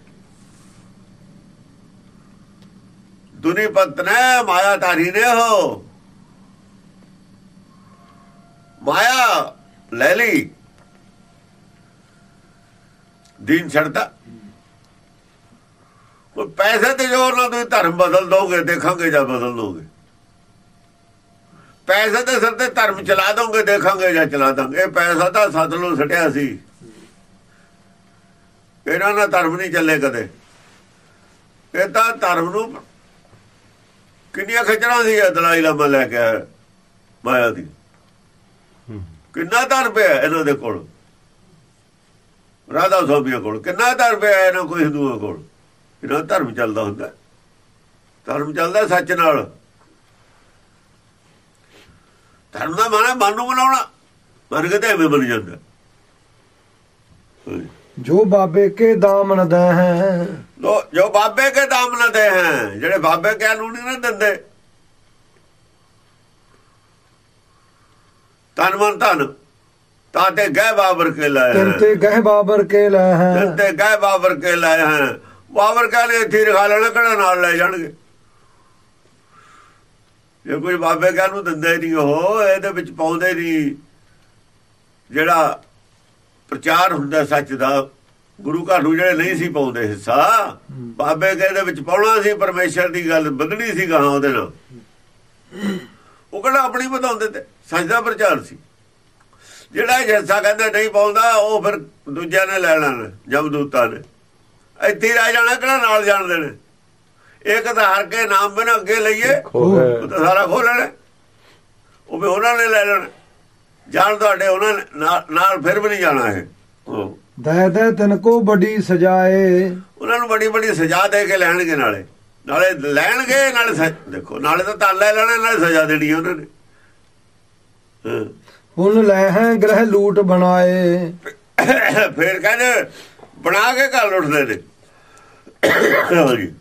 ਦੁਨੀ ਪਤ ਨੇ ਮਾਇਆ ਧਾਰੀ ਨੇ ਹੋ ਮਾਇਆ ਲੈ ਲਈ। ਦਿਨ ਛੜਦਾ ਉਹ ਪੈਸੇ ਤੇ ਜੋਰ ਨਾਲ ਤੁਸੀਂ ਧਰਮ ਬਦਲ ਦੋਗੇ ਦੇਖਾਂਗੇ ਜਾਂ ਬਦਲ ਦੋਗੇ। ਪੈਸੇ ਦੇ ਸਿਰ ਤੇ ਧਰਮ ਚਲਾ ਦੋਗੇ, ਦੇਖਾਂਗੇ ਜਾਂ ਚਲਾ ਦਾਂਗੇ। ਇਹ ਪੈਸਾ ਤਾਂ ਸਤਲੂ ਸਟਿਆ ਸੀ। ਇਹਨਾਂ ਨਾਲ ਧਰਮ ਨਹੀਂ ਚੱਲੇ ਕਦੇ। ਇਹ ਤਾਂ ਧਰਮ ਨੂੰ ਕਿੰਨੀਆਂ ਖਚਰਾਂ ਸੀ ਦਲਾਈ ਲਾਮਾ ਲੈ ਕੇ ਆਇਆ, ਮਾਇਆ ਦੀ। ਕਿੰਨਾ ਧਨ ਪਿਆ ਇਹਨਾਂ ਦੇ ਕੋਲ? ਰਾਧਾ ਸਵਾਮੀਆਂ ਕੋਲ। ਕਿੰਨਾ ਧਨ ਪਿਆ ਇਹਨਾਂ ਕੋਈ ਹਿੰਦੂਆਂ ਕੋਲ? ਇਹਨਾਂ ਧਰਮ ਚੱਲਦਾ ਹੁੰਦਾ। ਧਰਮ ਚੱਲਦਾ ਸੱਚ ਨਾਲ। ਧਰਮ ਦਾ ਮਾਨਾ ਮਨ ਨੂੰ ਬਣਾਉਣਾ ਕੇ ਤਾਂ ਐਵੇਂ ਬਣ ਜਾਂਦਾ। ਜੋ ਬਾਬੇ ਕੇ ਦਾਮਨ ਦੇ ਹੈ। ਜੋ ਬਾਬੇ ਕੇ ਦਾਮ ਨਾ ਦੇ ਹੈ ਜਿਹੜੇ ਬਾਬੇ ਕੇ ਨੂੰ ਨਹੀਂ ਨਾ ਦਿੰਦੇ। ਤਨ ਮਨ ਧਨ। ਤਾਂ ਤੇ ਗਏ ਬਾਬਰ ਕੇ ਤਿਨ ਹੈ। ਤੇ ਗਹਿ ਬਾਬਰ ਕੇ ਲੈ ਹੈ। ਤਿਨ ਤੇ ਗਏ ਬਾਬਰ ਕੇ ਲਾਏ ਹੈ। ਬਾਬਰ ਕਾ ਨੇ ਇੱਥੇ ਰਖਾ ਲੈਣਾ ਕਿਹੜਾ ਨਾਲ ਲੈ ਜਾਣਗੇ? ਜੇ ਕੋਈ ਬਾਬੇ ਕਾ ਨੂੰ ਦਿੰਦੇ ਨਹੀਂ ਉਹ, ਇਹਦੇ ਵਿੱਚ ਪਾਉਂਦੇ ਨਹੀਂ। ਜਿਹੜਾ ਪ੍ਰਚਾਰ ਹੁੰਦਾ ਸੱਚ ਦਾ, ਗੁਰੂ ਘਰ ਨੂੰ ਜਿਹੜੇ ਨਹੀਂ ਸੀ ਪਾਉਂਦੇ ਹਿੱਸਾ, ਬਾਬੇ ਕੇ ਦੇ ਵਿੱਚ ਪਾਉਣਾ ਸੀ, ਪਰਮੇਸ਼ਰ ਦੀ ਗੱਲ ਬੰਦਣੀ ਸੀ ਗਾਂ ਉਹਦੇ ਨਾਲ। ਉਹ ਕਹਿੰਦਾ ਆਪਣੀ ਵਧਾਉਂਦੇ ਤੇ, ਸੱਚ ਦਾ ਪ੍ਰਚਾਰ ਸੀ। ਜਿਹੜਾ ਇਹ ਹਿੱਸਾ ਕਹਿੰਦਾ ਨਹੀਂ ਪਾਉਂਦਾ, ਉਹ ਫਿਰ ਦੂਜਿਆਂ ਨੇ ਲੈ ਲੈਣਾ, ਜਮਦੂਤਾਂ ਨੇ। ਇੱਥੇ ਰਹਿ ਜਾਣਾ, ਕਿਹੜਾ ਨਾਲ ਜਾਣਦੇ ਨੇ ਇੱਕ ਤਾਂ ਹਰ ਕੇ ਨਾਮ ਬਿਨਾਂ ਅੱਗੇ ਲਈਏ ਖੋ ਸਾਰਾ ਖੋਲ ਲੈਣਾ। ਉਹ ਵੀ ਉਹਨਾਂ ਨੇ ਲੈ ਲੈਣਾ। ਜਾਣ ਤੁਹਾਡੇ ਉਹਨਾਂ ਨਾਲ- ਫਿਰ ਵੀ ਨਹੀਂ ਜਾਣਾ ਹੈ। ਉਹ ਦੇ ਦੇ ਤਿਨ ਕੋ ਬੜੀ ਸਜਾਏ। ਉਹਨਾਂ ਨੂੰ ਬੜੀ ਬੜੀ ਸਜ਼ਾ ਦੇ ਕੇ ਲੈਣਗੇ ਨਾਲੇ। ਨਾਲੇ ਲੈਣਗੇ ਨਾਲੇ ਦੇਖੋ ਨਾਲੇ ਤਾਂ ਤਾਂ ਲੈ ਲੈਣਾ ਨਾਲੇ ਸਜ਼ਾ ਦੇਣੀ ਉਹਨਾਂ ਨੇ। ਹੁਣ ਲੈ ਹੈ ਗ੍ਰਹਿ ਲੂਟ ਬਣਾਏ। ਫਿਰ ਕਹਿੰਦੇ ਬਣਾ ਕੇ ਘਰ ਲੁੱਟਦੇ ਨੇ। ਹਾਂਜੀ।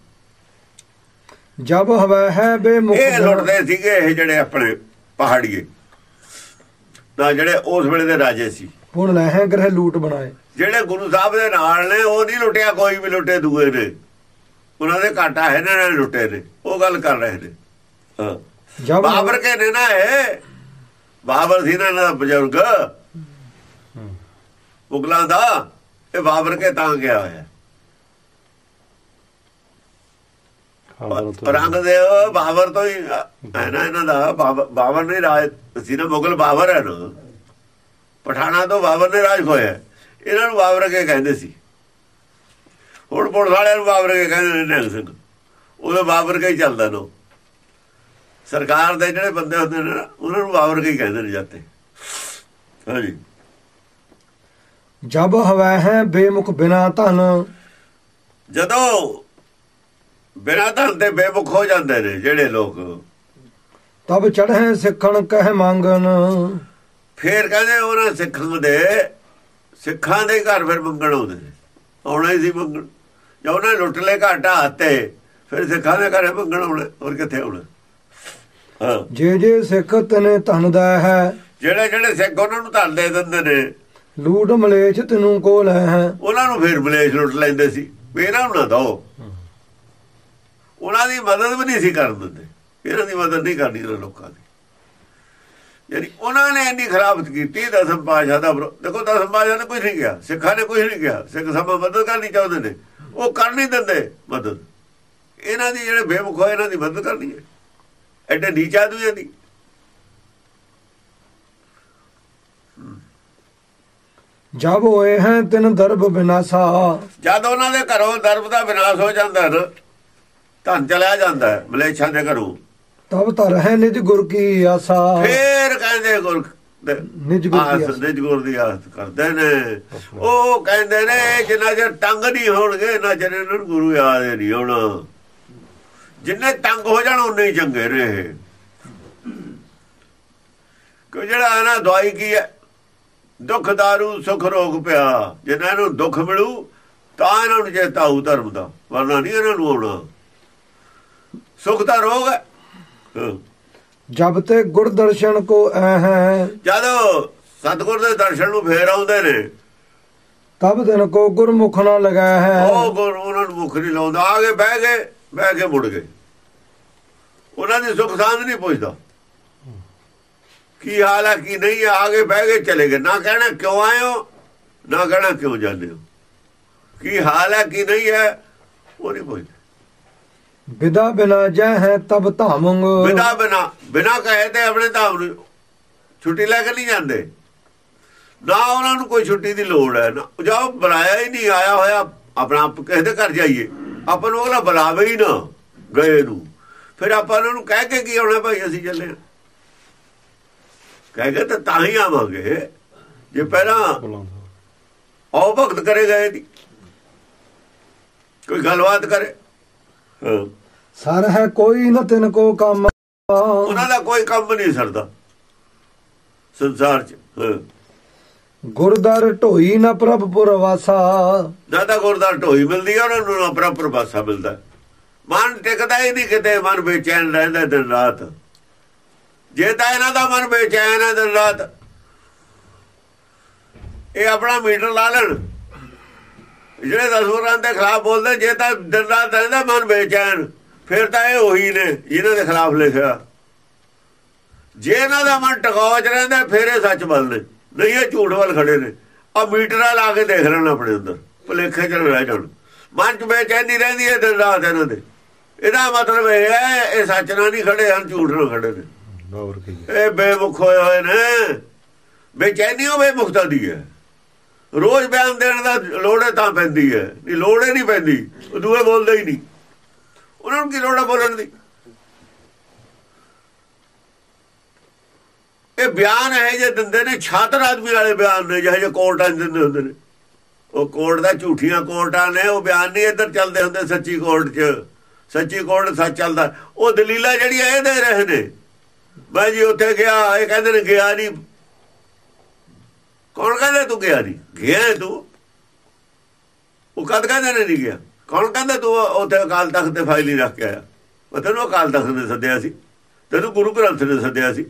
ਜਬ ਹਵੈ ਹੈ ਬੇਮੁਖ ਇਹ ਲੁੱਟਦੇ ਸੀਗੇ ਇਹ ਜਿਹੜੇ ਆਪਣੇ ਪਹਾੜੀਏ। ਨਾ ਜਿਹੜੇ ਉਸ ਵੇਲੇ ਦੇ ਰਾਜੇ ਸੀ। ਹੁਣ ਲੈ ਹੈ ਗ੍ਰਹਿ ਲੂਟ ਬਣਾਏ। ਜਿਹੜੇ ਗੁਰੂ ਸਾਹਿਬ ਦੇ ਨਾਲ ਨੇ ਉਹ ਨਹੀਂ ਲੁੱਟਿਆ ਕੋਈ ਵੀ ਲੁੱਟੇ ਦੂਏ ਨੇ। ਉਹਨਾਂ ਦੇ ਘਾਟਾ ਹੈ ਨਾ ਲੁੱਟੇ ਨੇ। ਉਹ ਗੱਲ ਕਰ ਰਹੇ ਨੇ। ਹਾਂ। ਬਾਬਰ ਕੇ ਨੇ ਨਾ ਇਹ ਬਾਬਰ ਸੀ ਨਾ ਬਜ਼ੁਰਗ। ਮੁਗਲਾਂ ਦਾ ਇਹ ਬਾਬਰ ਕੇ ਤਾਂ ਗਿਆ ਹੋਇਆ ਖਾਨਦਾਨ ਤੋਂ ਰੰਗ ਦੇ ਉਹ ਬਾਬਰ ਤੋਂ ਹੀ ਹੈ ਨਾ ਇਹਨਾਂ ਦਾ ਬਾਬ- ਬਾਬਰ ਨੇ ਰਾਜ ਸੀ ਨਾ ਮੁਗਲ ਬਾਬਰ ਹੈ ਨਾ ਪਠਾਣਾ ਤੋਂ ਬਾਬਰ ਨੇ ਰਾਜ ਖੋਇਆ ਇਹਨਾਂ ਨੂੰ ਬਾਬਰ ਕੇ ਕਹਿੰਦੇ ਸੀ। ਹੁਣ ਪੁਲਿਸ ਵਾਲਿਆਂ ਨੂੰ ਬਾਬਰ ਕੇ ਕਹਿੰਦੇ ਨੇ ਨਿਹੰਗ ਸਿੰਘ। ਉਹਦੇ ਬਾਬਰ ਕੇ ਹੀ ਚੱਲਦਾ ਨੋ ਸਰਕਾਰ ਦੇ ਜਿਹੜੇ ਬੰਦੇ ਹੁੰਦੇ ਨੇ ਨਾ, ਉਹਨਾਂ ਨੂੰ ਬਾਬਰ ਕੇ ਹੀ ਕਹਿੰਦੇ ਨੇ ਜਾਂਦੇ ਹਾਂਜੀ। ਜਬ ਹਵੈ ਹੈ ਬੇਮੁਖ ਬਿਨਾ ਧਨ। ਜਦੋਂ ਬਿਨਾਂ ਧਨ ਦੇ ਬੇਮੁਖ ਹੋ ਜਾਂਦੇ ਨੇ ਜਿਹੜੇ ਲੋਕ। ਤਬ ਚੜ੍ਹੇ ਸਿੱਖਣ ਕਹਿ ਮੰਗਨ ਫੇਰ ਕਹਿੰਦੇ ਉਹਨਾਂ ਸਿੱਖਾਂ ਦੇ ਸਿੱਖਾਂ ਦੇ ਘਰ ਫਿਰ ਮੰਗਣ ਆਉਂਦੇ ਨੇ। ਆਉਣਾ ਹੀ ਸੀ ਮੰਗਣ। ਜੇ ਉਹਨਾਂ ਲੁੱਟ ਲੈ ਘਾਟਾ ਹੱਤੇ ਫਿਰ ਸਿੱਖਾਂ ਦੇ ਘਰੇ ਮੰਗਣ ਆਉਣਾ ਹੋਰ ਕਿੱਥੇ ਆਉਣਾ? ਜੇ ਜੇ ਸਿੱਖ ਤਨੇ ਧਨ ਦਾ ਹੈ। ਜਿਹੜੇ ਜਿਹੜੇ ਸਿੱਖ ਉਹਨਾਂ ਨੂੰ ਧਨ ਦੇ ਦਿੰਦੇ ਨੇ। ਲੂਟ ਮਲੇਛ ਤੈਨੂੰ ਕੋ ਲੈ ਹੈ। ਉਹਨਾਂ ਨੂੰ ਫਿਰ ਮਲੇਸ਼ ਲੁੱਟ ਲੈਂਦੇ ਸੀ। ਇਹਨਾਂ ਨੂੰ ਨਾ ਦੋ ਉਹਨਾਂ ਦੀ ਮਦਦ ਵੀ ਨਹੀਂ ਸੀ ਕਰਨ ਦਿੰਦੇ। ਇਹਨਾਂ ਦੀ ਮਦਦ ਨਹੀਂ ਕਰਨੀ ਉਹਨਾਂ ਲੋਕਾਂ ਦੀ। ਯਾਨੀ ਉਹਨਾਂ ਨੇ ਇੰਨੀ ਖਰਾਬਤ ਕੀਤੀ ਦਸਮ ਪਾਸ਼ਾ ਦਾ ਦੇਖੋ ਦਸਮ ਪਾਸ਼ਾ ਨੇ ਕੁਝ ਨਹੀਂ ਕਿਹਾ ਸਿੱਖਾਂ ਨੇ ਕੁਝ ਨਹੀਂ ਕਿਹਾ। ਸਿੱਖ ਸਭਾ ਮਦਦ ਕਰਨੀ ਚਾਹੁੰਦੇ ਨੇ। ਉਹ ਕਰ ਨਹੀਂ ਦਿੰਦੇ ਮਦਦ। ਇਹਨਾਂ ਦੀ ਜਿਹੜੇ ਬੇਮੁਖ ਹੋਏ ਇਹਨਾਂ ਦੀ ਮਦਦ ਕਰਨੀ ਹੈ। ਐਡੇ ਨੀਚ ਆਦਮੀਆਂ ਦੀ ਜਬ ਹੋਏ ਹੈ ਤਿਨ ਦਰਬ ਬਿਨਾਸਾ। ਜਦ ਉਹਨਾਂ ਦੇ ਘਰੋਂ ਦਰਬ ਦਾ ਵਿਨਾਸ਼ ਹੋ ਜਾਂਦਾ ਨਾ ਧਨ ਚਲਿਆ ਜਾਂਦਾ ਹੈ ਮਲੇਛਾ ਦੇ ਘਰੋਂ। ਤਬ ਤਰ ਹੈ ਨਿਜ ਗੁਰ ਕੀ ਆਸਾ। ਫੇਰ ਕਹਿੰਦੇ ਗੁਰ ਨਿਜ ਗੁਰ ਦੀ ਆਸ ਕਰਦੇ ਨੇ। ਉਹ ਕਹਿੰਦੇ ਨੇ ਜਿੰਨਾ ਚਿਰ ਤੰਗ ਨਹੀਂ ਹੋਣਗੇ ਨਾ ਚਿਰ ਇਹਨਾਂ ਨੂੰ ਗੁਰੂ ਯਾਦ ਨਹੀਂ ਹੋਣਾ ਜਿੰਨੇ ਤੰਗ ਹੋ ਜਾਣ ਉਨੇ ਹੀ ਚੰਗੇ ਨੇ। ਕਿ ਜਿਹੜਾ ਨਾ ਦਵਾਈ ਕੀ ਹੈ? ਦੁੱਖ ਦਾਰੂ ਸੁਖ ਰੋਗ ਪਿਆ। ਜਿਨ੍ਹਾਂ ਨੂੰ ਦੁੱਖ ਮਿਲੂ ਤਾਂ ਇਹਨਾਂ ਨੂੰ ਚੇਤਾ ਆਊ ਧਰਮ ਦਾ। ਵਰਨਾ ਨਹੀਂ ਇਹਨਾਂ ਨੂੰ ਆਉਣਾ। ਸੁਖ ਦਾ ਰੋਗ ਹੈ। ਜਬ ਤੇ ਗੁਰ ਦਰਸ਼ਨ ਕੋ ਐ ਹੈ ਜਦੋਂ ਸਤਗੁਰ ਦੇ ਦਰਸ਼ਨ ਨੂੰ ਫੇਰ ਆਉਂਦੇ ਨੇ ਤਬ ਦਿਨ ਕੋ ਗੁਰਮੁਖ ਨਾ ਲਗਾ ਹੈ। ਉਹ ਗੁਰ ਉਹਨਾਂ ਨੂੰ ਮੁਖ ਨਹੀਂ ਲਾਉਂਦਾ। ਆ ਕੇ ਬਹਿ ਗਏ ਬਹਿ ਕੇ ਮੁੜ ਗਏ। ਉਹਨਾਂ ਦੀ ਸੁਖ ਸਾਂਦ ਨਹੀਂ ਪੁੱਛਦਾ। ਕੀ ਹਾਲ ਹੈ ਕੀ ਨਹੀਂ ਹੈ ਆ ਕੇ ਬਹਿ ਕੇ ਚਲੇ ਗਏ। ਨਾ ਕਹਿਣਾ ਕਿਉਂ ਆਏ ਹੋ ਨਾ ਕਹਿਣਾ ਕਿਉਂ ਜਾਂਦੇ ਹੋ। ਕੀ ਹਾਲ ਹੈ ਕੀ ਨਹੀਂ ਹੈ ਉਹ ਨਹੀਂ ਪੁੱਛਦਾ। ਵਿਦਾ ਬਿਨਾ ਜੈ ਹੈ ਤਬ ਧਾਮੰਗ। ਬਿਨਾ ਬਿਨਾ ਬਿਨਾ ਕਹੇ ਤੇ ਆਪਣੇ ਧਾਮ ਨੂੰ ਛੁੱਟੀ ਲੈ ਕੇ ਨਹੀਂ ਜਾਂਦੇ। ਨਾ ਉਹਨਾਂ ਨੂੰ ਕੋਈ ਛੁੱਟੀ ਦੀ ਲੋੜ ਹੈ, ਨਾ ਜਾਓ, ਬੁਲਾਇਆ ਹੀ ਨਹੀਂ, ਆਇਆ ਹੋਇਆ, ਆਪਣਾ ਕਿਸੇ ਦੇ ਘਰ ਜਾਈਏ। ਆਪਾਂ ਨੂੰ ਅਗਲਾ ਬੁਲਾਵੇ ਹੀ ਨਾ, ਗਏ ਨੂੰ। ਫਿਰ ਆਪਾਂ ਉਹਨਾਂ ਨੂੰ ਕਹਿ ਕੇ ਕੀ ਆਉਣਾ ਭਾਈ, ਅਸੀਂ ਚੱਲੇ ਹਾਂ। ਕਹਿ ਕੇ ਤਾਂ ਤਾਂ ਹੀ ਆਵਾਂਗੇ। ਜੇ ਪਹਿਲਾਂ ਬੁਲਾਉਂਦਾ ਆਓ, ਭਗਤ ਕਰੇ ਗਏ ਦੀ। ਕੋਈ ਗੱਲਬਾਤ ਕਰੇ। ਹਾਂ। ਸਰ ਹੈ ਕੋਈ ਨ ਤਿਨ ਕੋ ਕੰਮ। ਉਹਨਾਂ ਦਾ ਕੋਈ ਕੰਮ ਨਹੀਂ ਸਰਦਾ। ਸੰਸਾਰ ਚ। ਗੁਰਦਰ ਢੋਈ ਨ ਪ੍ਰਭਪੁਰ ਵਾਸਾ। ਨਾ ਤਾਂ ਗੁਰਦਾਰ ਢੋਈ ਮਿਲਦੀ ਆ ਉਹਨਾਂ ਨੂੰ ਨਾ ਪ੍ਰੋਪਰ ਪਾਸਾ ਮਿਲਦਾ। ਮਨ ਟਿਕਦਾ ਹੀ ਨਹੀਂ ਕਿਤੇ ਮਨ ਬੇਚੈਨ ਰਹਿੰਦਾ ਦਿਨ ਰਾਤ। ਜੇ ਤਾਂ ਇਹਨਾਂ ਦਾ ਮਨ ਬੇਚੈਨ ਹੈ ਦਿਨ ਰਾਤ ਇਹ ਆਪਣਾ ਮੀਟਰ ਲਾ ਲੈਣ। ਜਿਹੜੇ ਦਸਵਰਾਂ ਦੇ ਖਿਲਾਫ ਬੋਲਦੇ ਜੇ ਤਾਂ ਦਿਨ ਰਾਤ ਰਹਿੰਦਾ ਮਨ ਬੇਚੈਨ। ਫਿਰ ਤਾਂ ਇਹ ਉਹੀ ਨੇ ਜਿਹਨਾਂ ਦੇ ਖਿਲਾਫ ਲਿਖਿਆ। ਜੇ ਇਹਨਾਂ ਦਾ ਮਨ ਟਿਕਾਉ ਚ ਰਹਿੰਦਾ ਫਿਰ ਇਹ ਸੱਚ ਬੋਲਦੇ ਨਹੀਂ ਇਹ ਝੂਠ ਵੱਲ ਖੜੇ ਨੇ। ਆ ਮੀਟਰਾਂ ਲਾ ਕੇ ਦੇਖ ਲੈਣ ਆਪਣੇ ਅੰਦਰ ਭੁਲੇਖੇ ਚ ਰਹਿ ਜਾਣ। ਮਨ ਚ ਬੇਚੈਨੀ ਰਹਿੰਦੀ ਹੈ ਦਿਨ ਰਾਤ ਇਹਨਾਂ ਦੇ। ਇਹਦਾ ਮਤਲਬ ਇਹ ਹੈ ਇਹ ਸੱਚ ਨਾਲ ਨਹੀਂ ਖੜੇ ਹਨ ਝੂਠ ਨਾਲ ਖੜੇ ਨੇ। ਇਹ ਬੇਮੁਖ ਹੋਏ ਹੋਏ ਨੇ। ਬੇਚੈਨੀ ਉਹ ਬੇਮੁਖਤਾ ਦੀ ਹੈ। ਰੋਜ਼ ਬਿਆਨ ਦੇਣ ਦਾ ਲੋੜ ਤਾਂ ਪੈਂਦੀ ਹੈ। ਨਹੀਂ ਲੋੜ ਹੀ ਨਹੀਂ ਪੈਂਦੀ। ਉਹ ਦੂਏ ਬੋਲਦੇ ਹੀ ਨਹੀਂ। ਉਹਨਾਂ ਨੂੰ ਕੀ ਲੋੜ ਹੈ ਬੋਲਣ ਦੀ? ਇਹ ਬਿਆਨ ਹੈ ਜੇ ਦਿੰਦੇ ਨੇ, ਛਾਤਰ ਆਦਮੀ ਵਾਲੇ ਬਿਆਨ ਨੇ, ਜਿਹੇ ਜਿਹੇ ਕੋਰਟਾਂ 'ਚ ਦਿੰਦੇ ਹੁੰਦੇ ਨੇ। ਉਹ ਕੋਰਟ ਦਾ ਝੂਠੀਆਂ ਕੋਰਟਾਂ ਨੇ, ਉਹ ਬਿਆਨ ਨਹੀਂ ਇੱਧਰ ਚੱਲਦੇ ਹੁੰਦੇ ਸੱਚੀ ਕੋਰਟ 'ਚ। ਸੱਚੀ ਕੋਰਟ ਸੱਚ ਚੱਲਦਾ। ਉਹ ਦਲੀਲਾਂ ਜਿਹੜੀਆਂ ਇਹ ਦੇ ਰਹੇ ਨੇ। ਬਾਈ ਜੀ ਉੱਥੇ ਗਿਆ, ਇਹ ਕਹਿੰਦੇ ਨੇ ਗਿਆ ਨਹੀਂ। ਕੌਣ ਕਹਿੰਦਾ ਤੂੰ ਗਿਆ ਨਹੀਂ? ਗਿਆ ਹੈ ਤੂੰ? ਉਹ ਕਦ ਕਹਿੰਦੇ ਨੇ ਨਹੀਂ ਗਿਆ? ਕੌਣ ਕਹਿੰਦਾ ਤੂੰ ਉੱਥੇ ਅਕਾਲ ਤਖਤ ਤੇ ਫਾਈਲ ਹੀ ਰੱਖ ਕੇ ਆਇਆ? ਮੈਂ ਤੈਨੂੰ ਅਕਾਲ ਤਖਤ ਨੇ ਸੱਦਿਆ ਸੀ। ਤੈਨੂੰ ਗੁਰੂ ਗ੍ਰੰਥ ਨੇ ਸੱਦਿਆ ਸੀ।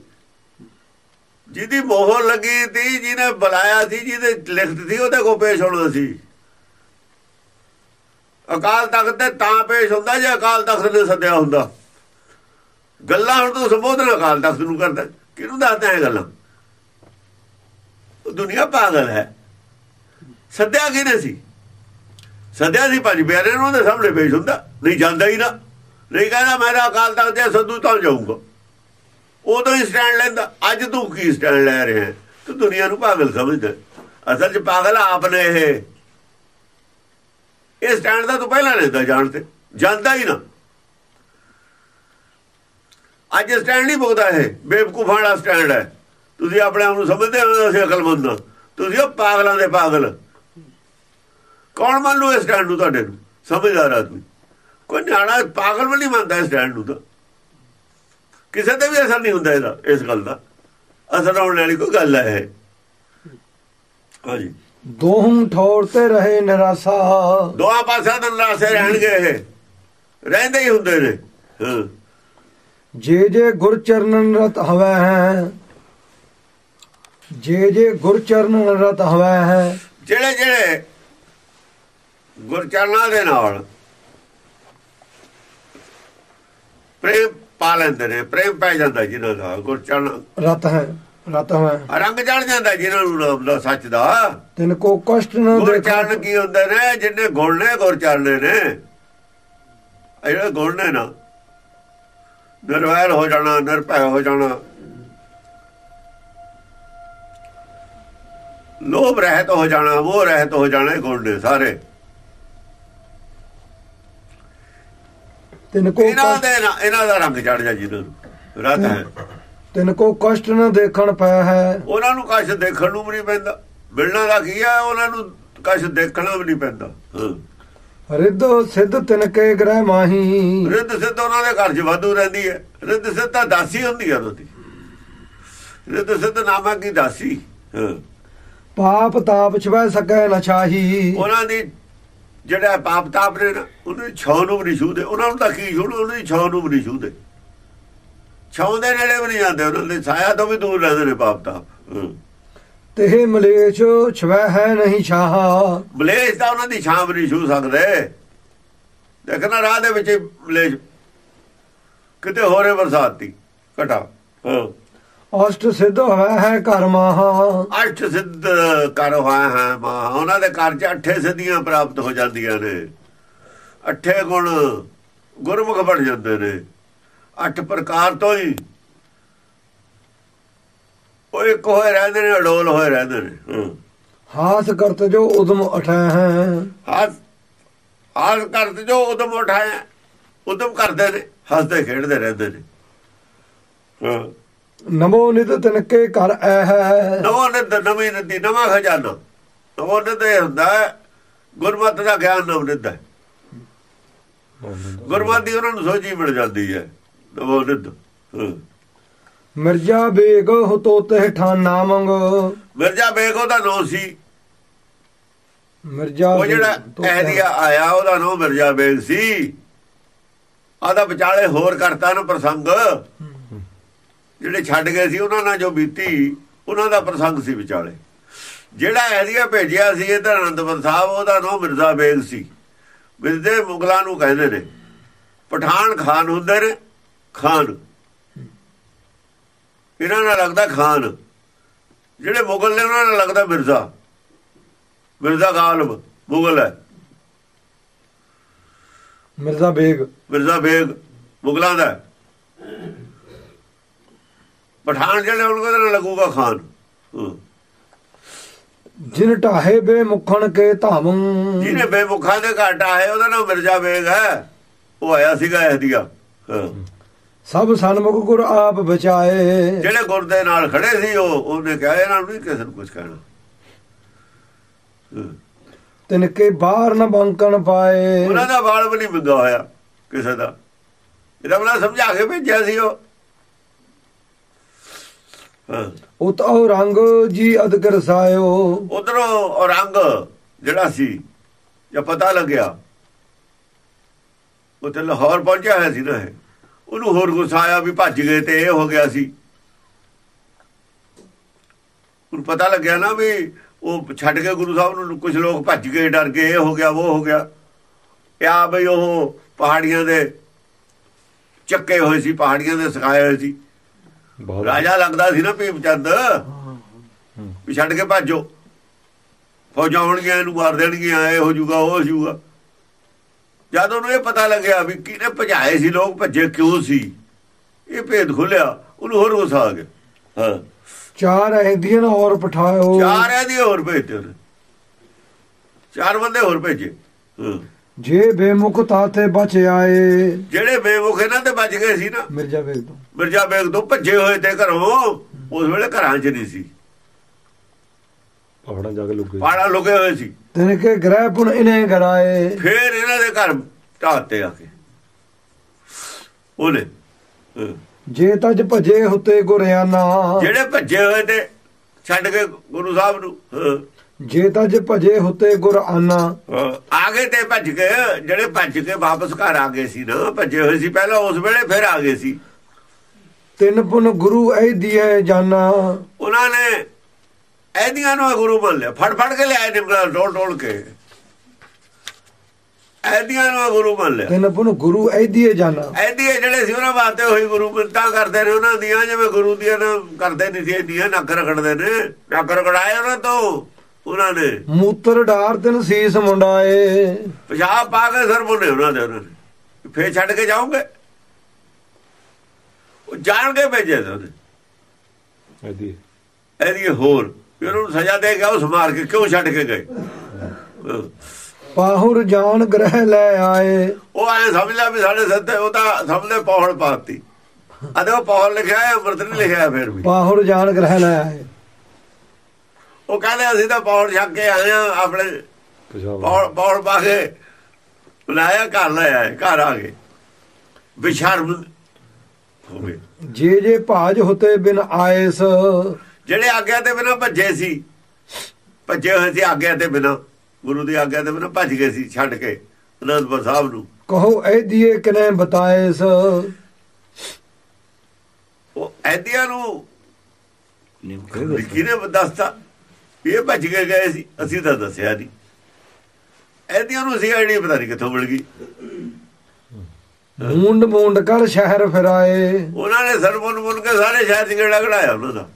ਜਿਹਦੀ ਮੋਹਰ ਲੱਗੀ ਸੀ, ਜਿਹਨੇ ਬੁਲਾਇਆ ਸੀ, ਜਿਹਦੇ ਲਿਖਤ ਸੀ, ਉਹਦੇ ਕੋ ਪੇਸ਼ ਹੋਣਾ ਸੀ। ਅਕਾਲ ਤਖਤ ਤੇ ਤਾਂ ਪੇਸ਼ ਹੁੰਦਾ ਜੇ ਅਕਾਲ ਤਖਤ ਨੇ ਸੱਦਿਆ ਹੁੰਦਾ। ਗੱਲਾਂ ਹੁਣ ਤੂੰ ਸੰਬੋਧਨ ਅਕਾਲ ਤਖਤ ਨੂੰ ਕਰਦਾ। ਕਿਹਨੂੰ ਦੱਸਦਾ ਇਹ ਗੱਲਾਂ? ਉਹ ਦੁਨੀਆ ਪਾਗਲ ਹੈ। ਸੱਦਿਆ ਕਿਹਨੇ ਸੀ? ਸੱਦਿਆ ਸੀ ਪੰਜ ਪਿਆਰੇ ਨੂੰ ਉਹਦੇ ਸਾਹਮਣੇ ਪੇਸ਼ ਹੁੰਦਾ। ਨਹੀਂ ਜਾਂਦਾ ਹੀ ਨਾ। ਨਹੀਂ ਕਹਿੰਦਾ ਮੇਰਾ ਅਕਾਲ ਤਖਤ ਤੇ ਸੱਦੂ ਤਾਂ ਜਾਊਂਗਾ। ਉਦੋਂ ਹੀ ਸਟੈਂਡ ਲੈਂਦਾ। ਅੱਜ ਤੂੰ ਕੀ ਸਟੈਂਡ ਲੈ ਰਿਹਾ ਤੂੰ ਦੁਨੀਆ ਨੂੰ ਪਾਗਲ ਸਮਝਦਾ ਅਸਲ 'ਚ ਪਾਗਲ ਆਪ ਨੇ ਇਹ। ਇਹ ਸਟੈਂਡ ਦਾ ਤੂੰ ਪਹਿਲਾਂ ਲੈਂਦਾ ਜਾਣ ਤੇ। ਜਾਂਦਾ ਹੀ ਨਾ। ਅੱਜ ਸਟੈਂਡ ਨਹੀਂ ਭੁਗਦਾ ਇਹ। ਬੇਵਕੂਫਾਂ ਵਾਲਾ ਸਟੈਂਡ ਹੈ। ਤੁਸੀਂ ਆਪਣੇ ਆਪ ਨੂੰ ਸਮਝਦੇ ਹੋ, ਅਸੀਂ ਅਕਲਮੰਦ ਹਾਂ। ਤੁਸੀਂ ਉਹ ਪਾਗਲਾਂ ਦੇ ਪਾਗਲ। ਕੌਣ ਮੰਨ ਲੂ ਇਸ ਸਟੈਂਡ ਨੂੰ ਤੁਹਾਡੇ ਨੂੰ? ਸਮਝਦਾਰ ਆਦਮੀ। ਕੋਈ ਨਿਆਣਾ ਪਾਗਲ ਵੀ ਨਹੀਂ ਮੰਨਦਾ ਇਸ ਸਟੈਂਡ ਨੂੰ ਤਾਂ। ਕਿਸੇ ਤੇ ਵੀ ਅਸਰ ਨਹੀਂ ਹੁੰਦਾ ਇਹਦਾ ਇਸ ਗੱਲ ਦਾ। ਅਸਰ ਆਉਣ ਵਾਲੀ ਕੋਈ ਗੱਲ ਹੈ ਹਾਂਜੀ। ਦੋਹਮ ਠੌਰ ਤੇ ਰਹੇ ਨਿਰਾਸਾ। ਦੋਆ ਪਾਸਿਆਂ ਤੋਂ ਨਾਸੇ ਰਹਿਣਗੇ ਇਹ। ਰਹਿੰਦੇ ਹੀ ਹੁੰਦੇ ਨੇ। ਜੇ ਜੇ ਗੁਰ ਚਰਨਨ ਰਤ ਹਵੈ ਹੈ। ਜੇ ਜੇ ਗੁਰ ਚਰਨਨ ਰਤ ਹਵੈ ਹੈ। ਜਿਹੜੇ ਜਿਹੜੇ ਗੁਰਚਰਨਾਂ ਦੇ ਨਾਲ। ਪ੍ਰੇਮ ਪਾ ਲੈਂਦੇ ਨੇ ਪ੍ਰੇਮ ਪੈ ਜਾਂਦਾ ਜਿਹਨਾਂ ਦਾ ਗੁਰਚਰਨ। ਰਤ ਹੈ ਰਤ ਹਵੈ ਰੰਗ ਚੜ ਜਾਂਦਾ ਜਿਹਨਾਂ ਨੂੰ ਨਾਮ ਦਾ ਸੱਚ ਦਾ। ਤਿਨ ਕੋ ਕਸ਼ਟ ਨ ਗੁਰਚਰਨ ਕੀ ਹੁੰਦੇ ਨੇ ਜਿੰਨੇ ਗੁਣ ਨੇ ਗੁਰਚਰਨੇ ਨੇ। ਇਹ ਗੁਣ ਨੇ ਨਾ ਨਿਰਵੈਰ ਹੋ ਜਾਣਾ ਨਿਰਭੈ ਹੋ ਜਾਣਾ। ਲੋਭ ਰਹਿਤ ਹੋ ਜਾਣਾ ਉਹ ਰਹਿਤ ਹੋ ਜਾਣਾ ਗੁਣ ਨੇ ਸਾਰੇ। ਤਿਨ ਕੋ ਇਹਨਾਂ ਦੇ ਇਹਨਾਂ ਦਾ ਰੰਗ ਚੜ ਜਾ ਜਿਹਨਾਂ ਨੂੰ ਰਤ ਹੈ। ਤਿਨ ਕੋ ਕਸ਼ਟ ਨ ਦੇਖਣ ਪਿਆ ਹੈ। ਉਹਨਾਂ ਨੂੰ ਕਸ਼ ਦੇਖਣ ਨੂੰ ਵੀ ਨਹੀਂ ਪੈਂਦਾ। ਮਿਲਣਾ ਦਾ ਕੀ ਆ? ਉਹਨਾਂ ਨੂੰ ਕਸ਼ ਦੇਖਣਾ ਵੀ ਨਹੀਂ ਪੈਂਦਾ। ਹਾਂ। ਰਿੱਧ ਸਿੱਧ ਤਿਨ ਕੇ ਗ੍ਰਹਿ ਮਾਹੀ। ਰਿੱਧ ਸਿੱਧ ਉਹਨਾਂ ਦੇ ਘਰ 'ਚ ਵਾਧੂ ਰਹਿੰਦੀ ਹੈ। ਰਿੱਧ ਸਿੱਧ ਤਾਂ ਦਾਸੀ ਹੁੰਦੀ ਹੈ ਉਹਨਾਂ ਦੀ ਰਿੱਧ ਸਿੱਧ ਨਾਮਾ ਕੀ ਦਾਸੀ? ਹਾਂ। ਪਾਪ ਤਾਪ ਛਵੈ ਸਕੈ ਨ ਛਾਹੀ। ਉਹਨਾਂ ਦੀ ਜਿਹੜਾ ਪਾਪ ਤਾਪ ਨੇ ਉਹਨੂੰ ਛਾਂ ਨੂੰ ਨਹੀਂ ਛੂਦੇ ਉਹਨਾਂ ਨੂੰ ਤਾਂ ਕੀ ਛੂਣ ਉਹਨਾਂ ਦੀ ਛਾਂ ਨੂੰ ਨਹੀਂ ਛੂਦੇ ਛਾਂ ਦੇ ਨੇੜੇ ਵੀ ਨਹੀਂ ਜਾਂਦੇ ਉਹਨਾਂ ਦੇ ਛਾਇਆ ਤੋਂ ਵੀ ਦੂਰ ਰਹਿੰਦੇ ਨੇ ਪਾਪ ਤਾਪ ਹਾਂ। ਤੇ ਮਲੇਛ ਛਵੈ ਹੈ ਨਹੀਂ ਛਾਹਾ। ਮਲੇਸ਼ ਤਾਂ ਉਹਨਾਂ ਦੀ ਛਾਂ ਵੀ ਨਹੀਂ ਛੂ ਸਕਦੇ। ਦੇਖਣਾ ਰਾਹ ਦੇ ਵਿੱਚ ਹੀ ਮਲੇਸ਼। ਕਿਤੇ ਹੋਰੇ ਬਰਸਾਤੀ। ਘਟਾ। ਹਾਂ। ਅਸ਼ਟ ਸਿੱਧ ਹੋਇਆ ਹੈ ਘਰ ਮਾਹਾ। ਅਸ਼ਟ ਸਿੱਧ ਕਰ ਹੋਇਆ ਹੈ ਮਾ ਉਹਨਾਂ ਦੇ ਘਰ ਚ ਅੱਠੇ ਸਿੱਧੀਆਂ ਪ੍ਰਾਪਤ ਹੋ ਜਾਂਦੀਆਂ ਨੇ। ਅੱਠੇ ਗੁਣ ਗੁਰਮੁਖ ਬਣ ਜਾਂਦੇ ਨੇ। ਅੱਠ ਪ੍ਰਕਾਰ ਤੋਂ ਹੀ ਉਹ ਇੱਕ ਹੋਏ ਰਹਿੰਦੇ ਨੇ ਅਡੋਲ ਹੋਏ ਰਹਿੰਦੇ ਨੇ। ਹਾਸ ਕਰਤ ਜੋ ਉਦਮ ਉਠੈ ਹੈ। ਹਾਸ ਹਾਸ ਕਰਦੇ ਜੋ ਉਦਮ ਉਠਾਇਆ ਉਦਮ ਕਰਦੇ ਨੇ ਹੱਸਦੇ ਖੇਡਦੇ ਰਹਿੰਦੇ ਨੇ। ਹਾਂ। ਨਮੋ ਨਿਤ ਤਿਨ ਕੇ ਘਰ ਐ ਹੈ ਨਵੋਂ ਨਿਤ ਨਵੀਂ ਨਦੀ ਨਵਾਂ ਖਜ਼ਾਨਾ। ਨਵੋਂ ਨਿਤ ਹੁੰਦਾ ਗੁਰਮਤਿ ਦਾ ਗਿਆਨ ਨਵ ਨਿਤ ਹੈ। ਗੁਰਮਤਿ ਦੀ ਉਹਨਾਂ ਨੂੰ ਸੋਝੀ ਮਿਲ ਜਾਂਦੀ ਹੈ ਨਵੋਂ ਨਿਤ। ਮਿਰਜਾ ਬੇਗ ਹਤੋ ਤੇ ਠਾਨਾ ਮੰਗ ਮਿਰਜ਼ਾ ਬੇਗ ਉਹਦਾ ਨਾਂ ਸੀ। ਮਿਰਜਾ ਉਹ ਜਿਹੜਾ ਅਹਦੀਆ ਆਇਆ ਉਹਦਾ ਨਾਂ ਮਿਰਜ਼ਾ ਬੇਗ ਸੀ। ਆਦਾ ਵਿਚਾਲੇ ਹੋਰ ਕਰਤਾ ਨਾ ਪ੍ਰਸੰਗ। ਜਿਹੜੇ ਛੱਡ ਗਏ ਸੀ ਉਹਨਾਂ ਨਾਲ ਜੋ ਬੀਤੀ ਉਹਨਾਂ ਦਾ ਪ੍ਰਸੰਗ ਸੀ ਵਿਚਾਲੇ। ਜਿਹੜਾ ਅਹਦੀਆ ਭੇਜਿਆ ਸੀ ਇਹ ਅਨੰਦਪੁਰ ਸਾਹਿਬ ਉਹਦਾ ਨਾਂ ਮਿਰਜ਼ਾ ਬੇਗ ਸੀ। ਮਿਰਜ਼ੇ ਮੁਗਲਾਂ ਨੂੰ ਕਹਿੰਦੇ ਨੇ ਪਠਾਨ ਖਾਨ ਹੁੰਦੇ ਨੇ ਖਾਨ। ਇਹਨਾਂ ਨਾਲ ਲੱਗਦਾ ਖਾਨ। ਜਿਹੜੇ ਮੁਗਲ ਨੇ ਉਹਨਾਂ ਨਾਲ ਲੱਗਦਾ ਮਿਰਜ਼ਾ। ਮਿਰਜ਼ਾ ਗਾਲਬ ਮੁਗਲ ਹੈ। ਮਿਰਜ਼ਾ ਬੇਗ। ਮਿਰਜ਼ਾ ਬੇਗ ਮੁਗਲਾਂ ਦਾ। ਪਠਾਨ ਜਿਹੜੇ ਉਹਨਾਂ ਨਾਲ ਲੱਗੂਗਾ ਖਾਨ। ਜਿਨ ਢਾਹੇ ਬੇਮੁਖਣ ਕੇ ਧਾਮ ਜਿਹਨੇ ਬੇਮੁਖਾਂ ਦੇ ਘਾਟ ਆਏ ਉਹਦਾ ਨਾਮ ਮਿਰਜ਼ਾ ਬੇਗ ਹੈ। ਉਹ ਆਇਆ ਸੀਗਾ ਇਹਦੀਆ ਸਭ ਸਨਮੁਖ ਗੁਰ ਆਪ ਬਚਾਏ। ਜਿਹੜੇ ਗੁਰ ਦੇ ਨਾਲ ਖੜੇ ਸੀ ਉਹ ਉਹਨੇ ਕਿਹਾ ਇਹਨਾਂ ਨੂੰ ਕਿਸੇ ਨੂੰ ਕੁਝ ਕਹਿਣਾ। ਹਾਂ। ਤਿਨ ਕੇ ਬਾਹਰ ਨ ਬੰਕਣ ਪਾਏ। ਉਹਨਾਂ ਦਾ ਵਾਲ ਵੀ ਨਹੀਂ ਮਿੰਗਾ ਹੋਇਆ ਕਿਸੇ ਦਾ। ਇਹਦਾ ਬਲਾ ਸਮਝਾ ਕੇ ਭੇਜਿਆ ਸੀ ਉਹ। ਉਤ ਉਹ ਰੰਗ ਜੀ ਅਦਕਰ ਸਾਇਓ। ਉਧਰੋਂ ਔਰੰਗ ਜਿਹੜਾ ਸੀ ਜਦ ਪਤਾ ਲੱਗਿਆ ਉਹ ਤੇ ਲਾਹੌਰ ਪਹੁੰਚਿਆ ਹੋਇਆ ਸੀ ਨਾ ਉਹਨੂੰ ਹੋਰ ਗੁੱਸਾ ਆਇਆ ਵੀ ਭੱਜ ਗਏ ਤੇ ਇਹ ਹੋ ਗਿਆ ਸੀ। ਉਹਨੂੰ ਪਤਾ ਲੱਗਿਆ ਨਾ ਵੀ ਉਹ ਛੱਡ ਕੇ ਗੁਰੂ ਸਾਹਿਬ ਨੂੰ ਕੁਝ ਲੋਕ ਭੱਜ ਗਏ ਡਰ ਗਏ ਇਹ ਹੋ ਗਿਆ ਉਹ ਹੋ ਗਿਆ। ਆ ਬਈ ਉਹ ਪਹਾੜੀਆਂ ਦੇ ਚੱਕੇ ਹੋਏ ਸੀ ਪਹਾੜੀਆਂ ਦੇ ਸਿਖਾਏ ਹੋਏ ਸੀ। ਰਾਜਾ ਲੱਗਦਾ ਸੀ ਨਾ ਭੀਮ ਚੰਦ। ਵੀ ਛੱਡ ਕੇ ਭੱਜੋ। ਫੌਜਾਂ ਆਉਣਗੀਆਂ ਇਹਨੂੰ ਮਾਰ ਦੇਣਗੀਆਂ ਇਹ ਹੋ ਜਾਊਗਾ ਉਹ ਹੋ ਜਾਊਗਾ। ਜਦ ਉਹਨੂੰ ਇਹ ਪਤਾ ਲੱਗਿਆ ਵੀ ਕਿਹਨੇ ਭਜਾਏ ਸੀ ਲੋਕ ਭੱਜੇ ਕਿਉਂ ਸੀ? ਇਹ ਭੇਦ ਖੁੱਲਿਆ ਉਹਨੂੰ ਹੋਰ ਗੁੱਸਾ ਆ ਗਿਆ। ਹਾਂ। ਚਾਰ ਐਂਦੀਆਂ ਔਰ ਪਠਾਇਓ ਚਾਰ ਇਹਦੀ ਹੋਰ ਭੇਜੇ ਚਾਰ ਬੰਦੇ ਹੋਰ ਭੇਜੇ। ਹਾਂ। ਜੇ ਬੇਮੁਖ ਤਾਤੇ ਬਚ ਆਏ। ਜਿਹੜੇ ਬੇਵੁਖ ਇਹਨਾਂ ਤੇ ਬਚ ਗਏ ਸੀ ਨਾ। ਮਿਰਜ਼ਾ ਬੇਗ ਤੋਂ ਮਿਰਜ਼ਾ ਬੇਗ ਤੋਂ ਭੱਜੇ ਹੋਏ ਤੇ ਘਰੋਂ ਉਸ ਵੇਲੇ ਘਰਾਂ 'ਚ ਨਹੀਂ ਸੀ। ਪਹਾੜਾਂ ਜਾ ਕੇ ਲੁਕ ਪਾੜਾ ਲੁਕੇ ਹੋਏ ਸੀ। ਤਿਨ ਕੇ ਗ੍ਰਹਿ ਪੁਨ ਇਨੇ ਗਰਾਏ ਫੇਰ ਇਹਨਾਂ ਦੇ ਘਰ ਢਾਤੇ ਆ ਕੇ। ਉਹਨੇ। ਜੇ ਤਜ ਭਜੇ ਹੁਤੇ ਗੁਰਿਆਨਾ। ਜਿਹੜੇ ਭੱਜੇ ਹੋਏ ਤੇ ਛੱਡ ਕੇ ਗੁਰੂ ਸਾਹਿਬ ਨੂੰ ਜੇ ਤਜ ਭਜੇ ਹੁਤੇ ਗੁਰ ਆਨਾ ਹਾਂ, ਆ ਗਏ ਤੇ ਭੱਜ ਕੇ ਜਿਹੜੇ ਭੱਜ ਕੇ ਵਾਪਸ ਘਰ ਆ ਗਏ ਸੀ ਨਾ ਭੱਜੇ ਹੋਏ ਸੀ ਪਹਿਲਾਂ ਉਸ ਵੇਲੇ ਫਿਰ ਆ ਗਏ ਸੀ। ਤਿੰਨ ਪੁਨ ਗੁਰੂ ਐ ਦੀਏ ਜਾਨਾ। ਉਹਨਾਂ ਨੇ ਐਦੀਆਂ ਨੂੰ ਗੁਰੂ ਮੰਨ ਲਿਆ। ਫੜ ਫੜ ਕੇ ਲਿਆਏ ਨਿਮਰਾ ਟੋਲ ਟੋਲ ਕੇ। ਐਦੀਆਂ ਨੂੰ ਗੁਰੂ ਮੰਨ ਲਿਆ। ਤਿੰਨ ਪੁਨ ਗੁਰੂ ਐ ਦੀਏ ਜਾਨਾ ਐਦੀ ਜਿਹੜੇ ਸੀ ਉਹਨਾਂ ਵਾਸਤੇ ਹੋਈ ਗੁਰੂ ਮਿੰਤਾਂ ਕਰਦੇ ਨੇ ਉਹਨਾਂ ਦੀਆਂ ਜਿਵੇਂ ਗੁਰੂ ਦੀਆਂ ਕਰਦੇ ਨਹੀਂ ਸੀ ਐਦੀਆਂ ਨੱਕ ਰਗੜਦੇ ਨੇ। ਨੱਕ ਰਗੜਾਏ ਉਹਨਾਂ ਤੋਂ ਉਹਨਾਂ ਨੇ। ਮੂਤਰ ਡਾਰ ਤਿਨ ਸੀਸ ਮੁੰਡਾਏ। ਪਿਸ਼ਾਬ ਪਾ ਕੇ ਸਰ ਬੁੰਨੇ ਉਹਨਾਂ ਦੇ ਉਹਨਾਂ ਨੇ। ਫੇਰ ਛੱਡ ਕੇ ਜਾਓਗੇ? ਉਹ ਜਾਣ ਕੇ ਭੇਜੇ ਤੇ ਉਹਨੇ ਇਹਦੀ। ਇਹਦੀ ਹੋਰ ਵੀ ਉਹਨਾਂ ਸਜ਼ਾ ਦੇ ਗਿਆ ਉਸ ਮਾਰ ਕੇ ਕਿਉਂ ਛੱਡ ਕੇ ਗਏ। ਪਾਹੁਰ ਜਾਨ ਗ੍ਰਹਿ ਲੈ ਆਏ। ਉਹ ਐ ਸਮਝ ਲਿਆ ਵੀ ਸਾਡੇ ਸੱਤੇ ਉਹ ਤਾਂ ਸਮਝਦੇ ਪੌੜ ਪਾਤੀ। ਅਦੇ ਉਹ ਪੌੜ ਲਿਖਿਆ ਹੈ ਅੰਮ੍ਰਿਤ ਨਹੀਂ ਲਿਖਿਆ ਫਿਰ ਵੀ। ਪਾਹੁਰ ਜਾਨ ਗ੍ਰਹਿ ਲੈ ਆਏ। ਉਹ ਕਹਿੰਦੇ ਅਸੀਂ ਤਾਂ ਪੌੜ ਛੱਕ ਕੇ ਆਏ ਆ ਆਪਣੇ ਪੌੜ ਪੌੜ ਪਾ ਕੇ ਬੁਲਾਇਆ ਘਰ ਲੈ ਆਏ ਘਰ ਆ ਗਏ। ਬਿਸ਼ਰਮ ਜੇ ਜੇ ਭਾਜ ਹੋਤੇ ਬਿਨ ਆਏਸ। ਜਿਹੜੇ ਆਗਿਆ ਤੇ ਬਿਨਾ ਭੱਜੇ ਸੀ ਭੱਜੇ ਹੋਏ ਸੀ ਆਗਿਆ ਤੇ ਬਿਨਾ ਗੁਰੂ ਦੀ ਆਗਿਆ ਤੇ ਬਿਨਾ ਭੱਜ ਗਏ ਸੀ ਛੱਡ ਕੇ ਅਨੰਦਪੁਰ ਸਾਹਿਬ ਨੂੰ। ਕਹੋ ਐ ਦੀਏ ਕਿਨੇ ਬਤਾਏਸ? ਉਹ ਐਦਿਆਂ ਨੂੰ ਕਿਹਨੇ ਦੱਸਤਾ ਵੀ ਇਹ ਭੱਜ ਕੇ ਗਏ ਸੀ ਅਸੀਂ ਤਾਂ ਦੱਸਿਆ ਨਹੀਂ। ਐਦਿਆਂ ਨੂੰ ਸੀ ਆਈਡੀ ਪਤਾ ਨਹੀਂ ਕਿੱਥੋਂ ਮਿਲ ਗਈ। ਮੂੰਡ ਮੂੰਡ ਕਰ ਸ਼ਹਿਰ ਫਿਰਾਏ। ਉਹਨਾਂ ਨੇ ਸਰਬਨ ਬੁਨ ਕੇ ਸਾਰੇ ਸ਼ਹਿਰ ਚ ਗੇੜਾ ਕਢਾਇਆ ਉਹਨਾਂ ਦਾ।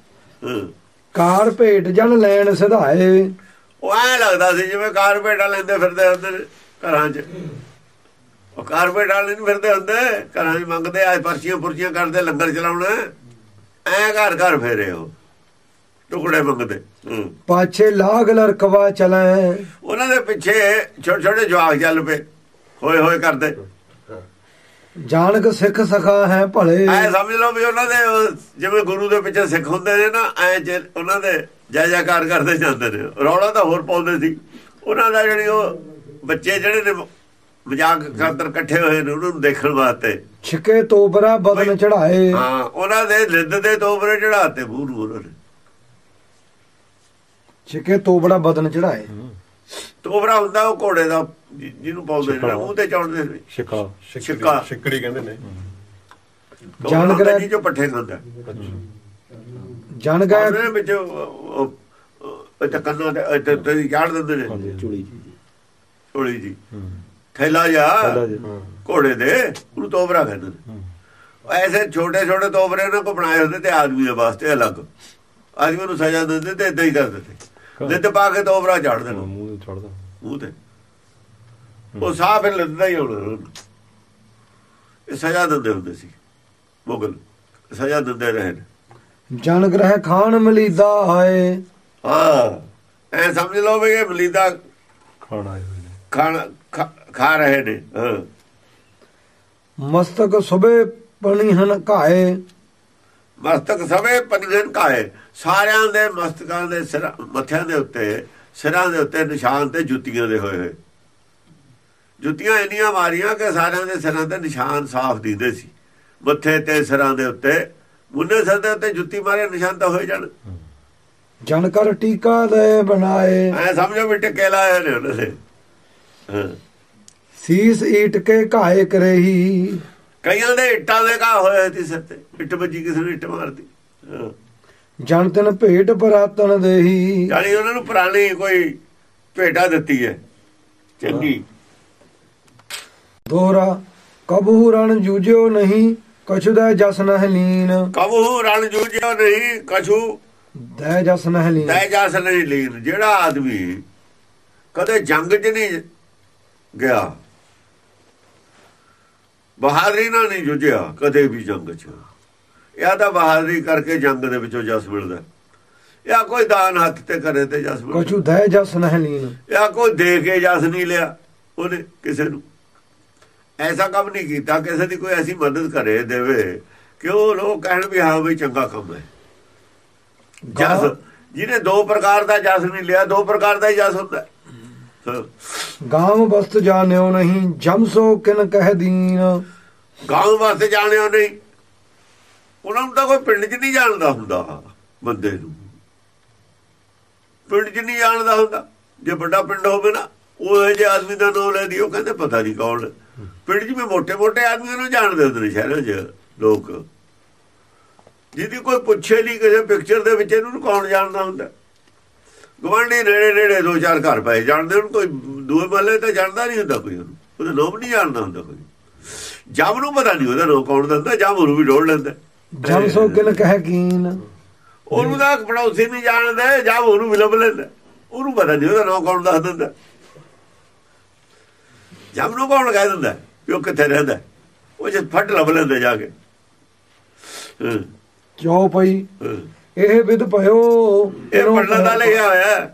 ਕਾਰ ਭੇਟ ਜਨ ਲੈਣ ਸਿਧਾਏ। ਉਹ ਐ ਲੱਗਦਾ ਸੀ ਜਿਵੇਂ ਕਾਰਪੇਟਾਂ ਲੈਂਦੇ ਫਿਰਦੇ ਹੁੰਦੇ ਘਰਾਂ 'ਚ। ਉਹ ਕਾਰਪੇਟ ਵਾਲੇ ਨਹੀਂ ਫਿਰਦੇ ਹੁੰਦੇ ਘਰਾਂ 'ਚ ਮੰਗਦੇ ਆ ਪਰਚੀਆਂ ਪੁਰਚੀਆਂ ਕਰਦੇ ਲੰਗਰ ਚਲਾਉਣਾ। ਐ ਘਰ ਘਰ ਫੇਰੇ ਉਹ। ਟੁਕੜੇ ਮੰਗਦੇ। ਪਾਛੇ ਲਾਗ ਲਰਕਵਾ ਚਲੈ। ਉਹਨਾਂ ਦੇ ਪਿੱਛੇ ਛੋਟੇ ਛੋਟੇ ਜਵਾਕ ਚੱਲ ਪਏ। ਹੋਏ ਹੋਏ ਕਰਦੇ। ਜਾਣਕ ਸਿੱਖ ਸਖਾ ਹੈ ਭਲੇ। ਐ ਸਮਝ ਲਓ ਵੀ ਉਹਨਾਂ ਦੇ ਜਿਵੇਂ ਗੁਰੂ ਦੇ ਪਿੱਛੇ ਸਿੱਖ ਹੁੰਦੇ ਨੇ ਨਾ ਐ ਉਹਨਾਂ ਦੇ ਜੈ ਜੈਕਾਰ ਕਰਦੇ ਜਾਂਦੇ ਨੇ। ਰੌਲਾ ਤਾਂ ਹੋਰ ਪਾਉਂਦੇ ਸੀ। ਉਹਨਾਂ ਦਾ ਜਿਹੜੀ ਉਹ ਬੱਚੇ ਜਿਹੜੇ ਨੇ ਮਜ਼ਾਕ ਖਾਤਰ ਇਕੱਠੇ ਹੋਏ ਨੇ ਉਹਨਾਂ ਨੂੰ ਦੇਖਣ ਵਾਸਤੇ। ਛਿਕੇ ਤੋਬਰਾ ਬਦਨ ਚੜਾਏ ਹਾਂ ਉਹਨਾਂ ਦੇ ਲਿੱਦ ਦੇ ਤੋਬਰੇ ਚੜਾਤੇ ਨੂੰ ਉਹਨਾਂ ਨੇ। ਛਿਕੇ ਤੋਬੜਾ ਬਦਨ ਚੜਾਏ ਤੋਬਰਾ ਹੁੰਦਾ ਉਹ ਘੋੜੇ ਦਾ ਜਿਹਨੂੰ ਪਾਉਂਦੇ ਨੇ ਮੂੰਹ ਤੇ ਚੜਦੇ ਨੇ। ਸ਼ਿਕਾ ਛਿੱਕਾ। ਛਿੱਕੜੀ ਕਹਿੰਦੇ ਨੇ। ਜਾਣ ਗ੍ਰਹਿ- ਜੀ ਜੋ ਪੱਠੇ ਖਾਂਦਾ। ਜਨ ਗਏ ਉਹਦੇ ਵਿੱਚ ਉਹ- ਕੰਨਾਂ ਤੇ ਤੇ- ਚਾੜ ਦਿੰਦੇ ਨੇ। ਚੁੜੀ ਢੋਲੀ ਜੀ। ਥੈਲਾ ਜਾ ਘੋੜੇ ਦੇ ਉਹਨੂੰ ਤੋਬਰਾ ਕਹਿੰਦੇ ਨੇ। ਐਸੇ ਛੋਟੇ ਛੋਟੇ ਤੋਬਰੇ ਉਹਨਾਂ ਕੋ ਬਣਾਏ ਹੁੰਦੇ ਤੇ ਆਦਮੀਆਂ ਵਾਸਤੇ ਅਲੱਗ। ਆਦਮੀ ਨੂੰ ਸਜ਼ਾ ਦਿੰਦੇ ਤੇ ਇਦਾਂ ਹੀ ਕਰ ਦਿੰਦੇ। ਨਿੱਤ ਪਾ ਕੇ ਤੋਬਰਾ ਝਾੜ ਦੇਣਾ। ਮੂੰਹ ਤੇ ਚੜਦਾ ਮੂੰਹ ਤੇ। ਉਹ ਸਾਹ ਫਿਰ ਲੈਂਦਾ ਹੀ ਹੋਣਾ। ਇਹ ਸਜ਼ਾ ਦਿੰਦੇ ਹੁੰਦੇ ਸੀ ਮੁਗਲ। ਸਜ਼ਾ ਦਿੰਦੇ ਰਹੇ ਨੇ। ਜਨ ਗ੍ਰਹਿ ਖਾਨ ਮਲੀਦਾ ਆਏ। ਹਾਂ ਐ ਸਮਝ ਲਓ ਵੀ ਇਹ ਬਲੀਦਾ ਖਾਣ ਆਏ ਹੋਏ ਨੇ। ਖਾਣਾ ਖਾ- ਰਹੇ ਨੇ ਹਾਂ। ਮਸਤਕ ਸੁਬੇ ਪਣੀ ਹਨ ਘਾਏ। ਮਸਤਕ ਸਵੇ ਪਨਗਨ ਕਾਏ ਸਾਰਿਆਂ ਦੇ ਮਸਤਕਾਂ ਦੇ ਸਿਰ ਮੱਥਿਆਂ ਦੇ ਉੱਤੇ ਸਿਰਾਂ ਦੇ ਉੱਤੇ ਨਿਸ਼ਾਨ ਤੇ ਜੁੱਤੀਆਂ ਦੇ ਹੋਏ ਹੋਏ। ਜੁੱਤੀਆਂ ਇੰਨੀਆਂ ਮਾਰੀਆਂ ਕਿ ਸਾਰਿਆਂ ਦੇ ਸਿਰਾਂ ਤੇ ਨਿਸ਼ਾਨ ਸਾਫ਼ ਦਿਖਦੇ ਸੀ। ਮੱਥੇ ਤੇ ਸਿਰਾਂ ਦੇ ਉੱਤੇ ਮੁੰਨੇ ਸਿਰ ਦੇ ਉੱਤੇ ਜੁੱਤੀ ਮਾਰੇ ਨਿਸ਼ਾਨ ਤਾਂ ਹੋਏ ਜਾਣ। ਜਨ ਕਰ ਟੀਕਾ ਦੇ ਬਣਾਏ। ਐ ਸਮਝੋ ਵੀ ਟਿੱਕੇ ਲਾਏ ਨੇ ਉਹਨਾਂ ਦੇ। ਸੀਸ ਈਟ ਕੇ ਘਾਏ ਕਰੇਹੀ। ਕਈਆਂ ਦੇ ਇੱਟਾਂ ਦੇ ਘਾ ਹੋਏ ਸੀ ਸਿਰ ਤੇ। ਇੱਟ ਵੱਜੀ ਕਿਸੇ ਨੇ ਇੱਟ ਮਾਰਦੀ ਜਨ ਤਨ ਭੇਟ ਪਰਾਤਨ ਦੇਹੀ। ਯਾਨੀ ਉਹਨਾਂ ਨੂੰ ਪੁਰਾਣੀ ਕੋਈ ਭੇਟਾ ਦਿੱਤੀ ਹੈ। ਚੰਗੀ। ਦੋਹਰਾ ਕਬਹੂ ਰਣ ਜੂਜਿਓ ਨਹੀਂ ਕਛੁ ਦਾ ਜਸ ਨਹਿ ਲੀਨ। ਕਬਹੂ ਰਣ ਜੂਝਿਓ ਨਹੀਂ ਕਛੂ ਦੈ ਜਸ ਨਹਿ ਲੀਨ। ਤੈ ਜਾਸ ਨਹੀਂ ਲੀਨ। ਜਿਹੜਾ ਆਦਮੀ ਕਦੇ ਜੰਗ 'ਚ ਨਹੀਂ ਗਿਆ ਬਹਾਦਰੀ ਨਾਲ ਨਹੀਂ ਜੁਝਿਆ ਕਦੇ ਵੀ ਜੰਗ 'ਚ। ਇਹ ਤਾਂ ਬਹਾਦਰੀ ਕਰਕੇ ਜੰਗ ਦੇ ਵਿੱਚੋਂ ਜਸ ਮਿਲਦਾ। ਜਾਂ ਕੋਈ ਦਾਨ ਹੱਥ ਤੇ ਕਰੇ ਤੇ ਜਸ ਮਿਲਦਾ। ਕਛੁ ਦੈ ਜਸ ਨਹਿ ਲੀਨ ਜਾਂ ਕੋਈ ਦੇ ਕੇ ਜਸ ਨਹੀਂ ਲਿਆ ਉਹਨੇ ਕਿਸੇ ਨੂੰ। ਐਸਾ ਕੰਮ ਨਹੀਂ ਕੀਤਾ ਕਿਸੇ ਦੀ ਕੋਈ ਐਸੀ ਮਦਦ ਕਰੇ ਦੇਵੇ ਕਿ ਉਹ ਲੋਕ ਕਹਿਣ ਵੀ ਹਾਂ ਵੀ ਚੰਗਾ ਕੰਮ ਹੈ। ਜਸ ਜਿਹਨੇ ਦੋ ਪ੍ਰਕਾਰ ਦਾ ਜਸ ਨਹੀਂ ਲਿਆ ਦੋ ਪ੍ਰਕਾਰ ਦਾ ਹੀ ਜਸ ਹੁੰਦਾ। ਗਾਮ ਬਸਤ ਜਾਣਿਓ ਨਹੀਂ ਜਮਸੋ ਕਿਨ ਕਹਿ ਦੀਨ। ਗਾਉਂ ਵਾਸਤੇ ਜਾਣਿਓ ਨਹੀਂ। ਉਹਨਾਂ ਨੂੰ ਤਾਂ ਕੋਈ ਪਿੰਡ 'ਚ ਨਹੀਂ ਜਾਣਦਾ ਹੁੰਦਾ ਬੰਦੇ ਨੂੰ। ਪਿੰਡ 'ਚ ਨਹੀਂ ਜਾਣਦਾ ਹੁੰਦਾ। ਜੇ ਵੱਡਾ ਪਿੰਡ ਹੋਵੇ ਨਾ, ਉਹ ਜੇ ਆਦਮੀ ਦਾ ਨਾਮ ਲੈਦੀ ਉਹ ਕਹਿੰਦੇ ਪਤਾ ਨਹੀਂ ਕੌਣ। ਪਿੰਡ 'ਚ ਵੀ ਮੋਟੇ ਮੋਟੇ ਆਦਮੀ ਨੂੰ ਜਾਣਦੇ ਹੁੰਦੇ ਨੇ ਸ਼ਹਿਰਾਂ 'ਚ ਲੋਕ। ਜਿਹਦੀ ਕੋਈ ਪੁੱਛੇ ਨਹੀਂ ਕਿਸੇ ਪਿਕਚਰ ਦੇ ਵਿੱਚ, ਇਹਨੂੰ ਕੌਣ ਜਾਣਦਾ ਹੁੰਦਾ? ਗਵਾਂਢੀ ਨੇੜੇ ਨੇੜੇ ਦੋ ਚਾਰ ਘਰ ਪਏ, ਜਾਣਦੇ ਉਹਨੂੰ ਕੋਈ ਦੂਏ ਮਹੱਲੇ ਤਾਂ ਜਾਣਦਾ ਨਹੀਂ ਹੁੰਦਾ ਕੋਈ ਉਹਨੂੰ। ਉਹਦਾ ਨਾਮ ਨਹੀਂ ਜਾਣਦਾ ਹੁੰਦਾ ਕੋਈ। ਜਮ ਨੂੰ ਪਤਾ ਨਹੀਂ ਉਹਦਾ ਨਾਮ ਕੌਣ ਦਾ ਹੁੰਦਾ ਜਮ ਉਹਨੂੰ ਵੀ ਡੋੜ ਲੈਂਦਾ। ਜਮਸੋ ਕਿਨ ਕਹਿ ਕੀਨ। ਉਹਨੂੰ ਤਾਂ ਪੜੋਸੀ ਨਹੀਂ ਜਾਣਦਾ ਜਮ ਉਹਨੂੰ ਲੱਭ ਲੈਂਦਾ। ਉਹਨੂੰ ਪਤਾ ਨਹੀਂ ਉਹਦਾ ਨਾਮ ਕੌਣ ਦੱਸ ਦਿੰਦਾ। ਜਮ ਨੂੰ ਕੌਣ ਕਹਿ ਦਿੰਦਾ ਉਹ ਕਿੱਥੇ ਰਹਿੰਦਾ। ਉਹ ਜੇ ਫਟ ਲੱਭ ਲੈਂਦੇ ਜਾ ਕੇ। ਹਾਂ, ਚੌ ਪਈ ਹਾਂ। ਇਹ ਵਿਦ ਭਇਓ। ਇਹ ਪੜਨਾ ਦਾ ਲਿਖਿਆ ਹੋਇਆ।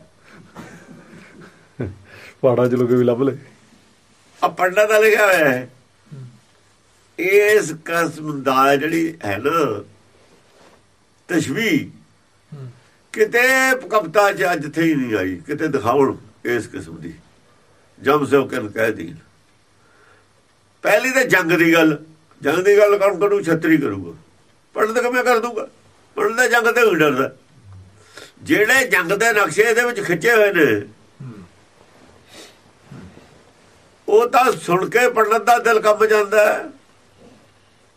ਪਹਾੜਾਂ ਚ ਲੋਕੇ ਵੀ ਲੱਭ ਲੈ ਆ ਪੜਨਾ ਦਾ ਲਿਖਿਆ ਹੋਇਆ ਹੈ। ਇਸ ਕਸਮ ਦਾ ਜਿਹੜੀ ਹੈ ਨਾ ਤਸ਼ਵੀ ਕਿਤੇ ਕਪਤਾ ਚ ਅੱਜ ਹੀ ਨਹੀਂ ਆਈ ਕਿਤੇ ਦਿਖਾਉਣ ਇਸ ਕਿਸਮ ਦੀ। ਜਮ ਸੇ ਕਹਿ ਦੀ ਪਹਿਲੀ ਤਾਂ ਜੰਗ ਦੀ ਗੱਲ ਜੰਗ ਦੀ ਗੱਲ ਕੌਣ ਕਰੂ? ਛਤਰੀ ਕਰੂਗਾ। ਪੜਨ ਤਾਂ ਕਿਵੇਂ ਕਰ ਦੂਗਾ? ਪੜਨ ਦਾ ਜੰਗ ਤੇ ਡਰਦਾ। ਜਿਹੜੇ ਜੰਗ ਦੇ ਨਕਸ਼ੇ ਇਹਦੇ ਵਿੱਚ ਖਿੱਚੇ ਹੋਏ ਨੇ ਉਹ ਤਾਂ ਸੁਣ ਕੇ ਪੜਨ ਦਾ ਦਿਲ ਕੰਬ ਜਾਂਦਾ ਹੈ।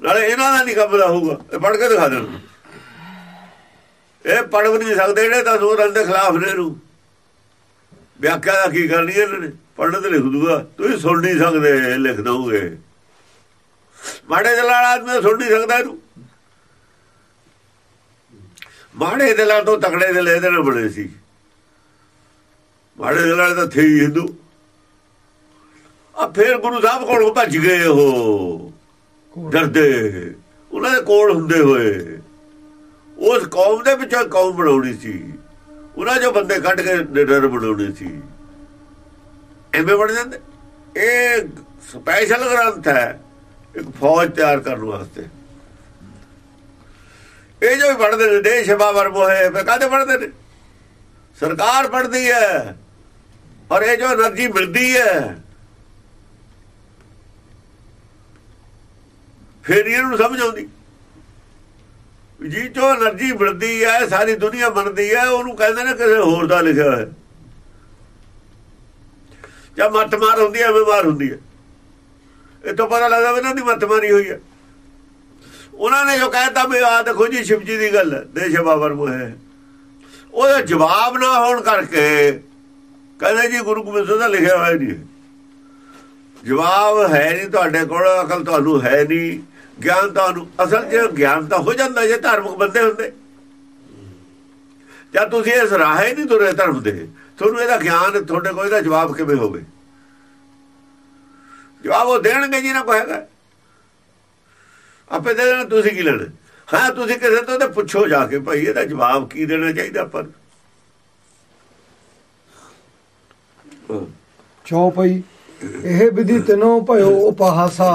ਨਾਲੇ ਇਹਨਾਂ ਦਾ ਨਹੀਂ ਕੰਬਦਾ ਹੋਊਗਾ ਇਹ ਪੜ ਕੇ ਦਿਖਾ ਦੇਣ। ਇਹ ਪੜ ਵੀ ਨਹੀਂ ਸਕਦੇ ਜਿਹੜੇ ਤਾਂ ਸੋਰਾਂ ਦੇ ਖਿਲਾਫ ਨੇ ਨੂੰ ਵਿਆਖਿਆ ਦਾ ਕੀ ਕਰਨੀ ਇਹਨਾਂ ਨੇ? ਪੜਨ ਤੇ ਲਿਖ ਦੂਗਾ। ਤੁਸੀਂ ਸੁਣ ਨਹੀਂ ਸਕਦੇ ਲਿਖ ਦੋਗੇ ਮਾੜੇ ਦਿਲ ਆਦਮੀ ਸੁਣ ਨਹੀਂ ਸਕਦਾ ਇਹਨੂੰ। ਮਾੜੇ ਦਿਲਾਂ ਤੋਂ ਤਕੜੇ ਦਿਲ ਇਹਦੇ ਨਾਲ ਬਣੇ ਸੀ। ਮਾੜੇ ਦਿਲ ਵਾਲੇ ਤਾਂ ਥੇ ਹਿੰਦੂ। ਆ ਫੇਰ ਗੁਰੂ ਸਾਹਿਬ ਕੋਲੋਂ ਭੱਜ ਗਏ ਉਹ। ਡਰਦੇ। ਉਹਨਾਂ ਦੇ ਕੋਲ ਹੁੰਦੇ ਹੋਏ। ਉਸ ਕੌਮ ਦੇ ਵਿੱਚੋਂ ਕੌਮ ਬਣਾਉਣੀ ਸੀ। ਉਹਨਾਂ ਜੋ ਬੰਦੇ ਕੱਢ ਕੇ ਨਿਡਰ ਬਣਾਉਣੇ ਸੀ। ਐਵੇਂ ਬਣ ਜਾਂਦੇ। ਇਹ ਸਪੈਸ਼ਲ ਗ੍ਰੰਥ ਹੈ। ਇੱਕ ਫੌਜ ਤਿਆਰ ਕਰਨ ਵਾਸਤੇ। ਇਹ ਜੋ ਬਣਦੇ ਨੇ, ਦੇਸ਼ ਬਾਬਰ ਮੋਹੇ ਫੇ ਕਾਦੇ ਪੜਦੇ ਨੇ? ਸਰਕਾਰ ਪੜਦੀ ਹੈ। ਪਰ ਇਹ ਜੋ એનર્ਜੀ ਮਿਲਦੀ ਹੈ ਫੇਰ ਇਹਨਾਂ ਨੂੰ ਸਮਝ ਆਉਂਦੀ। ਜੀ ਜੋ એનર્ਜੀ ਵਰਦੀ ਹੈ, ਸਾਰੀ ਦੁਨੀਆ ਬਣਦੀ ਹੈ, ਉਹਨੂੰ ਕਹਿੰਦੇ ਨੇ ਕਿਸੇ ਹੋਰ ਦਾ ਲਿਖਿਆ ਹੋਇਆ। ਜਾਂ ਮੱਤ ਮਾਰ ਹੁੰਦੀ ਹੈ ਬਿਮਾਰ ਹੁੰਦੀ ਹੈ। ਇਹ ਤੋਂ ਪਤਾ ਲੱਗਦਾ ਵੀ ਇਹਨਾਂ ਦੀ ਮੱਤ ਮਾਰੀ ਹੋਈ ਹੈ। ਉਹਨਾਂ ਨੇ ਜੋ ਕਹਿਤਾ ਵੀ ਆ ਦੇਖੋ ਜੀ, ਸ਼ਿਵਜੀ ਦੀ ਗੱਲ ਦੇਸ਼ ਬਾਬਰ ਮੋਹੇ ਉਹਦਾ ਜਵਾਬ ਨਾ ਹੋਣ ਕਰਕੇ ਕਹਿੰਦੇ ਜੀ ਗੁਰੂ ਗੋਬਿੰਦ ਸਿੰਘ ਦਾ ਲਿਖਿਆ ਹੋਇਆ ਜੀ ਜਵਾਬ ਹੈ ਨਹੀਂ ਤੁਹਾਡੇ ਕੋਲ, ਅਕਲ ਤੁਹਾਨੂੰ ਹੈ ਨਹੀਂ। ਗਿਆਨ ਤੁਹਾਨੂੰ ਅਸਲ ਜੇ ਗਿਆਨ ਤਾਂ ਹੋ ਜਾਂਦਾ ਜੇ ਧਾਰਮਿਕ ਬੰਦੇ ਹੁੰਦੇ। ਜਾਂ ਤੁਸੀਂ ਇਸ ਰਾਹੇ ਨਹੀਂ ਤੁਰੇ ਧਰਮ ਦੇ। ਤੁਹਾਨੂੰ ਇਹਦਾ ਗਿਆਨ, ਤੁਹਾਡੇ ਕੋਲ ਇਹਦਾ ਜਵਾਬ ਕਿਵੇਂ ਹੋਵੇ? ਜਵਾਬ ਉਹ ਦੇਣਗੇ ਜੀ ਨਾ ਕਹੇਗਾ ਆਪੇ ਦੇ ਦੇਣਾ, ਤੁਸੀਂ ਕੀ ਲੈਣਾ? ਹਾਂ, ਤੁਸੀਂ ਕਿਸੇ ਤੋਂ ਤੇ ਪੁੱਛੋ ਜਾ ਕੇ ਭਾਈ, ਇਹਦਾ ਜਵਾਬ ਕੀ ਦੇਣਾ ਚਾਹੀਦਾ ਪਰ ਚੌ ਪਈ ਇਹ ਵਿਧੀ ਤਿਨੋ ਭਇਓ ਉਪਹਾਸਾ।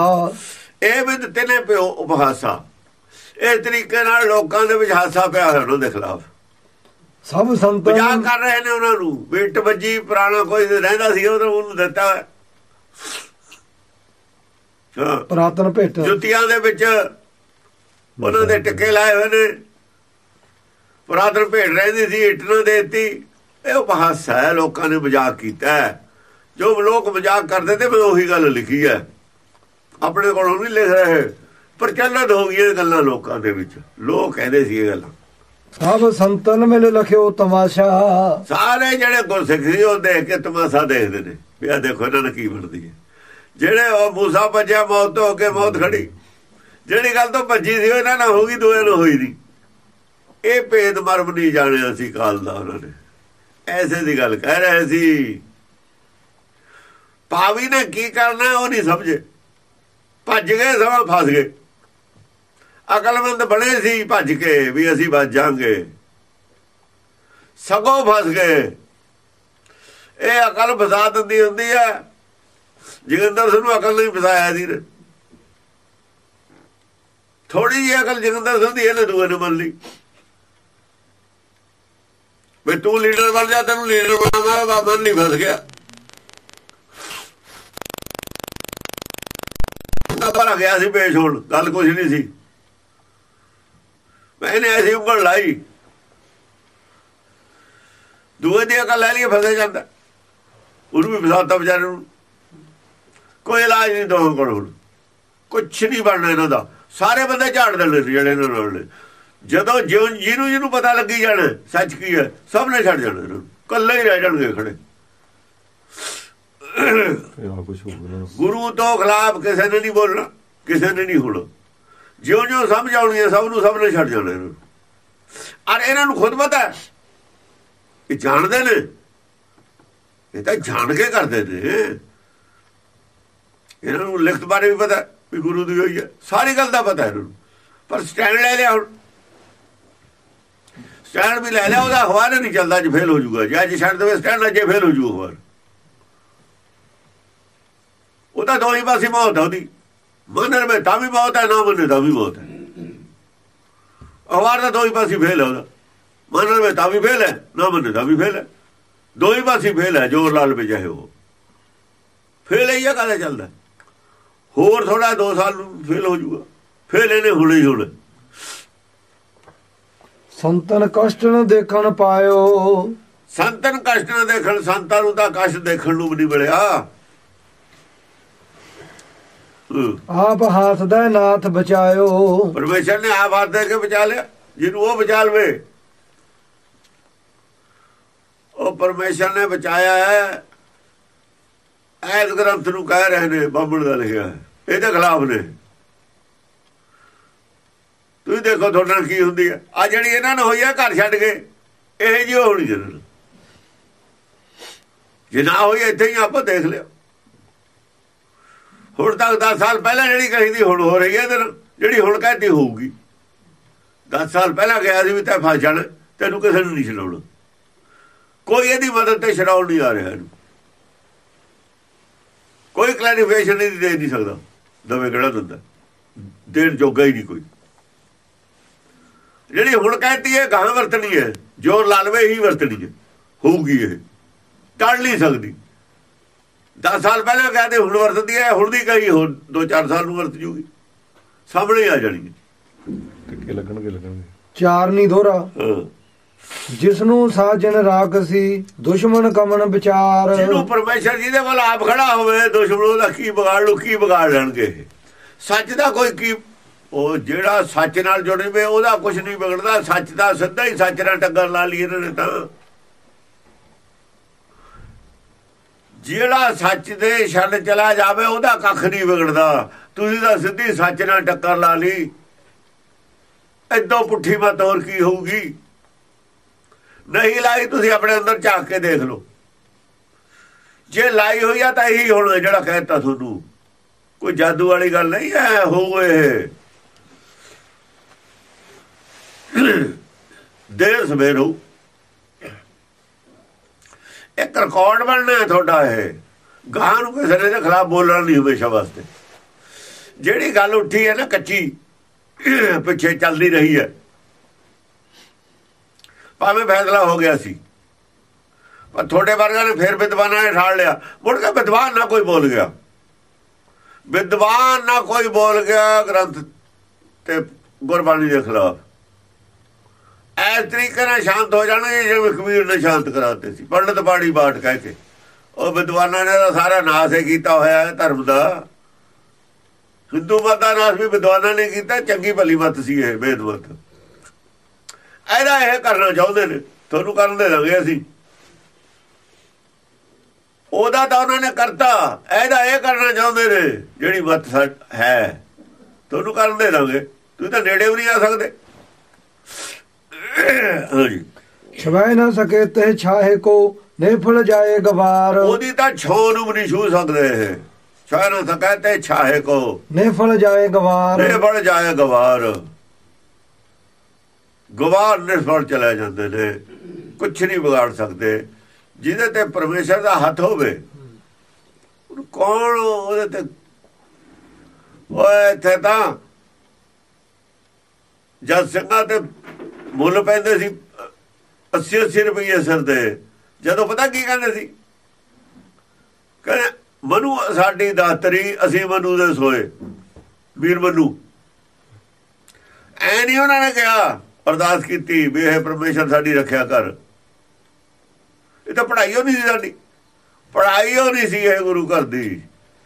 ਇਹ ਵੀ ਤਿੰਨੇ ਪਿਓ ਉਪਹਾਸਾ। ਇਸ ਤਰੀਕੇ ਨਾਲ ਲੋਕਾਂ ਦੇ ਵਿੱਚ ਹਾਸਾ ਪਿਆ ਹੋਇਆ ਉਹਨਾਂ ਦੇ ਖਿਲਾਫ। ਸਭ ਮਜ਼ਾਕ ਸੰਤਨ ਕਰ ਰਹੇ ਨੇ ਉਹਨਾਂ ਨੂੰ। ਵਿਟ ਵੱਜੀ ਪੁਰਾਣਾ ਕੋਈ ਰਹਿੰਦਾ ਸੀ ਉਹ ਉਹਨੂੰ ਦਿੱਤਾ। ਪ੍ਰਾਤਨ ਭੇਟ। ਜੁੱਤੀਆਂ ਦੇ ਵਿੱਚ ਉਹਨਾਂ ਦੇ ਟਿੱਕੇ ਲਾਏ ਹੋਏ ਨੇ। ਪੁਰਾਤਨ ਭੇਡ ਰਹਿੰਦੀ ਸੀ ਇੱਟ ਨੂੰ ਦੇਤੀ। ਇਹ ਉਪਹਾਸਾ ਹੈ ਲੋਕਾਂ ਨੇ ਮਜ਼ਾਕ ਕੀਤਾ। ਜੋ ਲੋਕ ਮਜ਼ਾਕ ਕਰਦੇ ਤੇ ਮੈਂ ਉਹੀ ਗੱਲ ਲਿਖੀ ਹੈ। ਆਪਣੇ ਕੋਲੋਂ ਨਹੀਂ ਲਿਖ ਰਹੇ ਪ੍ਰਚਲਿਤ ਹੋ ਗਈਆਂ ਇਹ ਗੱਲਾਂ ਲੋਕਾਂ ਦੇ ਵਿੱਚ। ਲੋਕ ਕਹਿੰਦੇ ਸੀ ਇਹ ਗੱਲਾਂ। ਸਭ ਸੰਤਨ ਮਿਲ ਲਖਿਓ ਤਮਾਸ਼ਾ। ਸਾਰੇ ਜਿਹੜੇ ਗੁਰਸਿੱਖ ਸੀ ਉਹ ਦੇਖ ਕੇ ਤਮਾਸ਼ਾ ਦੇਖਦੇ ਨੇ। ਵੀ ਆ ਦੇਖੋ ਇਹਨਾਂ ਨੇ ਕੀ ਬਣਦੀ ਹੈ। ਜਿਹੜੇ ਉਹ ਮੂਸਾ ਭੱਜਿਆ ਮੌਤ ਹੋ ਕੇ ਮੌਤ ਖੜੀ। ਜਿਹੜੀ ਗੱਲ ਤੋਂ ਭੱਜੀ ਸੀ ਉਹ ਇਹਨਾਂ ਨਾਲ ਹੋ ਗਈ ਦੋਏ ਨਾਲ ਹੋਈ ਨਹੀਂ। ਇਹ ਭੇਦ ਮਰਮ ਨਹੀਂ ਜਾਣਿਆ ਸੀ ਕਾਲ ਦਾ ਉਹਨਾਂ ਨੇ। ਐਸੇ ਦੀ ਗੱਲ ਕਹਿ ਰਹੇ ਸੀ। ਪਾਵੀ ਨੇ ਕੀ ਕਰਨਾ ਉਹ ਨਹੀਂ ਸਮਝੇ। ਭੱਜ ਗਏ ਸਮਾਂ ਫਸ ਗਏ। ਅਕਲਮੰਦ ਬਣੇ ਸੀ ਭੱਜ ਕੇ ਵੀ ਅਸੀਂ ਬਚ ਜਾਾਂਗੇ। ਸਗੋਂ ਫਸ ਗਏ। ਇਹ ਅਕਲ ਫਸਾ ਦਿੰਦੀ ਹੁੰਦੀ ਹੈ। ਜਗਿੰਦਰ ਸਿੰਘ ਨੂੰ ਅਕਲ ਨਹੀਂ ਫਸਾਇਆ ਸੀ। ਨੇ ਥੋੜੀ ਜਿਹੀ ਅਕਲ ਜਗਿੰਦਰ ਸਿੰਘ ਦੀ ਇਹਨੇ ਦੂਏ ਨੇ ਮੰਨ ਲਈ। ਵੀ ਤੂੰ ਲੀਡਰ ਬਣ ਜਾ, ਤੈਨੂੰ ਲੀਡਰ ਬਣਾਵਾਂਗਾ ਬਾਬਾ ਨਹੀਂ ਫਸ ਗਿਆ। ਭਰਾ ਗਿਆ ਸੀ ਪੇਸ਼ ਹੋਣ ਗੱਲ ਕੁਝ ਨਹੀਂ ਸੀ। ਮੈਨੇ ਐਸੀ ਉਂਗਲ ਲਾਈ। ਦੂਏ ਦੀ ਅਕਲ ਲੈ ਲਈਏ ਫਸੇ ਜਾਂਦਾ। ਉਹਨੂੰ ਵੀ ਫਸਾਤਾ ਵਿਚਾਰੇ ਨੂੰ। ਕੋਈ ਇਲਾਜ ਨਹੀਂ ਦੋਹਾਂ ਕੋਲ ਕੁਛ ਨਹੀਂ ਬਣਨਾ ਇਹਨਾਂ ਦਾ। ਸਾਰੇ ਬੰਦੇ ਝਾੜ ਦੇਣੇ ਜਿਹੜੇ ਇਹਨਾਂ ਨਾਲ। ਜਦੋਂ ਜਿਉਂ ਜਿਹਨੂੰ ਜਿਹਨੂੰ ਪਤਾ ਲੱਗੀ ਜਾਣਾ ਸੱਚ ਕੀ ਹੈ ਸਭ ਨੇ ਛੱਡ ਜਾਣਾ ਇਹਨਾਂ ਨੂੰ। ਕੱਲੇ ਹੀ ਰਹਿ ਜਾਣਗੇ ਖੜੇ। ਗੁਰੂ ਤੋਂ ਖਿਲਾਫ ਕਿਸੇ ਨੇ ਨਹੀਂ ਬੋਲਣਾ। ਕਿਸੇ ਨੇ ਨਹੀਂ ਹੋਣਾ। ਜਿਉਂ ਜਿਉਂ ਸਮਝ ਆਉਣੀ ਹੈ, ਸਭ ਨੂੰ ਸਭ ਨੇ ਛੱਡ ਜਾਣਾ ਇਹਨਾਂ। ਨੂੰ ਔਰ ਇਹਨਾਂ ਨੂੰ ਖੁਦ ਪਤਾ ਹੈ ਇਹ ਜਾਣਦੇ ਨੇ। ਇਹ ਤਾਂ ਜਾਣ ਕੇ ਕਰਦੇ ਨੇ। ਇਹਨਾਂ ਨੂੰ ਲਿਖਤ ਬਾਰੇ ਵੀ ਪਤਾ ਵੀ ਗੁਰੂ ਦੀ ਹੋਈ ਹੈ। ਸਾਰੀ ਗੱਲ ਦਾ ਪਤਾ ਇਹਨਾਂ ਨੂੰ। ਪਰ ਸਟੈਂਡ ਲੈ ਲਿਆ ਹੁਣ। ਸਟੈਂਡ ਵੀ ਲੈ ਲਿਆ, ਉਹਦਾ ਅਖਬਾਰ ਨਹੀਂ ਚੱਲਦਾ ਜੇ ਫੇਲ ਹੋ ਜਾਊਗਾ। ਜੇ ਅੱਜ ਛੱਡ ਦੇਵੇ ਸਟੈਂਡ ਨਾ ਜੇ ਫੇਲ ਹੋ ਜਾਊ ਅਖਬਾਰ। ਉਹਦਾ ਦੋਹੀ ਪਾਸੇ ਮੌਤ ਹੈ ਉਹਦੀ। ਮੰਨਣ ਵਿੱਚ ਤਾਂ ਵੀ ਮੌਤ ਹੈ ਨਾ ਮੰਨੇ ਤਾਂ ਵੀ ਮੌਤ ਹੈ। ਅਖਬਾਰ ਦਾ ਦੋਹੀ ਪਾਸੇ ਫੇਲ ਹੈ ਉਹਦਾ। ਮੰਨਣ ਵਿੱਚ ਤਾਂ ਵੀ ਫੇਲ ਹੈ ਨਾ ਮੰਨੇ ਤਾਂ ਵੀ ਫੇਲ ਹੈ। ਦੋਹੀ ਪਾਸੇ ਫੇਲ ਹੈ ਜੋਰ ਲਾਲ ਵਿੱਚ ਹੈ ਉਹ। ਫੇਲ ਹੀ ਆ ਕਾਹਦਾ ਚੱਲਦਾ? ਹੋਰ ਥੋੜਾ 2 ਸਾਲ ਫੇਲ ਹੋ ਜਾਊਗਾ। ਫੇਲ ਇਹਨੇ ਹੁਣੇ ਹੋਣਾ। ਸੰਤਨ ਕਸ਼ਟ ਨ ਦੇਖਣ ਪਾਇਓ। ਸੰਤਨ ਕਸ਼ਟ ਨਾ ਦੇਖਣ ਸੰਤਾਂ ਨੂੰ ਤਾਂ ਕਸ਼ਟ ਦੇਖਣ ਨੂੰ ਵੀ ਨਹੀਂ ਮਿਲਿਆ। ਆਪ ਹਾਥ ਨਾਥ ਬਚਾਇਓ। ਪਰਮੇਸ਼ਰ ਨੇ ਆਪ ਹੱਥ ਕੇ ਬਚਾ ਲਿਆ, ਜਿਹਨੂੰ ਉਹ ਬਚਾ ਲਵੇ। ਉਹ ਪਰਮੇਸ਼ਰ ਨੇ ਬਚਾਇਆ ਹੈ। ਐਸ ਗ੍ਰੰਥ ਨੂੰ ਕਹਿ ਰਹੇ ਨੇ ਬਾਬਲ ਦਾ ਲਿਖਿਆ ਇਹਦੇ ਖਿਲਾਫ ਨੇ। ਤੁਸੀਂ ਦੇਖੋ ਤੁਹਾਡੇ ਨਾਲ ਕੀ ਹੁੰਦੀ ਹੈ। ਆ ਜਿਹੜੀ ਇਹਨਾਂ ਨੂੰ ਹੋਈ ਹੈ, ਘਰ ਛੱਡ ਕੇ, ਇਹ ਜੀ ਹੋਣੀ ਜਨ ਜੇ ਨਾ ਹੋਈ, ਇੱਥੇ ਹੀ ਆਪਾਂ ਦੇਖ ਲਿਓ। ਹੁਣ ਤੱਕ 10 ਸਾਲ ਪਹਿਲਾਂ ਜਿਹੜੀ ਕਹੀ ਦੀ ਹੁਣ ਹੋ ਰਹੀ ਹੈ, ਇਹਦੇ ਜਿਹੜੀ ਹੁਣ ਕਹਤੀ ਹੋਊਗੀ। 10 ਸਾਲ ਪਹਿਲਾਂ ਗਿਆ ਸੀ ਵੀ ਤੈ ਫਸ ਜਾਣਾ, ਤੈਨੂੰ ਕਿਸੇ ਨੂੰ ਨਹੀਂ ਛਡਾਉਣਾ। ਕੋਈ ਇਹਦੀ ਮਦਦ ਤੇ ਛਡਾਉਣ ਨਹੀਂ ਆ ਰਿਹਾ ਇਹਨੂੰ। ਕੋਈ ਕਲੈਰੀਫਿਕੇਸ਼ਨ ਨਹੀਂ ਦੇ ਨਹੀਂ ਸਕਦਾ, ਦਵੇ ਕਿਹੜਾ ਦਿੰਦਾ। ਦੇਣ ਜੋਗਾ ਹੀ ਨਹੀਂ ਕੋਈ। ਜਿਹੜੀ ਹੁਣ ਕਹਤੀ ਹੈ ਗਾਂ ਵਰਤਣੀ ਹੈ, ਜੋ ਲਾਲਵੇ ਹੀ ਵਰਤਣੀ ਹੈ, ਹੋਊਗੀ ਇਹ। ਟੜ ਨਹੀਂ ਸਕਦੀ। 10 ਸਾਲ ਪਹਿਲਾਂ ਕਹਤੇ ਹੁਣ ਵਰਤਦੀ ਹੈ ਹੁਣ ਦੀ ਕਹੀ ਹੁਣ 2-4 ਸਾਲ ਨੂੰ ਵਰਤ ਜੂਗੀ। ਸਾਹਮਣੇ ਆ ਜਾਣੀ ਟਿੱਕੇ ਲੱਗਣਗੇ ਲੱਗਣਗੇ। ਚਾਰਨੀ ਦੋਰਾ ਹਾਂ। ਜਿਸ ਨੂੰ ਸਾਜਨ ਰਾਖ ਸੀ ਦੁਸ਼ਮਣ ਕਮਨ ਵਿਚਾਰ। ਜਿਹਨੂੰ ਪਰਮੇਸ਼ਰ ਜੀ ਦੇ ਵੱਲ ਆਪ ਖੜਾ ਹੋਵੇ ਦੁਸ਼ਮਣੋਂ ਦਾ ਕੀ ਵਿਗਾੜ ਲੂ ਕੀ ਵਿਗਾੜ ਲੈਣਗੇ ਸੱਚ ਦਾ ਕੋਈ ਕੀ ਉਹ ਜਿਹੜਾ ਸੱਚ ਨਾਲ ਜੁੜੇ ਵੇ ਉਹਦਾ ਕੁਝ ਨਹੀਂ ਵਿਗੜਦਾ। ਸੱਚ ਦਾ ਸਿੱਧਾ ਹੀ ਸੱਚ ਨਾਲ ਟੱਕਰ ਲਾ ਲਈ ਇਹਨਾਂ ਨੇ ਤਾਂ। ਜਿਹੜਾ ਸੱਚ ਦੇ ਛੱਡ ਚਲਾ ਜਾਵੇ, ਉਹਦਾ ਕੱਖ ਨਹੀਂ ਵਿਗੜਦਾ। ਤੁਸੀਂ ਤਾਂ ਸਿੱਧੀ ਸੱਚ ਨਾਲ ਟੱਕਰ ਲਾ ਲਈ। ਐਦੋਂ ਪੁੱਠੀ ਮਤ ਹੋਰ ਕੀ ਹੋਊਗੀ? ਨਹੀਂ ਲਾਈ, ਤੁਸੀਂ ਆਪਣੇ ਅੰਦਰ ਝਾਕ ਕੇ ਦੇਖ ਲਓ। ਜੇ ਲਾਈ ਹੋਈ ਆ, ਤਾਂ ਇਹੀ ਹੁਣ ਜਿਹੜਾ ਕਹਿਤਾ ਤੁਹਾਨੂੰ। ਕੋਈ ਜਾਦੂ ਵਾਲੀ ਗੱਲ ਨਹੀਂ ਹੈ ਹੋਏ ਦੇਰ ਸਵੇਰ ਹੋ ਇੱਕ ਰਿਕਾਰਡ ਬਣਨਾ ਹੈ ਤੁਹਾਡਾ ਇਹ। ਗਾਂ ਨੂੰ ਕਿਸੇ ਦੇ ਖਿਲਾਫ ਬੋਲਣਾ ਨਹੀਂ ਹਮੇਸ਼ਾ ਵਾਸਤੇ। ਜਿਹੜੀ ਗੱਲ ਉੱਠੀ ਹੈ ਨਾ ਕੱਚੀ, ਪਿੱਛੇ ਚੱਲਦੀ ਰਹੀ ਹੈ। ਭਾਵੇਂ ਫੈਸਲਾ ਹੋ ਗਿਆ ਸੀ। ਪਰ ਤੁਹਾਡੇ ਵਰਗਾ ਨੇ ਫਿਰ ਵਿਦਵਾਨਾਂ ਨੇ ਠਾੜ ਲਿਆ। ਮੁੜ ਕੇ ਵਿਦਵਾਨ ਨਾ ਕੋਈ ਬੋਲ ਗਿਆ। ਵਿਦਵਾਨ ਨਾ ਕੋਈ ਬੋਲ ਗਿਆ, ਗ੍ਰੰਥ ਤੇ ਗੁਰਬਾਣੀ ਦੇ ਖਿਲਾਫ। ਐਸ ਤਰੀਕੇ ਨਾਲ ਸ਼ਾਂਤ ਹੋ ਜਾਣਗੇ ਜਿਵੇਂ ਕਬੀਰ ਨੇ ਸ਼ਾਂਤ ਕਰਾਤੇ ਸੀ। ਪੰਡਤ ਬਾੜੀ ਬਾਟ ਕਹਿ ਕੇ। ਉਹ ਵਿਦਵਾਨਾਂ ਨੇ ਤਾਂ ਸਾਰਾ ਨਾਸ ਹੀ ਕੀਤਾ ਹੋਇਆ ਹੈ ਧਰਮ ਦਾ। ਹਿੰਦੂ ਮਤ ਦਾ ਨਾਸ ਵੀ ਵਿਦਵਾਨਾਂ ਨੇ ਕੀਤਾ, ਚੰਗੀ ਭਲੀ ਮਤ ਸੀ ਇਹ ਵੇਦ ਮਤ। ਇਹਦਾ ਇਹ ਕਰਨਾ ਚਾਹੁੰਦੇ ਨੇ, ਤੁਹਾਨੂੰ ਕਰਨ ਦੇ ਦਾਂਗੇ ਅਸੀਂ। ਉਹਦਾ ਤਾਂ ਉਹਨਾਂ ਨੇ ਕਰਤਾ, ਇਹਦਾ ਇਹ ਕਰਨਾ ਚਾਹੁੰਦੇ ਨੇ, ਜਿਹੜੀ ਮਤ ਹੈ। ਤੁਹਾਨੂੰ ਕਰਨ ਦੇ ਦਾਂਗੇ। ਤੁਸੀਂ ਤਾਂ ਨੇੜੇ ਵੀ ਨਹੀਂ ਆ ਸਕਦੇ। ਹਾਂਜੀ। ਛਵੈ ਨਾ ਸਕੇ ਤੇ ਛਾਹੇ ਕੋ ਨਿਫਲ ਜਾਏ ਗਵਾਰ। ਉਹਦੀ ਤਾਂ ਛੋ ਨੂੰ ਨਹੀਂ ਛੂ ਸਕਦੇ ਇਹ। ਛਾਹ ਨਾ ਸਕੈ ਤੇ ਛਾਹੇ ਕੋ। ਨਿਫਲ ਜਾਏ ਗਵਾਰ। ਬੜ ਜਾਏ ਗਵਾਰ। ਗਵਾਰ ਨਿਰਫਲ ਚਲੇ ਜਾਂਦੇ ਨੇ। ਕੁਛ ਨਹੀਂ ਵਿਗਾੜ ਸਕਦੇ। ਜਿਹਦੇ ਤੇ ਪਰਮੇਸ਼ਰ ਦਾ ਹੱਥ ਹੋਵੇ। ਕੌਣ ਉਹਦੇ ਤੇ? ਓਏ ਇੱਥੇ ਤਾਂ ਜਦ ਸਿੰਘਾਂ ਤੇ ਮੁੱਲ ਪੈਂਦੇ ਸੀ 80 80 ਰੁਪਏ ਸਿਰ ਦੇ ਜਦੋਂ ਪਤਾ ਕੀ ਕਹਿੰਦੇ ਸੀ? ਕਹਿੰਦੇ, ਮਨੂ ਸਾਡੀ ਦਾਤਰੀ, ਅਸੀਂ ਮਨੂ ਦੇ ਸੋਏ। ਵੀਰ ਮਨੂ। ਐ ਨਹੀਂ ਉਹਨਾਂ ਨੇ ਕਿਹਾ, ਅਰਦਾਸ ਕੀਤੀ ਵੀ ਇਹ ਪਰਮੇਸ਼ਰ ਸਾਡੀ ਰੱਖਿਆ ਕਰ। ਇਹ ਤਾਂ ਪੜ੍ਹਾਈ ਹੋ ਨਹੀਂ ਸੀ ਸਾਡੀ। ਪੜ੍ਹਾਈ ਹੋ ਨਹੀਂ ਸੀ ਇਹ ਗੁਰੂ ਘਰ ਦੀ,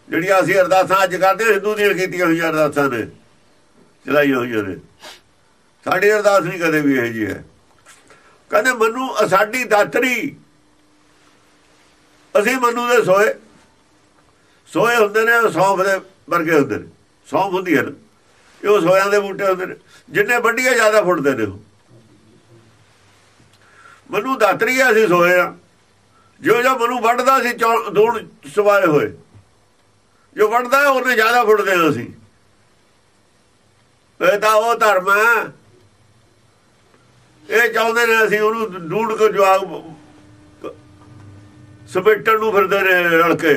ਜਿਹੜੀਆਂ ਅਸੀਂ ਅਰਦਾਸਾਂ ਅੱਜ ਕਰਦੇ ਹਿੰਦੂ ਦੀਆਂ ਕੀਤੀਆਂ ਹੋਈਆਂ ਅਰਦਾਸਾਂ ਨੇ, ਚਲਾਈਆਂ ਹੋਈਆਂ ਨੇ। ਸਾਡੀ ਅਰਦਾਸ ਨਹੀਂ ਕਦੇ ਵੀ ਇਹ ਜੀ ਹੈ। ਕਹਿੰਦੇ ਮਨੂ ਸਾਡੀ ਦਾਤਰੀ। ਅਸੀਂ ਮਨੂ ਦੇ ਸੋਏ ਸੋਏ ਹੁੰਦੇ ਨੇ ਸੌਂਫ ਦੇ ਵਰਗੇ ਹੁੰਦੇ ਨੇ। ਸੌਂਫ ਹੁੰਦੀ ਹੈ ਨਾ। ਇਹ ਸੋਇਆਂ ਦੇ ਬੂਟੇ ਹੁੰਦੇ ਨੇ ਜਿੰਨੇ ਵੱਡੀਆਂ ਜ਼ਿਆਦਾ ਫੁੱਟਦੇ ਨੇ ਉਹ। ਮਨੂ ਦਾਤਰੀ ਆ, ਅਸੀਂ ਸੋਏ ਆ। ਜੋ ਜੋ ਮਨੂ ਵੱਢਦਾ ਸੀ ਚੌ- ਦੂਣ ਸਵਾਏ ਹੋਏ। ਜੋ ਵੱਢਦਾ ਹੈ, ਉਹਨੇ ਜ਼ਿਆਦਾ ਫੁੱਟਦੇ ਹਾਂ ਅਸੀਂ। ਇਹ ਤਾਂ ਉਹ ਧਰਮ ਹੈ। ਇਹ ਚਾਹੁੰਦੇ ਨੇ ਅਸੀਂ ਉਹਨੂੰ ਢੂੰਡ ਕੇ ਜਵਾਬ ਸਮੇਟਣ ਨੂੰ ਫਿਰਦੇ ਨੇ ਰਲ ਕੇ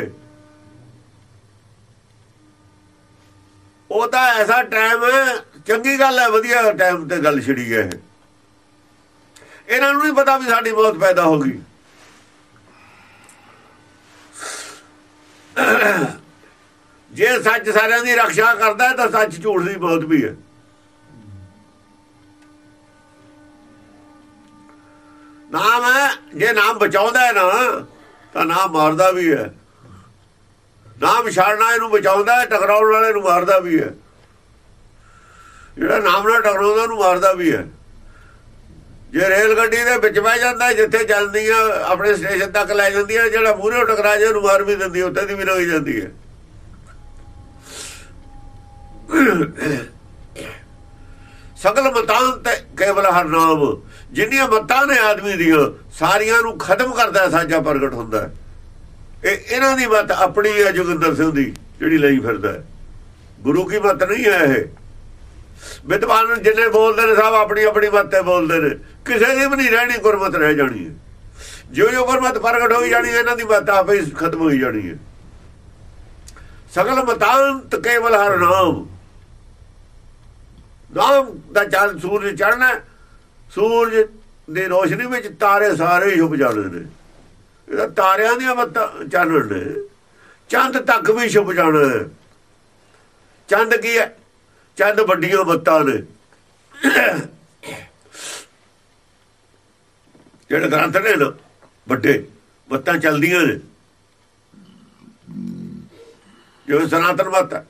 ਉਹ ਤਾਂ ਐਸਾ ਟਾਈਮ ਹੈ ਚੰਗੀ ਗੱਲ ਹੈ, ਵਧੀਆ ਟਾਈਮ ਤੇ ਗੱਲ ਛਿੜੀ ਹੈ ਇਹਨਾਂ ਨੂੰ ਨਹੀਂ ਪਤਾ ਵੀ ਸਾਡੀ ਮੌਤ ਪੈਦਾ ਹੋ ਗਈ। ਜੇ ਸੱਚ ਸਾਰਿਆਂ ਦੀ ਰੱਖਿਆ ਕਰਦਾ ਤਾਂ ਸੱਚ ਝੂਠ ਦੀ ਮੌਤ ਵੀ ਹੈ। ਨਾਮ ਹੈ ਜੇ ਨਾਮ ਬਚਾਉਂਦਾ ਹੈ ਨਾ ਤਾਂ ਨਾਮ ਮਾਰਦਾ ਵੀ ਹੈ। ਨਾਮ ਛਾੜਨਾ ਇਹਨੂੰ ਬਚਾਉਂਦਾ ਹੈ ਟਕਰਾਉਣ ਵਾਲੇ ਨੂੰ ਮਾਰਦਾ ਵੀ ਹੈ। ਜਿਹੜਾ ਨਾਮ ਨਾਲ ਟਕਰਾਉਂਦਾ ਉਹਨੂੰ ਮਾਰਦਾ ਵੀ ਹੈ। ਜੇ ਰੇਲ ਗੱਡੀ ਦੇ ਵਿੱਚ ਬਹਿ ਜਾਂਦਾ ਹੈ, ਜਿੱਥੇ ਚੱਲਦੀਆਂ ਆਪਣੇ ਸਟੇਸ਼ਨ ਤੱਕ ਲੈ ਜਾਂਦੀਆਂ ਜਿਹੜਾ ਮੂਹਰੇ ਟਕਰਾ ਜੇ ਉਹਨੂੰ ਮਾਰ ਵੀ ਦਿੰਦੀ ਉੱਥੇ ਦੀ ਵੀ ਰੋਈ ਜਾਂਦੀ ਹੈ। ਸਗਲ ਮਤਾਂ ਤੇ ਕੇਵਲ ਹਰ ਨਾਮ। ਜਿੰਨੀਆਂ ਮੱਤਾਂ ਨੇ ਆਦਮੀ ਦੀਆਂ ਸਾਰੀਆਂ ਨੂੰ ਖਤਮ ਕਰਦਾ ਹੈ, ਸਾਜਾ ਪ੍ਰਗਟ ਹੁੰਦਾ ਇਹ ਇਹਨਾਂ ਦੀ ਮਤ ਆਪਣੀ ਹੈ ਜੋਗਿੰਦਰ ਸਿੰਘ ਦੀ ਜਿਹੜੀ ਲਈ ਫਿਰਦਾ ਗੁਰੂ ਕੀ ਮਤ ਨਹੀਂ ਹੈ ਇਹ? ਵਿਦਵਾਨ ਜਿੰਨੇ ਬੋਲਦੇ ਨੇ ਸਭ ਆਪਣੀ ਆਪਣੀ ਮਤ ਬੋਲਦੇ ਨੇ। ਕਿਸੇ ਦੀ ਵੀ ਨਹੀਂ ਰਹਿਣੀ ਗੁਰਮਤ ਰਹਿ ਜਾਣੀ ਹੈ। ਜਿਉਂ ਜਿਉਂ ਗੁਰਮਤ ਪ੍ਰਗਟ ਹੋਈ ਜਾਣੀ ਇਹਨਾਂ ਦੀ ਮਤ ਆਪੇ ਖਤਮ ਹੋਈ ਜਾਣੀ ਹੈ। ਸਗਲ ਮਤਾਂਤ ਕੇਵਲ ਹਰ ਨਾਮ। ਨਾਮ ਦਾ ਜਲ ਸੂਰਜ ਚੜਨਾ ਸੂਰਜ ਦੀ ਰੋਸ਼ਨੀ ਵਿੱਚ ਤਾਰੇ ਸਾਰੇ ਹੀ ਛੁਪ ਜਾਣੇ ਨੇ। ਇਹਦਾ ਤਾਰਿਆਂ ਦੀਆਂ ਮੱਤਾਂ ਚਾਨਣ ਨੇ। ਚੰਦ ਤੱਕ ਵੀ ਛੁਪ ਜਾਣਾ ਚੰਦ ਕੀ ਹੈ? ਚੰਦ ਵੱਡੀਆਂ ਮੱਤਾਂ ਨੇ। ਜਿਹੜੇ ਗ੍ਰੰਥ ਨੇ ਨਾ, ਵੱਡੇ ਮੱਤਾਂ ਚੱਲਦੀਆਂ ਨੇ। ਜਿਵੇਂ ਸਨਾਤਨ ਮਤ ਹੈ।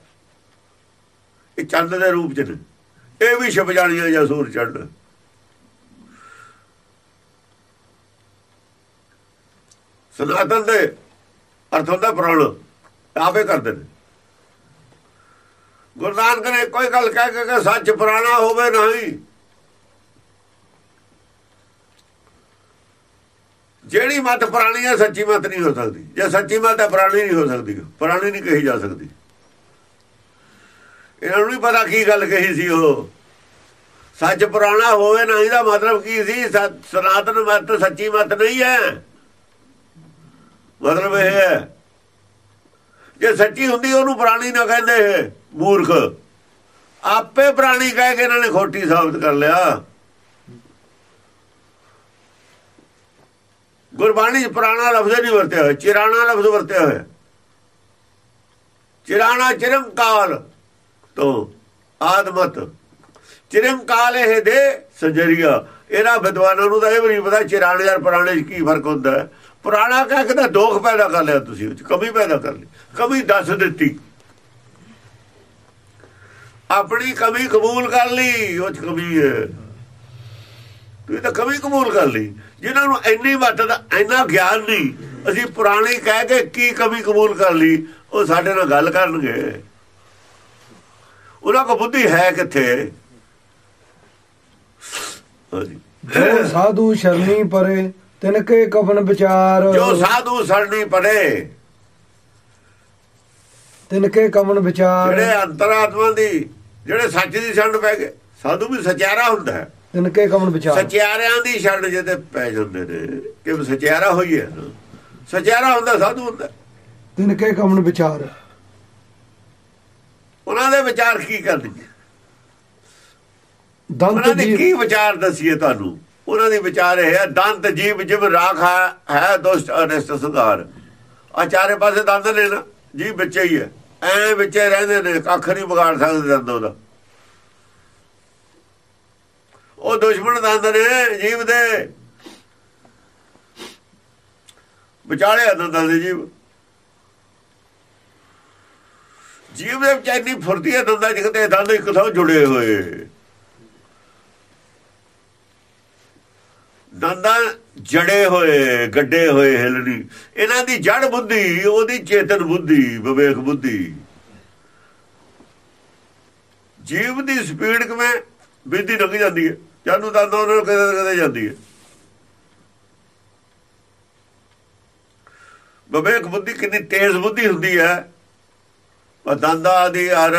ਇਹ ਚੰਦ ਦੇ ਰੂਪ ਚ ਨੇ। ਇਹ ਵੀ ਛਿਪ ਜਾਣੀਆਂ ਜਾਂ ਸੂਰ ਚੜ੍ਹਨਾ। ਸਨਾਤਨ ਦੇ ਅਰਥ ਹੁੰਦਾ ਪ੍ਰਣ ਆਪੇ ਕਰਦੇ ਨੇ। ਗੁਰੂ ਨਾਨਕ ਨੇ ਕੋਈ ਗੱਲ ਕਹਿ ਕੇ ਕਿ ਸੱਚ ਪੁਰਾਣਾ ਹੋਵੇ ਨਹੀਂ। ਜਿਹੜੀ ਮਤ ਪੁਰਾਣੀ ਹੈ, ਸੱਚੀ ਮਤ ਨਹੀਂ ਹੋ ਸਕਦੀ। ਜੇ ਸੱਚੀ ਮਤ ਹੈ, ਪੁਰਾਣੀ ਨਹੀਂ ਹੋ ਸਕਦੀ। ਪੁਰਾਣੀ ਨਹੀਂ ਕਹੀ ਜਾ ਸਕਦੀ। ਇਹਨਾਂ ਨੂੰ ਨਹੀਂ ਪਤਾ ਕੀ ਗੱਲ ਕਹੀ ਸੀ ਉਹ। ਸੱਚ ਪੁਰਾਣਾ ਹੋਵੇ ਨਹੀਂ ਦਾ ਮਤਲਬ ਕੀ ਸੀ? ਸਨਾਤਨ ਮਤ, ਸੱਚੀ ਮਤ ਨਹੀਂ ਹੈ। ਮਤਲਬ ਇਹ ਹੈ। ਜੇ ਸੱਚੀ ਹੁੰਦੀ, ਉਹਨੂੰ ਪੁਰਾਣੀ ਨਾ ਕਹਿੰਦੇ ਇਹ, ਮੂਰਖ। ਆਪੇ ਪੁਰਾਣੀ ਕਹਿ ਕੇ ਇਹਨਾਂ ਨੇ ਖੋਟੀ ਸਾਬਤ ਕਰ ਲਿਆ। ਗੁਰਬਾਣੀ 'ਚ ਪੁਰਾਣਾ ਲਫ਼ਜ਼ ਨਹੀਂ ਵਰਤਿਆ ਹੋਇਆ, ਚਿਰਾਣਾ ਲਫ਼ਜ਼ ਵਰਤਿਆ ਹੋਇਆ। ਚਿਰਾਣਾ ਚਿਰਮਕਾਲ ਤੋਂ ਆਦਮਤ। ਚਿਰਮਕਾਲ ਇਹ ਦੇ ਸਜਰੀਆ। ਇਹਨਾਂ ਵਿਦਵਾਨਾਂ ਨੂੰ ਤਾਂ ਇਹ ਵੀ ਨਹੀਂ ਪਤਾ, ਚਿਰਾਣੇ ਔਰ ਪੁਰਾਣੇ 'ਚ ਕੀ ਫ਼ਰਕ ਹੁੰਦਾ। ਹੈ ਪੁਰਾਣਾ ਕਹਿ ਕੇ ਤਾਂ ਦੋਖ ਪੈਦਾ ਕਰ ਲਿਆ ਤੁਸੀਂ ਉਹ ਕਮੀ ਪੈਦਾ ਕਰ ਲਈ। ਕਮੀ ਦੱਸ ਦਿੱਤੀ। ਆਪਣੀ ਕਮੀ ਕਬੂਲ ਕਰ ਲਈ, ਉਹ ਕਮੀ ਹੈ। ਤੁਸੀਂ ਤਾਂ ਕਮੀ ਕਬੂਲ ਕਰ ਲਈ। ਜਿਨ੍ਹਾਂ ਨੂੰ ਇੰਨੀ ਮੱਤ ਦਾ, ਇੰਨਾ ਗਿਆਨ ਨਹੀਂ, ਅਸੀਂ ਪੁਰਾਣੀ ਕਹਿ ਕੇ ਕੀ ਕਮੀ ਕਬੂਲ ਕਰ ਲਈ, ਉਹ ਸਾਡੇ ਨਾਲ ਗੱਲ ਕਰਨਗੇ। ਉਹਨਾਂ ਕੋ ਬੁੱਧੀ ਹੈ ਕਿੱਥੇ? ਜੋ ਸਾਧੂ ਸ਼ਰਣੀ ਪਰੇ ਤਿਨਕੇ ਕਵਨ ਵਿਚਾਰ। ਜੋ ਸਾਧੂ ਸਰਣੀ ਪੜੇ। ਤਿਨਕੇ ਕਵਨ ਵਿਚਾਰ। ਜਿਹੜੇ ਅੰਤਰਾਤਮਾ ਦੀ ਜਿਹੜੇ ਸੱਚ ਦੀ ਛੰਡ ਪੈ ਗਏ ਸਾਧੂ ਵੀ ਸਚਿਆਰਾ ਹੁੰਦਾ ਹੈ। ਤਿਨਕੇ ਕਵਨ ਵਿਚਾਰ। ਸਚਿਆਰਿਆਂ ਦੀ ਛੰਡ ਜਿਹਦੇ ਪੈ ਜਾਂਦੇ ਨੇ ਕਿ ਸਚਿਆਰਾ ਹੋਈ ਹੈ ਨਾ ਸਚਿਆਰਾ ਹੁੰਦਾ ਸਾਧੂ ਹੁੰਦਾ। ਤਿਨਕੇ ਕਵਨ ਵਿਚਾਰ। ਉਹਨਾਂ ਦੇ ਵਿਚਾਰ ਕੀ ਕਰਨਗੇ? ਦੰਤ ਜੀ ਕੀ ਵਿਚਾਰ ਦਸੀਏ ਤੁਹਾਨੂੰ? ਉਹਨਾਂ ਦੀ ਵਿਚਾਰ ਇਹ ਹੈ, ਦੰਤ ਜੀਵ ਜਿਵ ਰਾਖ ਹੈ- ਦੁਸ਼ਟ ਅਨਿਸ਼ਟ ਸੰਘਾਰ ਆ ਚਾਰੇ ਪਾਸੇ ਦੰਦ ਨੇ ਨਾ, ਜੀਵ ਵਿੱਚ ਹੀ ਹੈ। ਐ ਵਿੱਚੇ ਰਹਿੰਦੇ ਨੇ, ਕੱਖ ਨਹੀਂ ਵਿਗਾੜ ਸਕਦੇ ਦੰਦ ਉਹਦਾ। ਉਹ ਦੁਸ਼ਮਣ ਦੰਦ ਨੇ ਜੀਵ ਦੇ। ਵਿਚਾਲੇ ਆ ਦੰਦਾਂ ਦੇ ਜੀਵ। ਜੀਵ ਦੇ ਵਿੱਚ ਇੰਨੀ ਫੁਰਤੀ ਹੈ ਦੰਦਾਂ ਚ ਕਿਤੇ ਦੰਦ ਇੱਕ ਥਾਂ ਜੁੜੇ ਹੋਏ। ਦੰਦਾਂ ਜੜੇ ਹੋਏ, ਗੱਡੇ ਹੋਏ ਹਿਲਣੀ ਇਹਨਾਂ ਦੀ ਜੜ ਬੁੱਧੀ, ਉਹਦੀ ਚੇਤਨ ਬੁੱਧੀ, ਵਿਵੇਕ ਬੁੱਧੀ। ਜੀਵ ਦੀ ਸਪੀਡ ਕਿਵੇਂ ਬਿੱਦੀ ਲੰਘ ਜਾਂਦੀ ਹੈ? ਜਾਨੂੰ ਦੰਦ ਉਹਨਾਂ ਨੂੰ ਕਦੇ ਕਦੇ ਜਾਂਦੀ ਹੈ। ਵਿਵੇਕ ਬੁੱਧੀ ਕਿੰਨੀ ਤੇਜ਼ ਬੁੱਧੀ ਹੁੰਦੀ ਹੈ। ਪਰ ਦੰਦਾਂ ਦੀ ਹਰ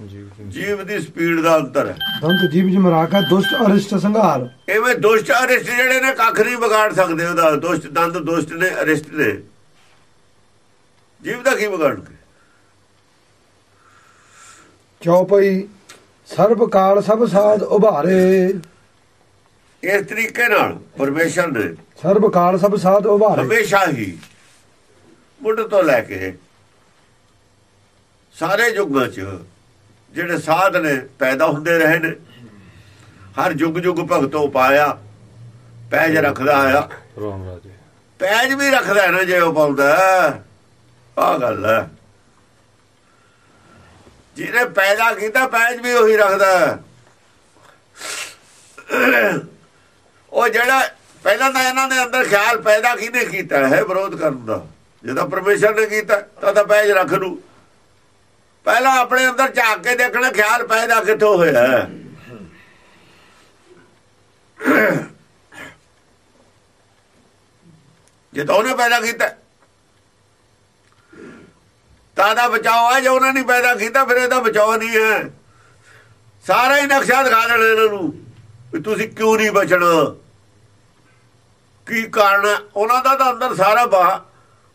ਜੀਵ ਦੀ ਸਪੀਡ ਦਾ ਅੰਤਰ ਹੈ। ਦੰਤ ਜੀਵ ਜਿ ਮਰਾਕਾ ਦੁਸ਼ਟ ਅਰਿਸ਼ਟ ਸੰਘਾਰ। ਐਵੇਂ ਦੁਸ਼ਟ ਅਰਿਸ਼ਟ ਜਿਹੜੇ ਨੇ ਕੱਖ ਨਹੀਂ ਵਿਗਾੜ ਸਕਦੇ ਉਹਦਾ। ਦੁਸ਼ਟ ਦੰਦ ਦੁਸ਼ਟ ਨੇ ਅਰਿਸ਼ਟ ਨੇ। ਜੀਵ ਦਾ ਕੀ ਵਿਗਾੜਨਗੇ ਚੌਪਈ ਸਰਬ ਕਾਲ ਸਭ ਸਾਧ ਉਭਾਰੇ। ਇਸ ਤਰੀਕੇ ਨਾਲ ਪਰਮੇਸ਼ਰ ਨੇ ਸਰਬ ਕਾਲ ਸਭ ਸਾਧ ਉਭਾਰੇ। ਹਮੇਸ਼ਾ ਹੀ ਮੁੱਢ ਤੋਂ ਲੈ ਕੇ ਸਾਰੇ ਯੁੱਗਾਂ 'ਚ ਜਿਹੜੇ ਸਾਧ ਨੇ ਪੈਦਾ ਹੁੰਦੇ ਰਹੇ ਨੇ ਹਰ ਯੁੱਗ ਯੁੱਗ ਭਗਤੋਂ ਪਾਇਆ ਪੈਜ ਰੱਖਦਾ ਆਇਆ। ਰਾਮ ਰਾਜੇ ਪੈਜ ਵੀ ਰੱਖਦਾ ਨਾ ਜੇ ਉਹ ਪਾਉਂਦਾ। ਆ ਗੱਲ ਹੈ। ਜਿਹਨੇ ਪੈਦਾ ਕੀਤਾ ਪੈਜ ਵੀ ਉਹੀ ਰੱਖਦਾ। ਉਹ ਜਿਹੜਾ ਪਹਿਲਾਂ ਤਾਂ ਇਹਨਾਂ ਦੇ ਅੰਦਰ ਖਿਆਲ ਪੈਦਾ ਕਿਹਨੇ ਕੀਤਾ ਹੈ? ਵਿਰੋਧ ਕਰਨ ਦਾ। ਜਿਹਦਾ ਪਰਮੇਸ਼ਰ ਨੇ ਕੀਤਾ ਤਾਂ ਤਾਂ ਪੈਜ ਰੱਖ ਲੂ ਪਹਿਲਾਂ ਆਪਣੇ ਅੰਦਰ ਝਾਕ ਕੇ ਦੇਖਣਾ, ਖਿਆਲ ਪੈਦਾ ਕਿੱਥੋਂ ਹੋਇਆ? ਜੇ ਤਾਂ ਉਹਨੇ ਪੈਦਾ ਕੀਤਾ। ਤਾਂ ਦਾ ਬਚਾਓ ਹੈ ਜੇ ਉਹਨਾਂ ਨੇ ਪੈਦਾ ਕੀਤਾ, ਫਿਰ ਇਹਦਾ ਬਚਾਓ ਨਹੀਂ ਹੈ। ਸਾਰਾ ਹੀ ਨਕਸ਼ਾ ਦਿਖਾ ਦੇਣਾ ਇਹਨਾਂ ਨੂੰ ਵੀ ਤੁਸੀਂ ਕਿਉਂ ਨਹੀਂ ਬਚਣਾ? ਕੀ ਕਾਰਨ ਹੈ? ਉਹਨਾਂ ਦਾ ਤਾਂ ਅੰਦਰ ਸਾਰਾ ਬਾਹ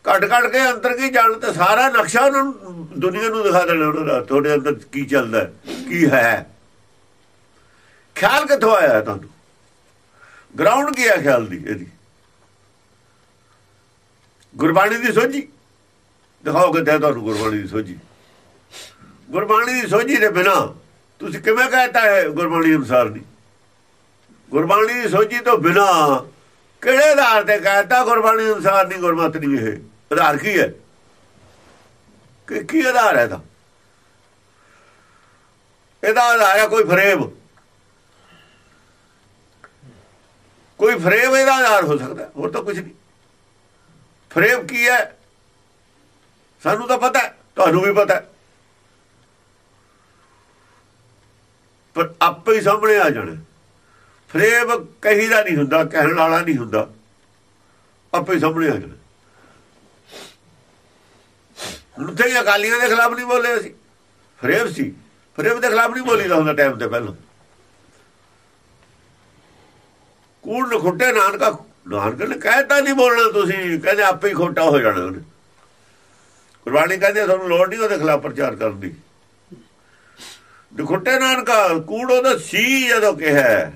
ਕੱਟ ਕੱਟ ਕੇ ਅੰਦਰ ਕੀ ਜਾਣ ਤੇ ਸਾਰਾ ਨਕਸ਼ਾ ਉਹਨਾਂ ਨੂੰ ਦੁਨੀਆ ਨੂੰ ਦਿਖਾ ਦੇਣਾ ਉਹਨਾਂ ਦਾ ਤੁਹਾਡੇ ਅੰਦਰ ਕੀ ਚੱਲਦਾ ਕੀ ਹੈ। ਖਿਆਲ ਕਿੱਥੋਂ ਆਇਆ ਤੁਹਾਨੂੰ? ਗਰਾਊਂਡ ਕੀ ਹੈ ਖਿਆਲ ਦੀ ਇਹਦੀ? ਗੁਰਬਾਣੀ ਦੀ ਸੋਝੀ? ਦਿਖਾਓ ਕਿੱਥੇ ਤੁਹਾਨੂੰ ਗੁਰਬਾਣੀ ਦੀ ਸੋਝੀ? ਗੁਰਬਾਣੀ ਦੀ ਸੋਝੀ ਦੇ ਬਿਨਾ ਤੁਸੀਂ ਕਿਵੇਂ ਕਹਤਾ ਹੈ ਗੁਰਬਾਣੀ ਅਨੁਸਾਰ ਨਹੀਂ? ਗੁਰਬਾਣੀ ਦੀ ਸੋਝੀ ਤੋਂ ਬਿਨਾ ਕਿਹੜੇ ਆਧਾਰ ਤੇ ਕਹਤਾ ਗੁਰਬਾਣੀ ਅਨੁਸਾਰ ਨਹੀਂ, ਗੁਰਮਤਿ ਨਹੀਂ ਇਹ? ਆਧਾਰ ਕੀ ਹੈ? ਕਿ ਕੀ ਆਧਾਰ ਹੈ ਦਾ ਇਹਦਾ ਆਧਾਰ ਹੈ ਕੋਈ ਫਰੇਬ। ਕੋਈ ਫਰੇਬ ਇਹਦਾ ਆਧਾਰ ਹੋ ਸਕਦਾ ਹੋਰ ਤਾਂ ਕੁਝ ਨਹੀਂ। ਫਰੇਬ ਕੀ ਹੈ? ਸਾਨੂੰ ਤਾਂ ਪਤਾ ਤੁਹਾਨੂੰ ਵੀ ਪਤਾ ਪਰ ਆਪੇ ਹੀ ਸਾਹਮਣੇ ਆ ਜਾਣਾ ਫਰੇਬ ਕਹੀ ਦਾ ਨਹੀਂ ਹੁੰਦਾ, ਕਹਿਣ ਵਾਲਾ ਨਹੀਂ ਹੁੰਦਾ। ਆਪੇ ਸਾਹਮਣੇ ਆ ਜਾਣਾ ਹੁਣ ਤੇ ਅਕਾਲੀਆਂ ਦੇ ਖਿਲਾਫ ਨਹੀਂ ਬੋਲੇ ਅਸੀਂ। ਫਰੇਬ ਸੀ। ਫਰੇਬ ਦੇ ਖਿਲਾਫ ਨਹੀਂ ਬੋਲੀਦਾ ਹੁੰਦਾ ਟਾਈਮ ਤੇ ਪਹਿਲਾਂ। ਕੂੜ ਨਖੁੱਟੇ ਨਾਨਕਾ ਨਾਨਕ ਨੇ ਕਹਿਤਾ ਨਹੀਂ ਬੋਲਣਾ ਤੁਸੀਂ। ਕਹਿੰਦੇ ਆਪੇ ਹੀ ਖੋਟਾ ਹੋ ਜਾਣਾ ਉਹਨੇ। ਗੁਰਬਾਣੀ ਕਹਿੰਦੇ ਤੁਹਾਨੂੰ ਲੋੜ ਨਹੀਂ ਉਹਦੇ ਖਿਲਾਫ ਪ੍ਰਚਾਰ ਕਰਨ ਦੀ। ਨਖੁੱਟੇ ਨਾਨਕਾ, ਕੂੜ ਉਹਦਾ ਸੀ ਜਦੋਂ ਕਿਹਾ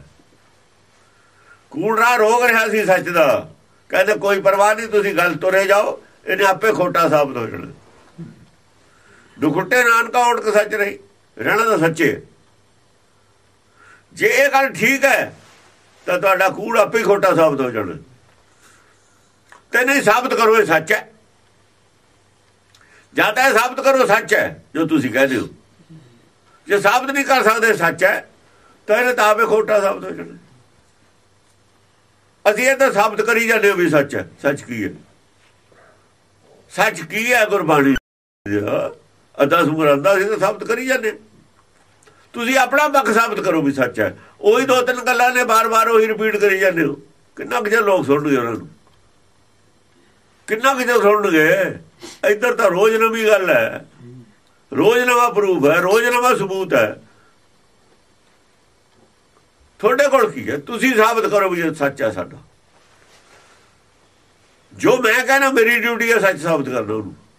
ਕੂੜ ਰਾ ਰੋਗ ਰਿਹਾ ਸੀ ਸੱਚ ਦਾ। ਕਹਿੰਦੇ ਕੋਈ ਪਰਵਾਹ ਨਹੀਂ, ਤੁਸੀਂ ਗੱਲ ਤੁਰੇ ਜਾਓ। ਇਹਨੇ ਆਪੇ ਖੋਟਾ ਸਾਬਤ ਹੋ ਜਾਣਾ। ਨਖੁੱਟੇ ਨਾਨਕਾ ਉੜਕ ਸੱਚ ਰਹੀ, ਰਹਿਣਾ ਤਾਂ ਸੱਚੇ। ਜੇ ਇਹ ਗੱਲ ਠੀਕ ਹੈ, ਤਾਂ ਤੁਹਾਡਾ ਕੂੜ ਆਪੇ ਹੀ ਖੋਟਾ ਸਾਬਤ ਹੋ ਜਾਣਾ। ਤੇ ਨਹੀਂ ਸਾਬਤ ਕਰੋ, ਇਹ ਸੱਚ ਹੈ। ਜਾਂ ਤਾਂ ਸਾਬਤ ਕਰੋ, ਸੱਚ ਹੈ, ਜੋ ਤੁਸੀਂ ਕਹਿੰਦੇ ਹੋ। ਜੇ ਸਾਬਤ ਨਹੀਂ ਕਰ ਸਕਦੇ, ਸੱਚ ਹੈ, ਤਾਂ ਇਹ ਤਾਂ ਆਪੇ ਖੋਟਾ ਸਾਬਤ ਹੋ ਜਾਣਾ। ਅਸੀਂ ਇਹ ਤਾਂ ਸਾਬਤ ਕਰੀ ਜਾਂਦੇ ਹੋ ਵੀ ਸੱਚ ਹੈ। ਸੱਚ ਕੀ ਹੈ? ਸੱਚ ਕੀ ਹੈ, ਗੁਰਬਾਣੀ ਅਦਾ ਸੁਮਰੰਦਾ ਸੀ ਤਾਂ ਸਾਬਤ ਕਰੀ ਜਾਂਦੇ। ਤੁਸੀਂ ਆਪਣਾ ਪੱਖ ਸਾਬਤ ਕਰੋ ਵੀ ਸੱਚ ਹੈ। ਉਹੀ ਦੋ ਤਿੰਨ ਗੱਲਾਂ ਨੇ, ਬਾਰ-ਬਾਰ ਉਹੀ ਰਿਪੀਟ ਕਰੀ ਜਾਂਦੇ ਹੋ। ਕਿੰਨਾ ਕੁ ਜੇ ਲੋਕ ਸੁਣਨਗੇ ਉਹਨਾਂ ਨੂੰ? ਕਿੰਨਾ ਕੁ ਜੇ ਸੁਣਨਗੇ? ਇੱਧਰ ਤਾਂ ਰੋਜ਼ ਨਵੀਂ ਗੱਲ ਹੈ। ਰੋਜ਼ ਨਵਾਂ ਪ੍ਰੂਫ ਹੈ, ਰੋਜ਼ ਨਵਾਂ ਸਬੂਤ ਹੈ। ਤੁਹਾਡੇ ਕੋਲ ਕੀ ਹੈ? ਤੁਸੀਂ ਸਾਬਤ ਕਰੋ ਵੀ ਸੱਚ ਹੈ ਸਾਡਾ। ਜੋ ਮੈਂ ਕਹਿੰਦਾ ਮੇਰੀ ਡਿਊਟੀ ਹੈ ਸੱਚ ਸਾਬਤ ਕਰਨਾ ਉਹਨੂੰ।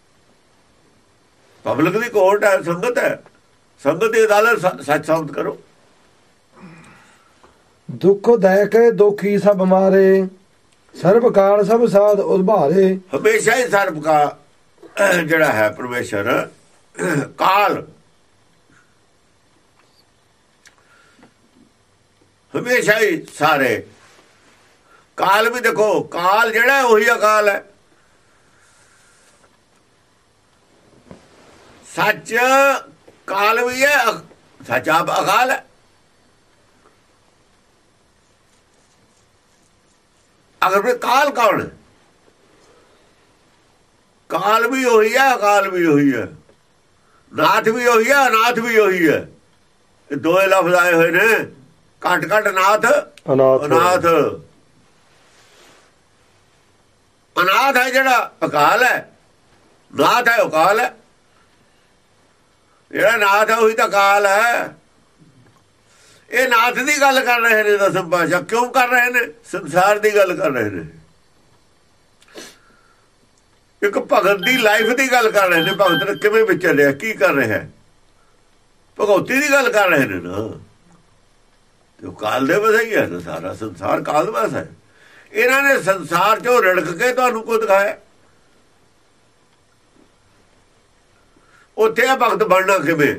ਪਬਲਿਕ ਦੀ ਕੋਰਟ ਹੈ ਸੰਗਤ ਹੈ ਸੰਗਤ ਦੀ ਅਦਾਲਤ ਸੱਚ ਸਾਬਤ ਕਰੋ ਦੁੱਖ ਦੈ ਕੇ ਦੋਖੀ ਸਭ ਮਾਰੇ ਸਰਬ ਕਾਲ ਸਭ ਸਾਧ ਉਭਾਰੇ ਹਮੇਸ਼ਾ ਹੀ ਸਰਬ ਕਾ ਜਿਹੜਾ ਹੈ ਪਰਮੇਸ਼ਰ ਕਾਲ ਹਮੇਸ਼ਾ ਹੀ ਸਾਰੇ ਕਾਲ ਵੀ ਦੇਖੋ ਕਾਲ ਜਿਹੜਾ ਉਹੀ ਅਕਾਲ ਹੈ ਸੱਚ ਕਾਲ ਵੀ ਹੈ ਸੱਚ ਆਪ ਅਕਾਲ ਹੈ। ਅਗਰ ਫਿਰ ਕਾਲ ਕੌਣ ਕਾਲ ਵੀ ਉਹੀ ਹੈ ਅਕਾਲ ਵੀ ਉਹੀ ਹੈ। ਨਾਥ ਵੀ ਉਹੀ ਹੈ ਅਨਾਥ ਵੀ ਉਹੀ ਹੈ। ਇਹ ਦੋਏ ਲਫ਼ਜ਼ ਆਏ ਹੋਏ ਨੇ। ਘਟ ਘਟ ਨਾਥ। ਅਨਾਥ। ਅਨਾਥ। ਅਨਾਥ ਹੈ ਜਿਹੜਾ ਅਕਾਲ ਹੈ। ਨਾਥ ਹੈ ਅਕਾਲ ਹੈ। ਜਿਹੜਾ ਨਾਥ ਹੈ ਉਹੀ ਤਾਂ ਕਾਲ ਹੈ। ਇਹ ਨਾਥ ਦੀ ਗੱਲ ਕਰ ਰਹੇ ਨੇ ਦਸਮ ਪਾਸ਼ਾ ਕਿਉਂ ਕਰ ਰਹੇ ਨੇ? ਸੰਸਾਰ ਦੀ ਗੱਲ ਕਰ ਰਹੇ ਨੇ। ਇੱਕ ਭਗਤ ਦੀ ਲਾਈਫ ਦੀ ਗੱਲ ਕਰ ਰਹੇ ਨੇ। ਭਗਤ ਨੇ ਕਿਵੇਂ ਵਿਚਰਿਆ ਕੀ ਕਰ ਰਿਹਾ? ਹੈ ਭਗਉਤੀ ਦੀ ਗੱਲ ਕਰ ਰਹੇ ਨੇ ਨਾ। ਤੇ ਉਹ ਕਾਲ ਦੇ ਵਸ ਹੀ ਹੈ ਨਾ ਸਾਰਾ ਸੰਸਾਰ ਕਾਲ ਵਸ ਹੈ। ਇਹਨਾਂ ਨੇ ਸੰਸਾਰ ਚੋਂ ਰੜਕ ਕੇ ਤੁਹਾਨੂੰ ਕੋ ਦਿਖਾਇਆ। ਉੱਥੇ ਆ ਭਗਤ ਬਣਨਾ ਕਿਵੇਂ?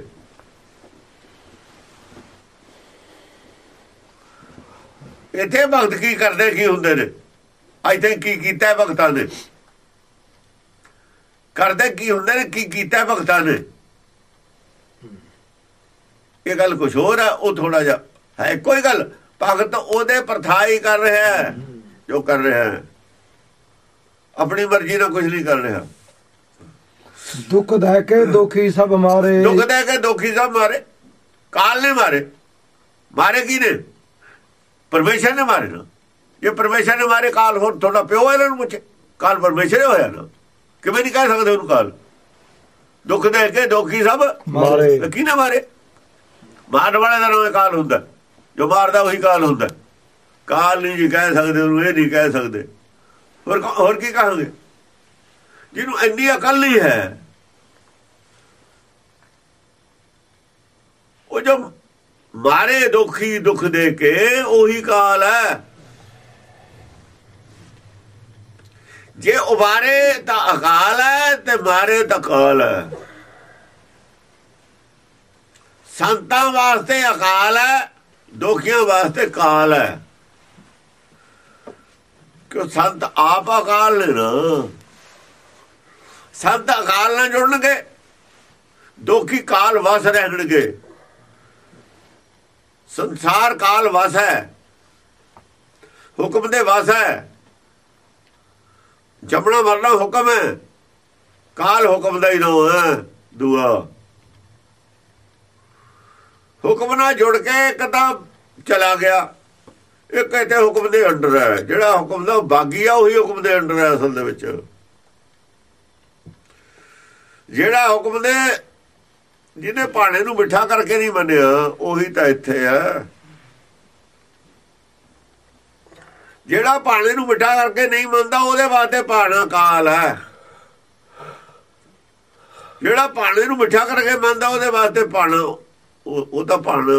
ਇੱਥੇ ਭਗਤ ਕੀ ਕਰਦੇ, ਕੀ ਹੁੰਦੇ ਨੇ? ਅੱਜ ਤੱਕ ਕੀ ਕੀਤਾ ਭਗਤਾਂ ਨੇ? ਕਰਦੇ ਕੀ ਹੁੰਦੇ ਨੇ, ਕੀ ਕੀਤਾ ਭਗਤਾਂ ਨੇ? ਇਹ ਗੱਲ ਕੁਝ ਹੋਰ ਹੈ ਉਹ ਥੋੜਾ ਜਿਹਾ ਹੈ ਕੋਈ ਗੱਲ। ਭਗਤ ਉਹਦੇ ਪਰਥਾਈ ਕਰ ਰਿਹਾ ਜੋ ਕਰ ਰਿਹਾ ਆਪਣੀ ਮਰਜ਼ੀ ਨਾਲ ਕੁਝ ਨਹੀਂ ਕਰ ਰਿਹਾ। ਦੁੱਖ ਦੇ ਕੇ ਦੁਖੀ ਸਭ ਮਾਰੇ। ਦੁੱਖ ਦੇ ਕੇ ਦੁਖੀ ਸਭ ਮਾਰੇ। ਕਾਲ ਨੇ ਮਾਰੇ। ਮਾਰੇ ਕੀ ਨੇ? ਪਰਮੇਸ਼ਰ ਨੇ ਮਾਰੇ ਨਾ। ਇਹ ਪਰਮੇਸ਼ਰ ਨੇ ਮਾਰੇ ਕਾਲ ਹੋਰ ਤੁਹਾਡਾ ਪਿਓ ਇਹਨਾਂ ਨੂੰ ਪੁੱਛੇ। ਕਾਲ ਪਰਮੇਸ਼ਰ ਹੀ ਹੋਇਆ ਨਾ। ਕਿਵੇਂ ਨਹੀਂ ਕਹਿ ਸਕਦੇ ਉਹਨੂੰ ਕਾਲ? ਦੁੱਖ ਦੇ ਕੇ ਦੁਖੀ ਸਭ ਮਾਰੇ। ਕੀ ਨਾ ਮਾਰੇ? ਮਾਰਨ ਵਾਲੇ ਦਾ ਨਾਮ ਕਾਲ ਹੁੰਦਾ। ਜੋ ਮਾਰਦਾ ਉਹੀ ਕਾਲ ਹੁੰਦਾ। ਕਾਲ ਨਹੀਂ ਜੀ ਕਹਿ ਸਕਦੇ ਉਹਨੂੰ ਇਹ ਨਹੀਂ ਕਹਿ ਸਕਦੇ। ਹੋਰ ਹੋਰ ਕੀ ਕਹਾਂਗੇ? ਜਿਹਨੂੰ ਇੰਨੀ ਅਕਲ ਨਹੀਂ ਹੈ। ਉਹ ਜੋ ਮਾਰੇ ਦੁਖੀ ਦੁੱਖ ਦੇ ਕੇ ਉਹੀ ਕਾਲ ਹੈ। ਜੇ ਉਬਾਰੇ ਤਾਂ ਅਕਾਲ ਹੈ ਤੇ ਮਾਰੇ ਤਾਂ ਕਾਲ ਹੈ। ਸੰਤਾਂ ਵਾਸਤੇ ਅਕਾਲ ਹੈ, ਦੁਖੀਆਂ ਵਾਸਤੇ ਕਾਲ ਹੈ। ਕਿ ਸੰਤ ਆਪ ਅਕਾਲ ਨੇ ਨਾ? ਸੰਤ ਅਕਾਲ ਨਾਲ ਜੁੜਨਗੇ, ਦੁਖੀ ਕਾਲ ਵਸ ਰਹਿਣਗੇ। ਸੰਸਾਰ ਕਾਲ ਵਸ ਹੈ, ਹੁਕਮ ਦੇ ਵਸ ਹੈ। ਜਮਣਾ ਮਰਨਾ ਹੁਕਮ ਹੈ, ਕਾਲ ਹੁਕਮ ਦਾ ਹੀ ਨਾਮ ਹੈ, ਦੁਆ। ਹੁਕਮ ਨਾਲ ਜੁੜ ਕੇ ਇੱਕ ਤਾਂ ਚਲਾ ਗਿਆ, ਇੱਕ ਇੱਥੇ ਹੁਕਮ ਦੇ ਅੰਡਰ ਹੈ, ਜਿਹੜਾ ਹੁਕਮ ਦਾ ਬਾਗੀ ਆ, ਉਹੀ ਹੁਕਮ ਦੇ ਅੰਡਰ ਹੈ ਅਸਲ ਦੇ ਵਿੱਚ। ਜਿਹੜਾ ਹੁਕਮ ਦੇ ਜਿਹਨੇ ਭਾਣੇ ਨੂੰ ਮਿੱਠਾ ਕਰਕੇ ਨਹੀਂ ਮੰਨਿਆ, ਉਹੀ ਤਾਂ ਇੱਥੇ ਹੈ। ਜਿਹੜਾ ਭਾਣੇ ਨੂੰ ਮਿੱਠਾ ਕਰਕੇ ਨਹੀਂ ਮੰਨਦਾ, ਉਹਦੇ ਵਾਸਤੇ ਭਾਣਾ ਕਾਲ ਹੈ। ਜਿਹੜਾ ਭਾਣੇ ਨੂੰ ਮਿੱਠਾ ਕਰਕੇ ਮੰਨਦਾ, ਉਹਦੇ ਵਾਸਤੇ ਭਾਣਾ, ਉਹ ਤਾਂ ਭਾਣ,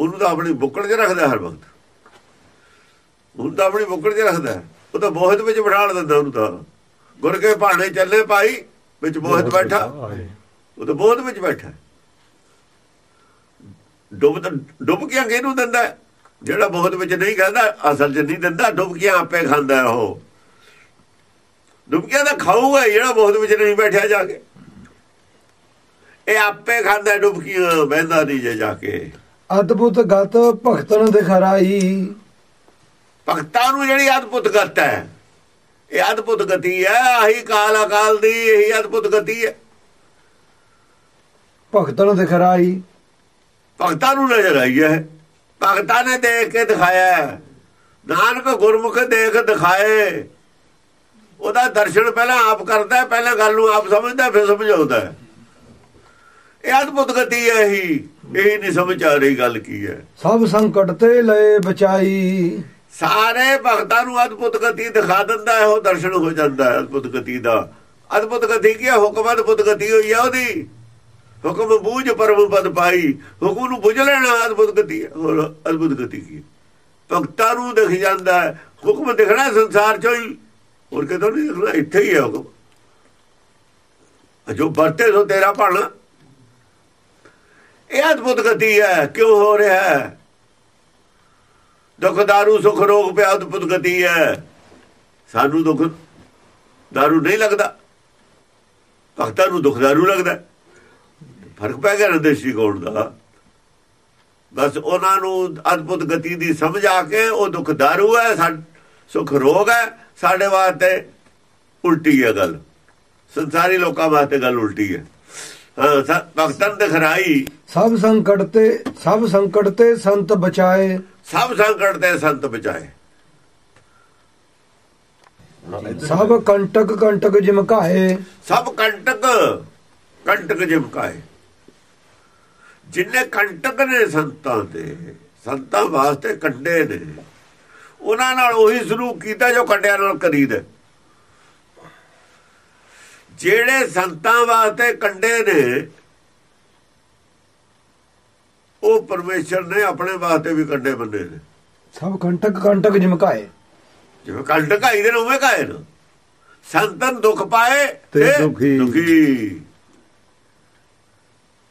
ਉਹਨੂੰ ਤਾਂ ਆਪਣੀ ਬੁੱਕੜ 'ਚ ਰੱਖਦਾ ਹਰ ਵਕਤ। ਉਹਨੂੰ ਤਾਂ ਆਪਣੀ ਬੁੱਕੜ 'ਚ ਰੱਖਦਾ। ਉਹ ਤਾਂ ਬੋਹਤ ਵਿੱਚ ਬਿਠਾ ਦਿੰਦਾ ਉਹਨੂੰ ਤਾਂ। ਗੁਰ ਕੇ ਭਾਣੇ ਚੱਲੇ ਭਾਈ ਵਿੱਚ ਬੋਹਤ ਬੈਠਾ। ਉਹ ਤਾਂ ਬੋਹਤ ਵਿੱਚ ਬੈਠਾ। ਡੁੱਬ ਤਾਂ ਡੁੱਬ ਕੇ ਕਿਹਨੂੰ ਦਿੰਦਾ? ਜਿਹੜਾ ਬੋਹਤ ਵਿੱਚ ਨਹੀਂ ਖਾਂਦਾ ਅਸਲ 'ਚ ਨਹੀਂ ਦਿੰਦਾ ਡੁੱਬਕੀਆਂ ਆਪੇ ਖਾਂਦਾ ਉਹ। ਡੁੱਬਕੀਆਂ ਦਾ ਖਾਊਗਾ ਜਿਹੜਾ ਬੋਹਤ ਵਿੱਚ ਨਹੀਂ ਬੈਠਿਆ ਜਾ ਕੇ। ਇਹ ਆਪੇ ਖਾਂਦਾ ਡੁੱਬਕੀਆਂ ਬਹਿੰਦਾ ਨਹੀਂ ਜੇ ਜਾ ਕੇ। ਅਦਭੁਤ ਗਤ ਭਗਤਨ ਦਿਖਰਾਈ। ਭਗਤਾਂ ਨੂੰ ਜਿਹੜੀ ਅਦਭੁਤ ਗਤ ਹੈ ਇਹ ਅਦਭੁਤ ਗਤੀ ਹੈ ਆਹੀ ਕਾਲ ਅਕਾਲ ਦੀ ਇਹੀ ਅਦਭੁਤ ਗਤੀ ਹੈ। ਭਗਤਨ ਦਿਖਰਾਈ ਭਗਤਾਂ ਨੂੰ ਨਜ਼ਰ ਆਈ ਹੈ। ਭਗਤਾਂ ਨੇ ਦੇਖ ਕੇ ਦਿਖਾਇਆ ਹੈ। ਨਾਨਕ ਗੁਰਮੁਖ ਦੇਖ ਦਿਖਾਏ। ਉਹਦਾ ਦਰਸ਼ਨ ਪਹਿਲਾਂ ਆਪ ਕਰਦਾ ਹੈ, ਪਹਿਲਾਂ ਗੱਲ ਨੂੰ ਆਪ ਸਮਝਦਾ ਫਿਰ ਸਮਝਾਉਂਦਾ ਹੈ। ਇਹ ਅਦਭੁਤ ਗਤੀ ਹੈ ਇਹੀ। ਇਹੀ ਨਹੀਂ ਸਮਝ ਆ ਰਹੀ ਗੱਲ ਕੀ ਹੈ। ਸਭ ਸੰਕਟ ਤੇ ਲਏ ਬਚਾਈ। ਸਾਰੇ ਭਗਤਾਂ ਨੂੰ ਅਦਭੁਤ ਗਤੀ ਦਿਖਾ ਦਿੰਦਾ ਹੈ, ਉਹ ਦਰਸ਼ਨ ਹੋ ਜਾਂਦਾ ਹੈ ਅਦਭੁਤ ਗਤੀ ਦਾ। ਅਦਭੁਤ ਗਤੀ ਕੀ ਹੈ? ਹੁਕਮ ਅਦਭੁਤ ਗਤੀ ਹੋਈ ਹੈ ਉਹਦੀ। ਹੁਕਮ ਬੂਝ ਪਰਮ ਪਦ ਪਾਈ। ਹੁਕਮ ਨੂੰ ਬੁਝ ਲੈਣਾ ਅਦਭੁਤ ਗਤੀ ਹੈ। ਹੋਰ ਅਦਭੁਤ ਗਤੀ ਕੀ ਭਗਤਾਂ ਨੂੰ ਦਿਖ ਜਾਂਦਾ ਹੈ। ਹੁਕਮ ਦਿਖਣਾ ਸੰਸਾਰ ਚੋਂ ਹੀ। ਹੋਰ ਕਿਤੋਂ ਨਹੀਂ ਦਿਖਣਾ? ਇੱਥੇ ਹੀ ਹੈ ਹੁਕਮ। ਜੋ ਵਰਤੇ ਸੋ ਤੇਰਾ ਭਾਣਾ ਇਹ ਅਦਭੁਤ ਗਤੀ ਹੈ। ਕਿਉਂ ਹੋ ਰਿਹਾ ਹੈ? ਦੁੱਖ ਦਾਰੂ ਸੁਖ, ਰੋਗ ਪਿਆ ਅਦਭੁਤ ਗਤੀ ਹੈ। ਸਾਨੂੰ ਦੁੱਖ ਦਾਰੂ ਨਹੀਂ ਲੱਗਦਾ। ਭਗਤਾਂ ਨੂੰ ਦੁੱਖ ਦਾਰੂ ਲੱਗਦਾ। ਫ਼ਰਕ ਪੈ ਗਿਆ ਨਾ ਦ੍ਰਿਸ਼ਟੀਕੋਣ ਦਾ। ਬਸ ਉਹਨਾਂ ਨੂੰ ਅਦਭੁਤ ਗਤੀ ਦੀ ਸਮਝ ਆ ਕੇ ਉਹ ਦੁੱਖ ਦਾਰੂ ਹੈ, ਸਾ- ਸੁਖ, ਰੋਗ ਹੈ, ਸਾਡੇ ਵਾਸਤੇ ਉਲਟੀ ਹੈ ਗੱਲ। ਸੰਸਾਰੀ ਲੋਕਾਂ ਵਾਸਤੇ ਗੱਲ ਉਲਟੀ ਹੈ। ਹਾਂ, ਸ- ਭਗਤਾਂ ਦੇ ਖਰਾਈ ਸਭ ਸੰਕਟ ਤੇ ਸਭ ਸੰਕਟ ਤੇ ਸੰਤ ਬਚਾਏ। ਸਭ ਸੰਕਟ ਤੇ ਸੰਤ ਬਚਾਏ। ਸਭ ਕੰਟਕ ਕੰਟਕ ਜਿਮਕਾਏ। ਸਭ ਕੰਟਕ ਕੰਟਕ ਜਿਮਕਾਏ। ਜਿੰਨੇ ਕੰਟਕ ਨੇ ਸੰਤਾਂ ਦੇ ਸੰਤਾਂ ਵਾਸਤੇ ਕੰਡੇ ਨੇ। ਉਹਨਾਂ ਨਾਲ ਉਹੀ ਸਲੂਕ ਕੀਤਾ ਜੋ ਕੰਡਿਆਂ ਨਾਲ ਕਰੀਦਾ ਜਿਹੜੇ ਸੰਤਾਂ ਵਾਸਤੇ ਕੰਡੇ ਨੇ ਉਹ ਪਰਮੇਸ਼ਰ ਨੇ ਆਪਣੇ ਵਾਸਤੇ ਵੀ ਕੰਡੇ ਬੰਨੇ ਨੇ। ਸਭ ਕੰਟਕ ਕੰਟਕ ਜਿਮਕਾਏ ਜਿਵੇਂ ਕੰਟਕ ਆਈ ਦੇ ਉਵੇਂ ਕਾਏ ਨਾ। ਸੰਤਨ ਦੁੱਖ ਪਾਏ ਤੇ ਦੁਖੀ।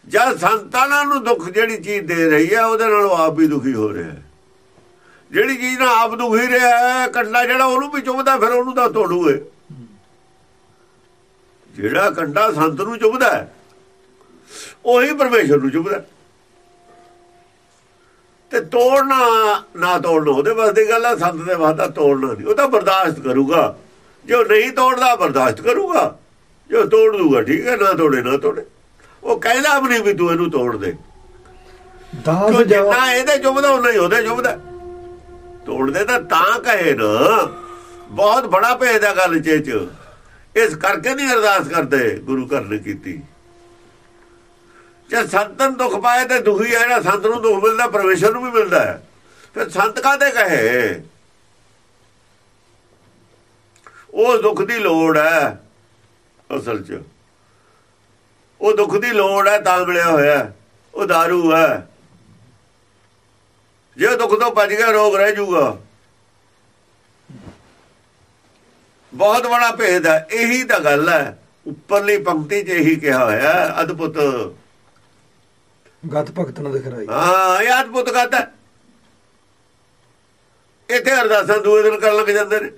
ਜਦ ਸੰਤਾਨਾਂ ਨੂੰ ਦੁੱਖ ਜਿਹੜੀ ਚੀਜ਼ ਦੇ ਰਹੀ ਹੈ ਉਹਦੇ ਨਾਲ ਉਹ ਆਪ ਵੀ ਦੁਖੀ ਹੋ ਰਿਹਾ ਹੈ। ਜਿਹੜੀ ਚੀਜ਼ ਨਾਲ ਆਪ ਦੁਖੀ ਰਿਹਾ ਹੈ ਕੰਡਾ ਜਿਹੜਾ ਉਹਨੂੰ ਵੀ ਚੁਭਦਾ ਫਿਰ ਉਹਨੂੰ ਤਾਂ ਤੋੜੂ ਏ ਜਿਹੜਾ ਕੰਡਾ ਸੰਤ ਨੂੰ ਚੁਭਦਾ ਉਹੀ ਪਰਮੇਸ਼ਰ ਨੂੰ ਚੁਭਦਾ। ਤੇ ਤੋੜਨਾ ਨਾ ਤੋੜਨਾ ਉਹਦੇ ਵਾਸਤੇ ਗੱਲ ਆ ਸੰਤ ਦੇ ਵਾਸਤੇ ਤੋੜਨਾ ਨਹੀਂ। ਉਹ ਤਾਂ ਬਰਦਾਸ਼ਤ ਕਰੂਗਾ। ਜੋ ਨਹੀਂ ਤੋੜਦਾ ਬਰਦਾਸ਼ਤ ਕਰੂਗਾ। ਜੋ ਤੋੜ ਦੂਗਾ ਠੀਕ ਹੈ ਨਾ ਤੋੜੇ ਨਾ ਤੋੜੇ। ਉਹ ਕਹਿੰਦਾ ਵੀ ਨਹੀਂ ਵੀ ਤੂੰ ਇਹਨੂੰ ਤੋੜ ਦੇ। ਦਾਸ ਜਿੰਨਾ ਇਹਦੇ ਚੁਭਦਾ ਉਹਨਾਂ ਹੀ ਉਹਦੇ ਚੁਭਦਾ। ਤੋੜਦੇ ਤਾਂ ਤਾਂ ਕਹੇ ਨਾ। ਬਹੁਤ ਬੜਾ ਭੇਦ ਆ ਗੱਲ ਚ ਇਹ ਚ। ਇਸ ਕਰਕੇ ਨਹੀਂ ਅਰਦਾਸ ਕਰਦੇ ਗੁਰੂ ਘਰ ਨੇ ਕੀਤੀ। ਜੇ ਸੰਤਨ ਦੁੱਖ ਪਾਏ ਤੇ ਦੁਖੀ ਹੈ ਜਿਹੜਾ ਸੰਤ ਨੂੰ ਦੁੱਖ ਮਿਲਦਾ, ਪਰਮੇਸ਼ਰ ਨੂੰ ਵੀ ਮਿਲਦਾ ਹੈ। ਫਿਰ ਸੰਤ ਕਾਦੇ ਕਹੇ? ਉਹ ਦੁੱਖ ਦੀ ਲੋੜ ਹੈ ਅਸਲ 'ਚ। ਉਹ ਦੁੱਖ ਦੀ ਲੋੜ ਹੈ ਤਾਂ ਮਿਲਿਆ ਹੋਇਆ ਉਹ दारू ਹੈ। ਜੇ ਉਹ ਦੁੱਖ ਤੋਂ ਭੱਜ ਗਿਆ, ਰੋਗ ਰਹਿ ਜਾਊਗਾ। ਬਹੁਤ ਬੜਾ ਭੇਦ ਹੈ। ਇਹੀ ਤਾਂ ਗੱਲ ਹੈ। ਉੱਪਰਲੀ ਪੰਕਤੀ 'ਚ ਇਹੀ ਕਿਹਾ ਹੋਇਆ ਅਦਭੁਤ। ਗਤ ਭਗਤ ਨੂੰ ਦਿਖ ਹਾਂ, ਇਹ ਅਦਭੁਤ ਗੱਤ ਹੈ। ਇੱਥੇ ਅਰਦਾਸਾਂ ਦੂਏ ਦਿਨ ਕਰਨ ਲੱਗ ਜਾਂਦੇ ਨੇ।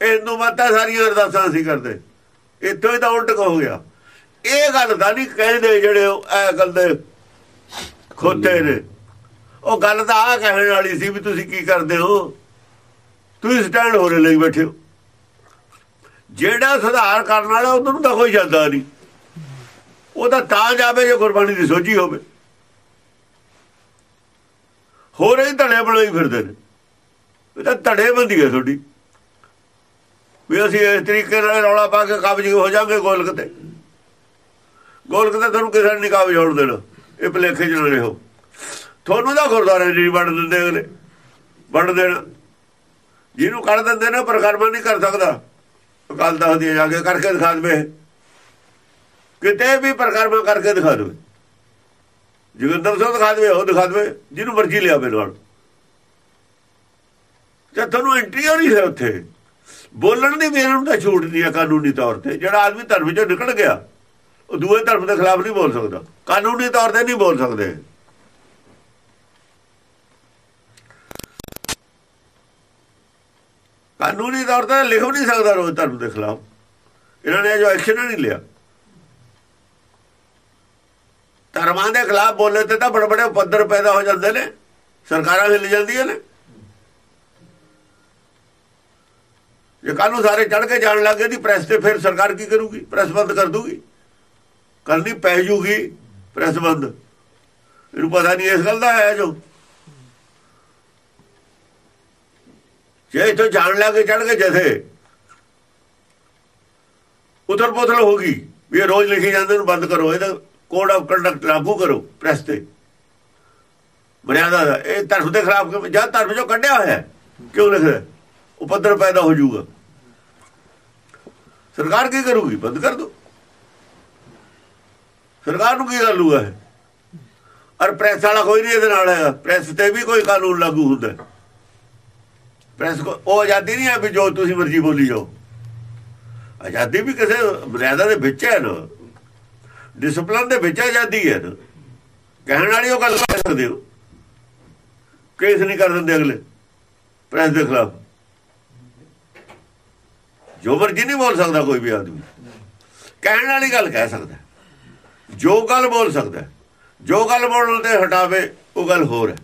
ਇਹਨੂੰ ਮਾਤਾ ਸਾਰੀਆਂ ਅਰਦਾਸਾਂ ਅਸੀਂ ਕਰਦੇ। ਇੱਥੋਂ ਹੀ ਤਾਂ ਉਲਟ ਹੋ ਗਿਆ। ਇਹ ਗੱਲ ਤਾਂ ਨਹੀਂ ਕਹਿੰਦੇ ਜਿਹੜੇ ਉਹ ਇਹ ਗੱਲ ਖੋਤੇ ਨੇ। ਉਹ ਗੱਲ ਤਾਂ ਆ ਕਹਿਣ ਵਾਲੀ ਸੀ ਵੀ ਤੁਸੀਂ ਕੀ ਕਰਦੇ ਹੋ? ਤੁਸੀਂ ਸਟੈਂਡ ਹੋ ਰਹੇ ਲਈ ਬੈਠੇ ਹੋ। ਜਿਹੜਾ ਸੁਧਾਰ ਕਰਨ ਵਾਲਾ ਉਹਨੂੰ ਤਾਂ ਕੋਈ ਜਾਂਦਾ ਨਹੀਂ। ਉਹ ਤਾਂ ਜਾਵੇ ਜੇ ਗੁਰਬਾਣੀ ਦੀ ਸੋਝੀ ਹੋਵੇ। ਹੋਰ ਹੀ ਧੜੇ ਬਣਾਈ ਫਿਰਦੇ ਨੇ। ਇਹ ਤਾਂ ਧੜੇ ਬੰਦੀ ਹੈ ਤੁਹਾਡੀ। ਵੀ ਅਸੀਂ ਇਸ ਤਰੀਕੇ ਨਾਲ ਰੌਲਾ ਪਾ ਕੇ ਕਾਬਜ ਹੋ ਜਾਾਂਗੇ ਗੋਲਕ ਤੇ। ਗੋਲਕ ਤੇ ਤੁਹਾਨੂੰ ਕਿਸੇ ਨੇ ਨਹੀਂ ਕਾਬਜ਼ ਹੋਣ ਦੇਣਾ। ਇਹ ਭਲੇਖੇ ਚ ਨਾ ਹੋ ਤੁਹਾਨੂੰ ਤਾਂ ਗੁਰਦਾਰੇ ਨਹੀਂ ਵੰਡ ਦਿੰਦੇ ਅਗਲੇ। ਵੰਡ ਦੇਣਾ। ਜਿਹਨੂੰ ਕੱਢ ਦਿੰਦੇ ਨੇ ਪ੍ਰਕਰਮਾ ਨਹੀਂ ਕਰ ਸਕਦਾ। ਗੱਲ ਦੱਸਦੀ ਜਾ ਕੇ ਕਰਕੇ ਦਿਖਾ ਦੇਵੇ। ਕਿਤੇ ਵੀ ਪ੍ਰਕਰਮਾ ਕਰਕੇ ਦਿਖਾ ਦੇਵੇ। ਜੋਗਿੰਦਰ ਸਿੰਘ ਦਿਖਾ ਦੇਵੇ, ਉਹ ਦਿਖਾ ਦੇਵੇ, ਜਿਹਨੂੰ ਮਰਜ਼ੀ ਲਿਆ ਮੇਰੇ ਨਾਲ। ਜੇ ਤੁਹਾਨੂੰ ਐਂਟਰੀ ਨਹੀਂ ਹੈ ਉੱਥੇ। ਬੋਲਣ ਦੀ ਵੀ ਇਹਨਾਂ ਨੂੰ ਤਾਂ ਛੂਟ ਨਹੀਂ ਹੈ ਕਾਨੂੰਨੀ ਤੌਰ ਤੇ। ਜਿਹੜਾ ਆਦਮੀ ਧਰਮ ਚੋਂ ਨਿਕਲ ਗਿਆ, ਉਹ ਦੂਏ ਧਰਮ ਦੇ ਖਿਲਾਫ ਨਹੀਂ ਬੋਲ ਸਕਦਾ। ਕਾਨੂੰਨੀ ਤੌਰ ਤੇ ਨਹੀਂ ਬੋਲ ਸਕਦੇ। ਕਾਨੂੰਨੀ ਤੌਰ ਤੇ ਲਿਖ ਵੀ ਨਹੀਂ ਸਕਦਾ ਰੋਜ਼ ਧਰਮ ਦੇ ਖਿਲਾਫ। ਇਹਨਾਂ ਨੇ ਜੋ ਐਕਸ਼ਨ ਨਹੀਂ ਲਿਆ। ਧਰਮਾਂ ਦੇ ਖਿਲਾਫ ਬੋਲੇ ਤੇ ਤਾਂ ਬੜੇ ਬੜੇ ਪੱਧਰ ਪੈਦਾ ਹੋ ਜਾਂਦੇ ਨੇ। ਸਰਕਾਰਾਂ ਹਿੱਲ ਜਾਂਦੀਆਂ ਨੇ। ਜੇ ਕੱਲ ਨੂੰ ਸਾਰੇ ਚੜ ਕੇ ਜਾਣ ਲੱਗੇ ਦੀ ਪ੍ਰੈਸ ਤੇ ਫਿਰ ਸਰਕਾਰ ਕੀ ਕਰੂਗੀ? ਪ੍ਰੈਸ ਬੰਦ ਕਰ ਦੂਗੀ? ਕਰਨੀ ਪੈ ਜੂਗੀ ਪ੍ਰੈਸ ਬੰਦ। ਇਹਨੂੰ ਪਤਾ ਨਹੀਂ ਇਸ ਗੱਲ ਦਾ ਹੈ ਜੋ। ਜੇ ਇਥੋਂ ਜਾਣ ਲੱਗੇ ਚੜ ਕੇ ਜਥੇ। ਉਧਰ ਹੋ ਗਈ ਵੀ ਇਹ ਰੋਜ਼ ਲਿਖੀ ਜਾਂਦੇ ਨੂੰ, ਬੰਦ ਕਰੋ। ਇਹਦਾ ਕੋਡ ਆਫ ਕੰਡਕਟ ਲਾਗੂ ਕਰੋ ਪ੍ਰੈਸ ਤੇ। ਮਰਿਆਦਾ ਦਾ ਇਹ ਧਰਮ ਦੇ ਖਿਲਾਫ ਕਿਉਂ- ਧਰਮ ਚੋਂ ਕੱਢਿਆ ਹੋਇਆ ਹੈ, ਕਿਉਂ ਲਿਖਦਾ ਉਪਦਰ ਪੈਦਾ ਹੋ ਜਾਊਗਾ। ਸਰਕਾਰ ਕੀ ਕਰੂਗੀ? ਬੰਦ ਕਰ ਦੋ। ਸਰਕਾਰ ਨੂੰ ਕੀ ਗੱਲ ਹੋਇਆ ਹੈ ਔਰ ਪ੍ਰੈਸ ਵਾਲਾ ਕੋਈ ਨਹੀਂ ਇਹਦੇ ਨਾਲ ਹੈਗਾ। ਪ੍ਰੈਸ ਤੇ ਵੀ ਕੋਈ ਕਾਨੂੰਨ ਲਾਗੂ ਹੁੰਦਾ। ਪ੍ਰੈਸ ਕੋ ਉਹ ਆਜ਼ਾਦੀ ਨਹੀਂ ਹੈ ਵੀ ਜੋ ਤੁਸੀਂ ਮਰਜ਼ੀ ਬੋਲੀ ਜਾਓ। ਆਜ਼ਾਦੀ ਵੀ ਕਿਸੇ ਮਰਿਆਦਾ ਦੇ ਵਿੱਚ ਹੈ ਨਾ। ਡਿਸਪਲਿਨ ਦੇ ਵਿੱਚ ਆਜ਼ਾਦੀ ਹੈ ਕਹਿਣ ਵਾਲੀ ਉਹ ਗੱਲ ਕਰ ਸਕਦੇ ਹੋ। ਕੇਸ ਨਹੀਂ ਕਰ ਦਿੰਦੇ ਅਗਲੇ। ਪ੍ਰੈਸ ਦੇ ਖਿਲਾਫ। ਜੋ ਮਰਜ਼ੀ ਨਹੀਂ ਬੋਲ ਸਕਦਾ ਕੋਈ ਵੀ ਆਦਮੀ। ਕਹਿਣ ਵਾਲੀ ਗੱਲ ਕਹਿ ਸਕਦਾ ਜੋ ਗੱਲ ਬੋਲ ਸਕਦਾ ਜੋ ਗੱਲ ਬੋਲਣ ਤੇ ਹਟਾਵੇ ਉਹ ਗੱਲ ਹੋਰ ਹੈ।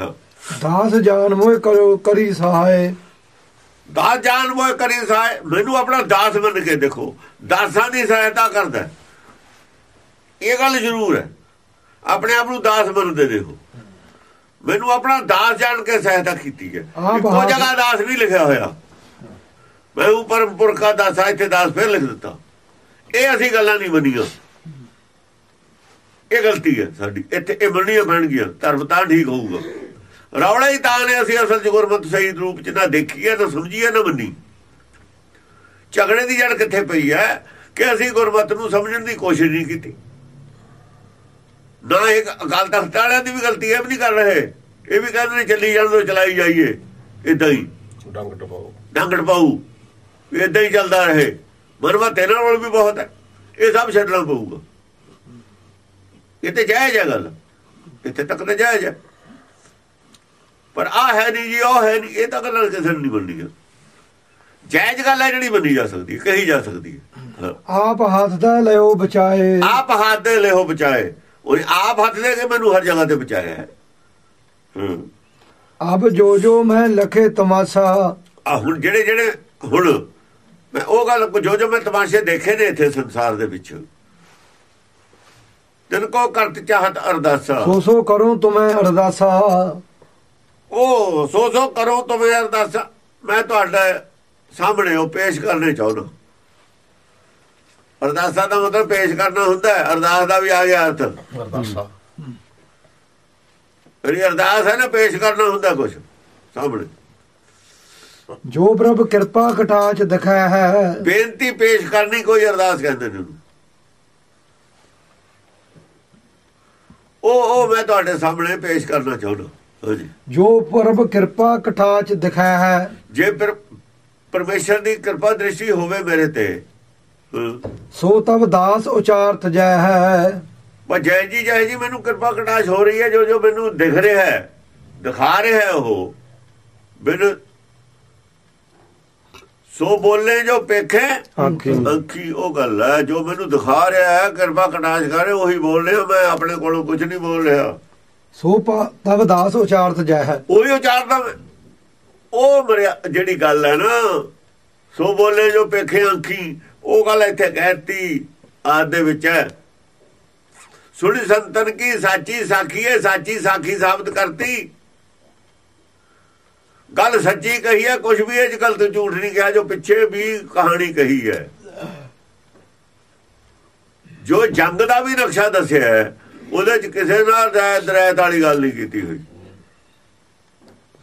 ਹਾਂ। ਦਾਸ ਜਾਨ ਮੋਹ ਕਰੋ ਕਰੀ ਸਹਾਏ। ਦਾਸ ਜਾਨ ਮੋਏ ਕਰੀ ਸਾਇ ਮੈਨੂੰ ਆਪਣਾ ਦਾਸ ਮੰਨ ਕੇ ਦੇਖੋ। ਦਾਸਾਂ ਦੀ ਸਹਾਇਤਾ ਕਰਦਾ ਇਹ ਗੱਲ ਜ਼ਰੂਰ ਹੈ। ਆਪਣੇ ਆਪ ਨੂੰ ਦਾਸ ਮੰਨਦੇ ਦੇਖੋ। ਮੈਨੂੰ ਆਪਣਾ ਦਾਸ ਜਾਣ ਕੇ ਸਹਾਇਤਾ ਕੀਤੀ ਹੈ। ਇੱਕੋ ਜਗ੍ਹਾ ਦਾਸ ਨਹੀਂ ਲਿਖਿਆ ਹੋਇਆ। ਮੈਂ ਉਪਰ ਪੁਰਖਾ ਦਾਸ ਇੱਥੇ ਦਾਸ ਫਿਰ ਲਿਖ ਦਿੱਤਾ। ਇਹ ਅਸੀਂ ਗੱਲਾਂ ਨਹੀਂ ਮੰਨੀਆਂ। ਇਹ ਗਲਤੀ ਹੈ ਸਾਡੀ। ਇੱਥੇ ਇਹ ਮੰਨੀਆਂ ਬਣਗੀਆਂ ਧਰਮ ਤਾਂ ਠੀਕ ਹੋਊਗਾ। ਰੌਲਾ ਹੀ ਤਾਂ ਨੇ ਅਸੀਂ ਅਸਲ ਚ ਗੁਰਮਤ ਸਹੀ ਰੂਪ ਚ ਨਾ ਦੇਖੀਏ ਨਾ ਸਮਝੀਏ ਨਾ ਮੰਨੀ ਝਗੜੇ ਦੀ ਜੜ ਕਿੱਥੇ ਪਈ ਹੈ ਕਿ ਅਸੀਂ ਗੁਰਮਤ ਨੂੰ ਸਮਝਣ ਦੀ ਕੋਸ਼ਿਸ਼ ਨਹੀਂ ਕੀਤੀ? ਨਾ ਇੱਕ ਅਕਾਲ ਤਖਤ ਵਾਲਿਆਂ ਦੀ ਵੀ ਗਲਤੀ ਹੈ ਵੀ ਨਹੀਂ ਕਰ ਰਹੇ। ਇਹ ਵੀ ਕਹਿੰਦੇ ਨੇ ਚੱਲੀ ਜਾਣ ਤੋਂ ਚਲਾਈ ਜਾਈਏ। ਇਦਾਂ ਹੀ। ਡੰਗ ਟਪਾਓ। ਡੰਗੜ ਪਾਉ ਇਦਾਂ ਹੀ ਚੱਲਦਾ ਰਹੇ। ਮਰਵਾ ਤੇਨਾਂ ਨਾਲ ਵੀ ਬਹੁਤ ਹੈ। ਇਹ ਸਭ ਛੱਡਣਾ ਪਊਗਾ। ਇਹ ਤੇ ਜਾਇਜ਼ ਹੈ ਗੱਲ। ਇੱਥੇ ਤੱਕ ਤਾਂ ਜਾਇਜ਼ ਹੈ। ਪਰ ਆ ਹੈ ਨਹੀਂ ਜੀ ਉਹ ਹੈ ਨਹੀਂ। ਇਹ ਤਾਂ ਗੱਲ ਕਿਸੇ ਨੂੰ ਨਹੀਂ ਬਣਨੀ ਜਾਇਜ਼ ਗੱਲ ਹੈ ਜਿਹੜੀ ਮੰਨੀ ਜਾ ਸਕਦੀ ਹੈ ਕਹੀ ਜਾ ਸਕਦੀ ਹਾਂ। ਆਪ ਹੱਥ ਦਾ ਲਿਓ ਬਚਾਏ। ਆਪ ਹੱਥ ਦੇ ਲਿਓ ਬਚਾਏ। ਉਹਨੇ ਆਪ ਹੱਥ ਦੇ ਕੇ ਮੈਨੂੰ ਹਰ ਜਗ੍ਹਾ ਤੇ ਬਚਾਇਆ ਹੈ। ਹੂੰ। ਅਬ ਜੋ ਜੋ ਮੈਂ ਲਖੇ ਤਮਾਸ਼ਾ। ਆ ਹੁਣ ਜਿਹੜੇ ਜਿਹੜੇ ਹੁਣ ਮੈਂ ਉਹ ਗੱਲ ਜੋ ਜੋ ਮੈਂ ਤਮਾਸ਼ੇ ਦੇਖੇ ਨੇ ਇੱਥੇ ਸੰਸਾਰ ਦੇ ਵਿੱਚ। ਦਿਨ ਕੋ ਕਰਤ ਚਾਹਤ ਅਰਦਾਸਾ। ਸੋ ਸੋ ਕਰੂੰ ਤੁਮੇ ਅਰਦਾਸਾ। ਉਹ ਸੋ ਸੋ ਕਰੋ ਤੁਮੇ ਅਰਦਾਸਾ। ਮੈਂ ਤੁਹਾਡੇ ਸਾਹਮਣੇ ਉਹ ਪੇਸ਼ ਕਰਨੇ ਚਾਹੁੰਦਾ। ਅਰਦਾਸਾ ਦਾ ਮਤਲਬ ਪੇਸ਼ ਕਰਨਾ ਹੁੰਦਾ ਹੈ। ਅਰਦਾਸ ਦਾ ਵੀ ਆ ਗਿਆ ਅਰਥ। ਅਰਦਾਸਾ। ਜਿਹੜੀ ਅਰਦਾਸ ਹੈ ਨਾ ਪੇਸ਼ ਕਰਨਾ ਹੁੰਦਾ ਕੁਝ ਸਾਹਮਣੇ। ਜੋ ਪ੍ਰਭ ਕਿਰਪਾ ਕਟਾਚ ਦਿਖਾਇਆ ਹੈ। ਬੇਨਤੀ ਪੇਸ਼ ਕਰਨੀ ਕੋਈ ਅਰਦਾਸ ਕਹਿੰਦੇ ਨੇ ਉਹ ਉਹ ਮੈਂ ਤੁਹਾਡੇ ਸਾਹਮਣੇ ਪੇਸ਼ ਕਰਨਾ ਚਾਹੁੰਦਾ। ਜੋ। ਪ੍ਰਭ ਕਿਰਪਾ ਕਟਾਚ ਦਿਖਾਇਆ ਹੈ। ਜੇ ਫਿਰ ਪਰਮੇਸ਼ਰ ਦੀ ਕਿਰਪਾ ਦ੍ਰਿਸ਼ਟੀ ਹੋਵੇ ਮੇਰੇ ਤੇ। ਸੋ ਤਬ ਦਾਸ ਉਚਾਰਤ ਜੈ ਹੈ। ਬਸ ਜੈ ਜੀ ਜੈ ਜੀ ਮੈਨੂੰ ਕਿਰਪਾ ਕਟਾਸ਼ ਹੋ ਰਹੀ ਹੈ ਜੋ ਜੋ ਮੈਨੂੰ ਦਿਖ ਰਿਹਾ ਹੈ ਦਿਖਾ ਰਿਹਾ ਹੈ ਉਹ। ਬਿਨ ਸੋ ਬੋਲੇ ਜੋ ਪੇਖੇ ਅੱਖੀ। ਉਹ ਗੱਲ ਹੈ ਜੋ ਮੈਨੂੰ ਦਿਖਾ ਰਿਹਾ ਹੈ ਕਿਰਪਾ ਕਟਾਸ਼ ਕਰੇ ਉਹੀ ਬੋਲ ਰਿਹਾ ਮੈਂ ਆਪਣੇ ਕੋਲੋਂ ਕੁਝ ਨਹੀਂ ਬੋਲ ਰਿਹਾ। ਸੋ ਤਬ ਦਾਸ ਉਚਾਰਤ ਜੈ ਹੈ। ਉਹੀ ਉਚਾਰਦਾ ਉਹ ਜਿਹੜੀ ਗੱਲ ਹੈ ਨਾ ਸੋ ਬੋਲੇ ਜੋ ਪੇਖੇ ਅੱਖੀ ਉਹ ਗੱਲ ਇੱਥੇ ਕਹਿਤੀ ਆਦ ਦੇ ਵਿੱਚ। ਹੈ ਸੁਣੀ ਸੰਤਨ ਕੀ, ਸਾਚੀ ਸਾਖੀ ਹੈ ਸਾਚੀ ਸਾਖੀ ਸਾਬਤ ਕਰਤੀ। ਗੱਲ ਸੱਚੀ ਕਹੀ ਹੈ ਕੁਝ ਵੀ ਇਹ ਗੱਲ ਤੋਂ ਝੂਠ ਨਹੀਂ ਕਿਹਾ, ਜੋ ਪਿੱਛੇ ਵੀ ਕਹਾਣੀ ਕਹੀ ਹੈ। ਜੋ ਜੰਗ ਦਾ ਵੀ ਨਕਸ਼ਾ ਦੱਸਿਆ ਹੈ, ਉਹਦੇ ਚ ਕਿਸੇ ਨਾਲ ਰਾਇਤ ਰਾਇਤ ਵਾਲੀ ਗੱਲ ਨਹੀਂ ਕੀਤੀ ਹੋਈ।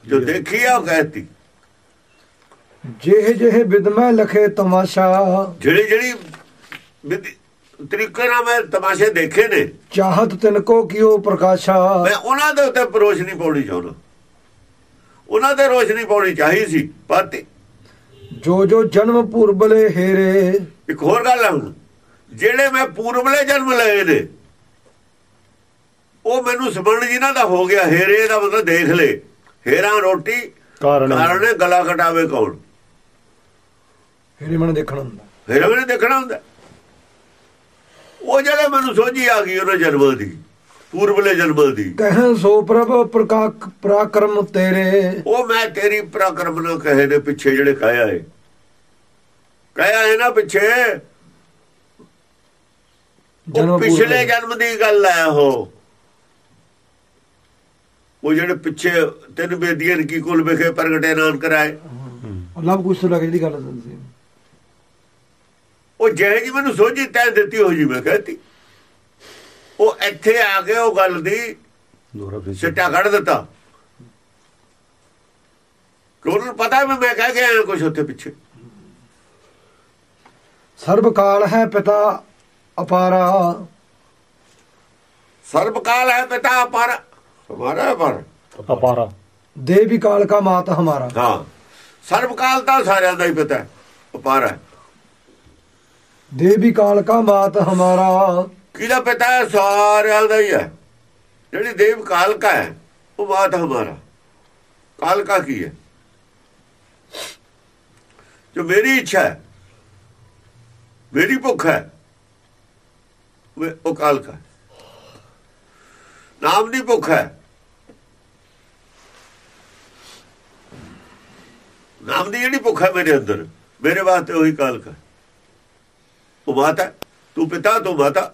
ਜੋ ਦੇਖੀ ਆ, ਉਹ ਕਹਿਤੀ। ਜਿਹੇ ਜਿਹੇ ਵਿਦਮੈ ਲਖੇ ਤਮਾਸ਼ਾ। ਜਿਹੜੀ ਜਿਹੜੀ ਤਰੀਕੇ ਨਾਲ ਮੈਂ ਤਮਾਸ਼ੇ ਦੇਖੇ ਨੇ। ਚਾਹਤ ਤਿਨ ਕੋ ਕਿਉ ਪ੍ਰਕਾਸ਼ਾ। ਮੈਂ ਉਹਨਾਂ ਦੇ ਉੱਤੇ ਰੋਸ਼ਨੀ ਪਾਉਣੀ ਚਾਹੁੰਦਾ। ਉਹਨਾਂ ਤੇ ਰੋਸ਼ਨੀ ਪਾਉਣੀ ਚਾਹੀ ਸੀ ਪਰ ਜੋ ਜੋ ਜਨਮ ਪੂਰਬਲੇ ਹੇਰੇ। ਇੱਕ ਹੋਰ ਗੱਲ ਹੁਣ। ਜਿਹੜੇ ਮੈਂ ਪੂਰਬਲੇ ਜਨਮ ਲਏ ਨੇ ਉਹ ਮੈਨੂੰ ਸਮਝਣ ਜਿਨ੍ਹਾਂ ਦਾ ਹੋ ਗਿਆ ਹੇਰੇ ਦਾ ਮਤਲਬ ਦੇਖ ਲੈ। ਹੇਰਾ ਰੋਟੀ ਕਾਰਨ ਗਲਾ ਕਟਾਵੇ ਕੌਣ? ਹੇਰੇ ਮਨ ਦੇਖਣਾ ਹੁੰਦਾ। ਹੇਰਾ ਨੇ ਦੇਖਣਾ ਹੁੰਦਾ। ਉਹ ਜਿਹੜੇ ਮੈਨੂੰ ਸੋਝੀ ਆ ਗਈ ਉਹਨਾਂ ਜਨਮਾਂ ਦੀ ਪੂਰਬਲੇ ਜਨਮਾਂ ਦੀ। ਕਹਿ ਸੋ ਪ੍ਰਭ ਪ੍ਰਕਾਕ ਪਰਾਕਰਮ ਤੇਰੇ। ਉਹ ਮੈਂ ਤੇਰੀ ਪ੍ਰਕਰਮ ਨਾ ਕਹੇ ਦੇ ਪਿੱਛੇ ਜਿਹੜੇ ਕਾਇਆ ਏ ਕਾਇਆ ਹੈ ਨਾ ਪਿੱਛੇ। ਜਨਮ ਉਹ ਪਿਛਲੇ। ਜਨਮ ਦੀ ਗੱਲ ਹੈ ਉਹ। ਉਹ ਜਿਹੜੇ ਪਿੱਛੇ ਤਿੰਨ ਬੇਦੀਆਂ ਕੀ ਕੁਲ ਵਿਖੇ ਪ੍ਰਗਟੇ ਨਾਨ ਕਰਾਏ ਲਵ ਕੁਛ ਤੋਂ ਲੱਗ ਜਿਹੜੀ ਗੱਲ ਸੀ ਉਹ ਜਿਹੇ ਜੀ ਮੈਨੂੰ ਸੋਝੀ ਤੈ ਦਿੱਤੀ ਹੋ ਜੀ ਮੈਂ ਕਹਤੀ। ਉਹ ਇੱਥੇ ਆ ਕੇ ਉਹ ਗੱਲ ਦੀ ਸਿੱਟਾ ਕੱਢ ਦਿੱਤਾ। ਉਹਨੂੰ ਪਤਾ ਵੀ ਮੈਂ ਕਹਿ ਕੇ ਆਇਆ ਕੁਝ ਉੱਥੇ ਪਿੱਛੇ। ਸਰਬ ਕਾਲ ਹੈ ਪਿਤਾ ਅਪਾਰਾ। ਸਰਬ ਕਾਲ ਹੈ ਪਿਤਾ ਪਰ ਹਮਾਰਾ ਪਰ ਅਪਾਰਾ। ਦੇਵੀ ਕਾਲ ਕਾ ਮਾਤ ਹਮਾਰਾ। ਹਾਂ। ਸਰਬ ਕਾਲ ਤਾਂ ਸਾਰਿਆਂ ਦਾ ਹੀ ਪਤਾ ਹੈ। ਅਪਾਰ ਹੈ। ਦੇਵੀ ਕਾਲ ਕਾ ਮਾਤ ਹਮਾਰਾ। ਕਿਹਦਾ ਪਿਤਾ ਹੈ? ਸਾਰਿਆਂ ਦਾ ਹੀ ਹੈ। ਜਿਹੜੀ ਦੇਵ ਕਾਲ ਕਾ ਹੈ, ਉਹ ਬਾਤ ਹਮਾਰਾ। ਕਾਲ ਕਾ ਕੀ ਹੈ? ਜੋ ਮੇਰੀ ਇੱਛਾ ਹੈ, ਮੇਰੀ ਭੁੱਖ ਹੈ, ਉਹ ਕਾਲ ਕਾ ਨਾਮ ਦੀ ਭੁੱਖ ਹੈ। ਨਾਮ ਦੀ ਜਿਹੜੀ ਭੁੱਖ ਹੈ ਮੇਰੇ ਅੰਦਰ, ਮੇਰੇ ਵਾਸਤੇ ਉਹੀ ਕਾਲ ਕਾ ਉਹ ਮਾਤਾ ਤੂੰ ਪਿਤਾ ਤੂੰ ਮਾਤਾ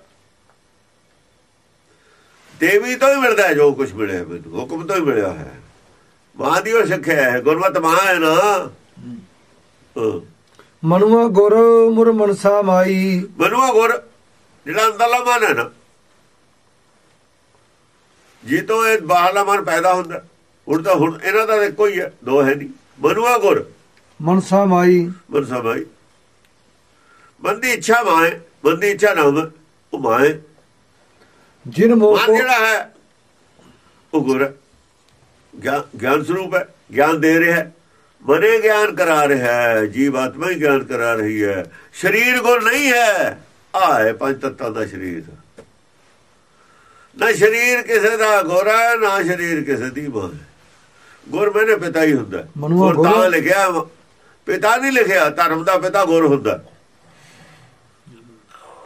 ਦੇਵੀ ਤੋਂ ਹੀ ਮਿਲਦਾ ਜੋ ਕੁਝ ਮਿਲਿਆ ਮੈਨੂੰ ਹੁਕਮ ਤੋਂ ਹੀ ਮਿਲਿਆ ਹੈ। ਮਾਂ ਦੀ ਉਹ ਸਿੱਖਿਆ ਹੈ ਗੁਰਮਤ ਮਾਂ ਹੈ ਨਾ। ਮਨੁਆ ਗੁਰ ਮੁਰ ਮਨਸਾ ਮਾਈ। ਮਨੁਆ ਗੁਰ ਜਿਹੜਾ ਅੰਦਰਲਾ ਮਨ ਹੈ ਨਾ। ਜੀ ਤੋਂ ਇਹ ਬਾਹਰਲਾ ਮਨ ਪੈਦਾ ਹੁੰਦਾ ਹੁਣ ਤਾਂ ਹੁਣ ਇਹਨਾਂ ਦਾ ਇੱਕੋ ਹੀ ਹੈ ਦੋ ਹੈ ਨਹੀਂ। ਮਨੁਆ ਗੁਰ। ਮਨਸਾ ਮਾਈ। ਮਨਸਾ ਭਾਈ ਮਨ ਦੀ ਇੱਛਾ ਮਾਏ ਮਨ ਦੀ ਇੱਛਾ ਨਾਮ ਉਹ ਮਾਏ। ਜਿਨ ਮੋਹ ਜਿਹੜਾ ਹੈ ਉਹ ਗੁਰ। ਗਿਆਨ ਸਰੂਪ ਹੈ ਗਿਆਨ ਦੇ ਰਿਹਾ ਹੈ। ਮਨੇ ਗਿਆਨ ਕਰਾ ਰਿਹਾ ਹੈ ਜੀਵ ਆਤਮਾ ਹੀ ਗਿਆਨ ਕਰਾ ਰਹੀ ਹੈ। ਸਰੀਰ ਗੁਰ ਨਹੀਂ ਹੈ ਆ ਹੈ ਪੰਜ ਤੱਤਾਂ ਦਾ ਸਰੀਰ। ਨਾ ਸਰੀਰ ਕਿਸੇ ਦਾ ਗੋਰਾ ਨਾ ਸਰੀਰ ਕਿਸੇ ਦੀ ਮਾਂ। ਗੁਰ ਮੈਨੇ ਪਿਤਾ ਹੀ ਹੁੰਦਾ। ਗੁਰ ਤਾਂ ਲਿਖਿਆ। ਪਿਤਾ ਨਹੀਂ ਲਿਖਿਆ ਧਰਮ ਦਾ ਪਿਤਾ ਗੁਰ ਹੁੰਦਾ।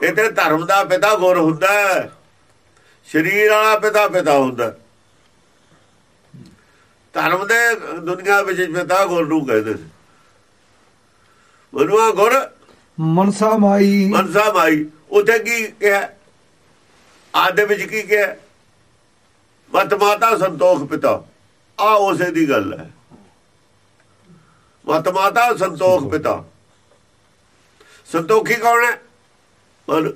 ਇਹ ਤੇ ਧਰਮ ਦਾ ਪਿਤਾ ਗੁਰ ਹੁੰਦਾ ਹੈ। ਸਰੀਰ ਵਾਲਾ ਪਿਤਾ ਪਿਤਾ ਹੁੰਦਾ ਧਰਮ ਦੇ ਦੁਨੀਆ ਵਿੱਚ ਪਿਤਾ ਗੁਰ ਨੂੰ ਕਹਿੰਦੇ ਨੇ। ਮਨੁਆ ਗੁਰ ਮਨਸਾ ਮਾਈ। ਮਨਸਾ ਮਾਈ ਉਥੇ ਕੀ ਕਿਹਾ? ਆਦੇ ਵਿੱਚ ਕੀ ਕਿਹਾ? ਮਤ ਮਾਤਾ ਸੰਤੋਖ ਪਿਤਾ। ਆ ਉਸੇ ਦੀ ਗੱਲ ਹੈ। ਮਤ ਮਾਤਾ ਸੰਤੋਖ। ਪਿਤਾ। ਸੰਤੋਖੀ ਕੌਣ ਹੈ? ਮਨ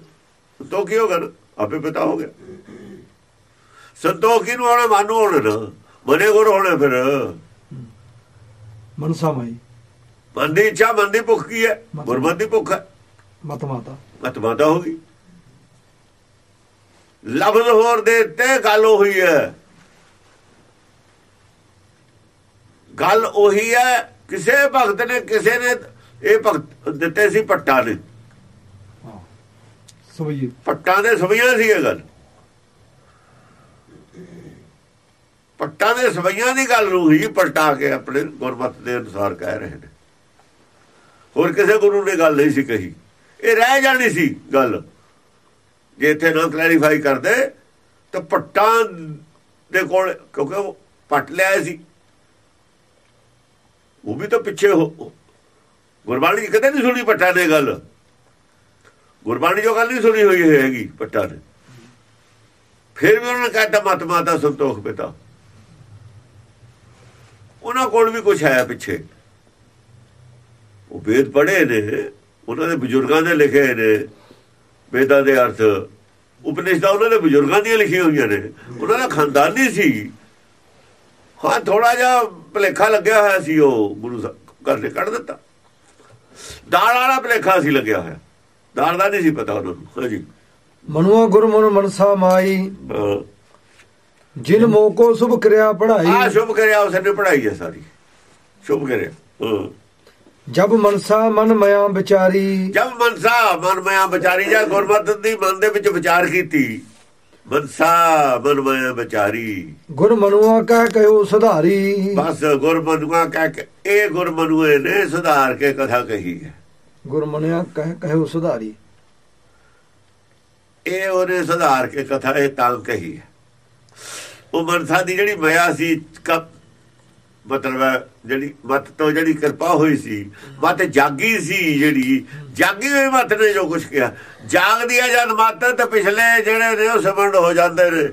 ਸੰਤੋਖੀ ਹੋ ਗਿਆ ਆਪੇ ਪਿਤਾ ਹੋ ਗਿਆ। ਸੰਤੋਖੀ ਨੂੰ ਹੋਣਾ ਮਨ ਨੂੰ ਹੋਣਾ ਮਨੇ ਗੁਰ ਹੋਣਾ ਫਿਰ। ਮਨਸਾ ਮਾਈ। ਮਨ ਦੀ ਇੱਛਾ ਮਨ ਦੀ ਭੁੱਖ ਕੀ ਹੈ? ਗੁਰਮਤਿ ਦੀ ਭੁੱਖ ਹੈ। ਮਤ ਮਾਤਾ। ਮਤ ਮਾਤਾ ਹੋ ਗਈ। ਲਫ਼ਜ਼ ਹੋਰ ਦੇ ਤੇ ਗੱਲ ਹੋਈ ਹੈ। ਗੱਲ ਉਹੀ ਹੈ ਕਿਸੇ ਭਗਤ ਨੇ ਕਿਸੇ ਨੇ ਇਹ ਭਗਤ ਦਿੱਤੇ ਸੀ ਪੱਟਾਂ ਨੇ। ਸਵਈ ਪੱਟਾਂ ਦੇ ਸਵਈਆਂ ਸੀ ਇਹ ਗੱਲ। ਪੱਟਾਂ ਦੇ ਸਵਈਆਂ ਦੀ ਗੱਲ ਨੂੰ ਹੀ ਪਲਟਾ ਕੇ ਆਪਣੇ ਗੁਰਮਤ ਦੇ ਅਨੁਸਾਰ ਕਹਿ ਰਹੇ ਨੇ। ਹੋਰ ਕਿਸੇ ਗੁਰੂ ਨੇ ਗੱਲ ਨਹੀਂ ਸੀ ਕਹੀ। ਇਹ ਰਹਿ ਜਾਣੀ ਸੀ ਗੱਲ। ਜੇ ਇੱਥੇ ਨਾ ਕਲੈਰੀਫਾਈ ਕਰਦੇ, ਤਾਂ ਪੱਟਾਂ ਦੇ ਕੋਲ, ਕਿਉਂਕਿ ਉਹ ਪੱਟ ਲਿਆ ਸੀ। ਉਹ ਵੀ ਤਾਂ ਪਿੱਛੇ ਹੋ ਗੁਰਬਾਣੀ 'ਚ ਕਦੇ ਨਹੀਂ ਸੁਣੀ ਪੱਟਾਂ ਨੇ ਗੱਲ। ਗੁਰਬਾਣੀ ਜੋ ਗੱਲ ਨਹੀਂ ਸੁਣੀ ਹੋਈ ਹੈਗੀ ਪੱਟਾ ਨੇ ਫਿਰ ਵੀ ਉਹਨਾਂ ਨੇ ਕਹਿਤਾ, ਮਤ ਮਾਤਾ ਸੰਤੋਖ ਪਿਤਾ। ਉਹਨਾਂ ਕੋਲ ਵੀ ਕੁਝ ਹੈ ਪਿੱਛੇ। ਉਹ ਵੇਦ ਪੜ੍ਹੇ ਨੇ, ਉਹਨਾਂ ਦੇ ਬਜ਼ੁਰਗਾਂ ਨੇ ਲਿਖੇ ਨੇ। ਵੇਦਾਂ ਦੇ ਅਰਥ, ਉਪਨਿਸ਼ਦਾਂ ਉਹਨਾਂ ਦੇ ਬਜ਼ੁਰਗਾਂ ਦੀਆਂ ਲਿਖੀਆਂ ਹੋਈਆਂ ਨੇ। ਉਹਨਾਂ ਦਾ ਖਾਨਦਾਨੀ ਸੀ। ਹਾਂ ਥੋੜਾ ਜਿਹਾ ਭਲੇਖਾ ਲੱਗਿਆ ਹੋਇਆ ਸੀ ਉਹ, ਗੁਰੂ ਸਾਹਿਬ ਘਰ ਨੇ ਕੱਢ ਦਿੱਤਾ। ਦਾਲ ਵਾਲਾ ਭਲੇਖਾ ਸੀ ਲੱਗਿਆ ਹੋਇਆ। ਦਾਲ ਦਾ ਨਹੀਂ ਸੀ ਪਤਾ ਉਹਨਾਂ। ਨੂੰ ਹਾਂਜੀ। ਮਨੁਆ ਗੁਰ ਮਨ ਮਨਸਾ ਮਾਈ। ਜਿਨ ਮੋਹ ਕੋ ਸੁਭ ਕਿਰਿਆ ਪੜਾਈ ਆ ਸ਼ੁਭ ਕਰਿਆ ਉਸਨੇ ਪੜਾਈ ਹੈ ਸਾਰੀ। ਸ਼ੁਭ ਕਰਿਆ ਜਬ ਮਨਸਾ ਮਨ ਮਿਆ ਵਿਚਾਰੀ। ਜਦ ਮਨਸਾ ਮਨ ਮਿਆ ਵਿਚਾਰੀ ਜਾ ਗੁਰਮਤ ਦੀ ਮਨ ਦੇ ਵਿੱਚ ਵਿਚਾਰ ਕੀਤੀ। ਮਨਸਾ ਮਨ ਮਿਆ ਵਿਚਾਰੀ। ਗੁਰ ਮਨੁਆ ਕਹਿ ਕਹਿਓ ਸੁਧਾਰੀ। ਬਸ ਗੁਰਮਨੁਆ ਕਹਿ ਕੇ ਇਹ ਗੁਰਮਨੁਏ ਨੇ ਸੁਧਾਰ ਕੇ ਕਥਾ ਕਹੀ ਹੈ। ਗੁਰਮਨਿਆ ਕਹਿ ਕਹਿਓ ਸੁਧਾਰੀ। ਇਹ ਉਹਨੇ ਸੁਧਾਰ ਕੇ ਕਥਾ ਇਹ ਤਾਂ ਕਹੀ ਉਹ ਮਨਸਾ ਦੀ ਜਿਹੜੀ ਮਾਇਆ ਸੀ ਕ ਮਤਲਬ ਜਿਹੜੀ ਮਤ ਤੋਂ ਜਿਹੜੀ ਕਿਰਪਾ ਹੋਈ ਸੀ, ਮਤ ਜਾਗੀ ਸੀ ਜਿਹੜੀ, ਜਾਗੀ ਹੋਈ ਮਤ ਨੇ ਜੋ ਕੁਝ ਕਿਹਾ। ਜਾਗਦੀ ਹੈ ਜਦ ਮਤ, ਤੇ ਪਿਛਲੇ ਜਿਹੜੇ ਨੇ ਉਹ ਸਮੰਡ ਹੋ ਜਾਂਦੇ ਨੇ।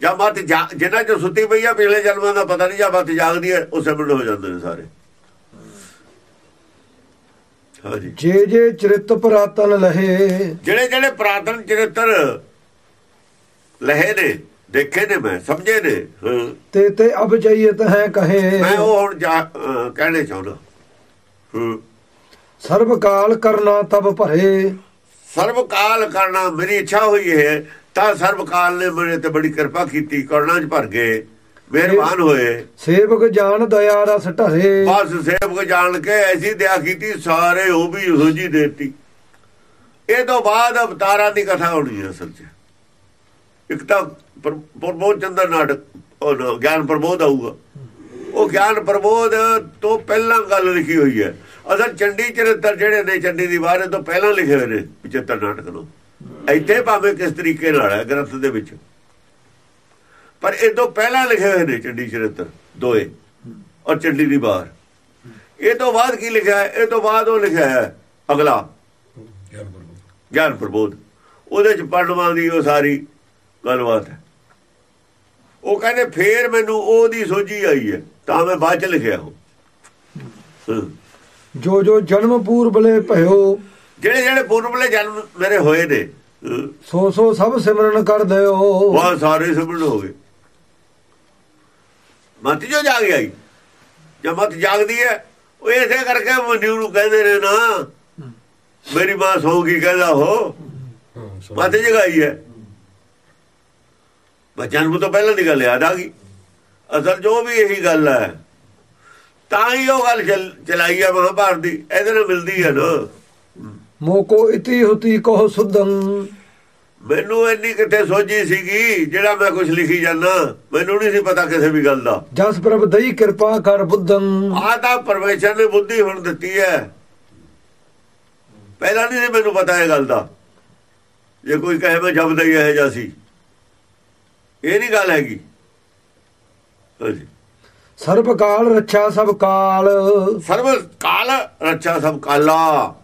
ਜਾਂ ਮਤ ਜਾ- ਜਿਨ੍ਹਾਂ ਚ ਸੁੱਤੀ ਪਈ ਆ, ਪਿਛਲੇ ਜਨਮਾਂ ਦਾ ਪਤਾ ਨਹੀਂ ਜਾਂ ਮਤ ਜਾਗਦੀ ਹੈ, ਉਹ ਸਮੰਡ ਹੋ ਜਾਂਦੇ ਨੇ ਸਾਰੇ। ਜੇ ਜੇ ਚਰਿਤ ਪ੍ਰਾਤਨ ਲਹੇ। ਜਿਹੜੇ ਜਿਹੜੇ ਪ੍ਰਾਤਨ ਚਰਿੱਤਰ ਲਹੇ ਨੇ ਦੇਖੇ ਨੇ ਮੈਂ ਸਮਝੇ ਨੇ। ਤੇ ਤੇ ਅਬ ਜਈਤ ਹੈ ਕਹੇ। ਮੈਂ ਉਹ ਹੁਣ ਕਹਿਣੇ ਚਾਹੁੰਦਾ। ਸਰਬ ਕਾਲ ਕਰਨਾ ਤਬ ਭਰੇ। ਸਰਬ ਕਾਲ ਕਰਨਾ ਮੇਰੀ ਇੱਛਾ ਹੋਈ ਹੈ ਤਾਂ ਸਰਬ ਕਾਲ ਨੇ ਮੇਰੇ ਤੇ ਬੜੀ ਕਿਰਪਾ ਕੀਤੀ ਕਰਨਾ ਚ ਭਰ ਗਏ। ਮਿਹਰਬਾਨ ਹੋਏ। ਸੇਵਕ ਜਾਣ ਦਇਆ ਰਸ ਢਰੇ ਬਸ ਸੇਵਕ ਜਾਣ ਕੇ ਐਸੀ ਦਇਆ ਕੀਤੀ ਸਾਰੇ ਉਹ ਵੀ ਇਹੋ ਜੀ ਦੇਤੀ। ਇਹ ਤੋਂ ਬਾਅਦ ਅਵਤਾਰਾਂ ਦੀ ਕਥਾ ਹੋਣੀ ਹੈ ਅਸਲ 'ਚ। ਇੱਕ ਤਾਂ ਪਰ- ਪ੍ਰਬੋਧ ਚੰਦਰ ਨਾਟਕ ਉਹ ਗਿਆਨ ਪ੍ਰਬੋਧ ਆਊਗਾ। ਉਹ ਗਿਆਨ ਪ੍ਰਬੋਧ ਤੋਂ ਪਹਿਲਾਂ ਗੱਲ ਲਿਖੀ ਹੋਈ ਹੈ। ਅਸਲ ਚੰਡੀ ਚਰਿੱਤਰ ਜਿਹੜੇ ਨੇ ਚੰਡੀ ਦੀ ਵਾਰ ਤੋਂ ਪਹਿਲਾਂ ਲਿਖੇ ਹੋਏ ਨੇ 75 ਨਾਟਕ ਨੂੰ। ਇੱਥੇ ਭਾਵੇਂ ਕਿਸ ਤਰੀਕੇ ਨਾਲ ਹੈ ਗ੍ਰੰਥ ਦੇ ਵਿੱਚ। ਪਰ ਇਹ ਤੋਂ ਪਹਿਲਾਂ ਲਿਖੇ ਹੋਏ ਨੇ ਚੰਡੀ ਚਰਿੱਤਰ ਦੋਏ ਔਰ ਚੰਡੀ ਦੀ ਵਾਰ ਇਹ ਤੋਂ ਬਾਅਦ ਕੀ ਲਿਖਿਆ ਹੈ? ਇਹ ਤੋਂ ਬਾਅਦ ਉਹ ਲਿਖਿਆ ਹੈ ਅਗਲਾ। ਗਿਆਨ ਪ੍ਰਬੋਧ ਉਹਦੇ ਚ ਪੜਨਵਾਂ ਦੀ ਉਹ ਸਾਰੀ ਗੱਲਬਾਤ ਹੈ। ਉਹ ਕਹਿੰਦੇ ਫੇਰ ਮੈਨੂੰ ਉਹਦੀ ਸੋਝੀ ਆਈ ਹੈ ਤਾਂ ਮੈਂ ਬਾਅਦ ਚ ਲਿਖਿਆ ਉਹ। ਹਾਂ। ਜੋ ਜੋ ਜਨਮ ਪੂਰਬਲੇ ਭਇਓ। ਜਿਹੜੇ ਜਿਹੜੇ ਪੂਰਬਲੇ ਜਨਮ ਮੇਰੇ ਹੋਏ ਨੇ ਸੋ ਸੋ ਸਭ ਸਿਮਰਨ ਕਰ ਦਿਓ। ਉਹ ਸਾਰੇ ਸਿਮਰਨ ਹੋ ਗਏ। ਮਤ ਜੋ ਜਾਗ ਗਈ ਜੇ ਮਤ ਜਾਗਦੀ ਹੈ, ਉਹ ਇਸੇ ਕਰਕੇ ਮੰਨਿਓ ਨੂੰ ਕਹਿੰਦੇ ਨੇ ਨਾ, ਮੇਰੀ ਮਾਂ ਸੌਗੀ ਕਹਿੰਦਾ, ਹੋ, ਮਤ ਜਗਾਈ ਹੈ। ਬੱਚਨ ਨੂੰ ਤਾਂ ਪਹਿਲਾਂ ਦੀ ਗੱਲ ਯਾਦ ਆ ਗਈ। ਅਸਲ ਜੋ ਵੀ ਇਹੀ ਗੱਲ ਹੈ। ਤਾਂ ਹੀ ਉਹ ਗੱਲ ਚਲਾਈ ਹੈ ਮਹਾਭਾਰਤ ਦੀ। ਇਹਦੇ ਨਾਲ ਮਿਲਦੀ ਹੈ ਨਾ। ਮੋਕੋ ਇਤੀ ਹੁਤੀ ਕਹੋ ਸੁਧੰ। ਮੈਨੂੰ ਇੰਨੀ ਕਿੱਥੇ ਸੋਝੀ ਸੀਗੀ ਜਿਹੜਾ ਮੈਂ ਕੁਝ ਲਿਖੀ ਜਾਂਦਾ। ਮੈਨੂੰ ਨਹੀਂ ਸੀ ਪਤਾ ਕਿਸੇ ਵੀ ਗੱਲ ਦਾ। ਜਸ ਪ੍ਰਭ ਦਈ ਕਿਰਪਾ ਕਰ ਬੁੱਧੰ। ਆਹ ਤਾਂ ਪਰਮੇਸ਼ਰ ਨੇ ਬੁੱਧੀ ਹੁਣ ਦਿੱਤੀ ਹੈ। ਪਹਿਲਾਂ ਨਹੀਂ ਸੀ ਮੈਨੂੰ ਪਤਾ ਇਹ ਗੱਲ ਦਾ। ਜੇ ਕੋਈ ਕਹੇ ਮੈਂ ਜਬਦਾ ਹੀ ਇਹ ਜਿਹਾ ਸੀ। ਇਹ ਨਹੀਂ ਗੱਲ ਹੈਗੀ। ਹਾਂਜੀ। ਸਰਬ ਕਾਲ ਰੱਛਾ ਸਭ ਕਾਲ। ਸਰਬ ਕਾਲ ਰੱਛਾ ਸਭ ਕਾਲਾ।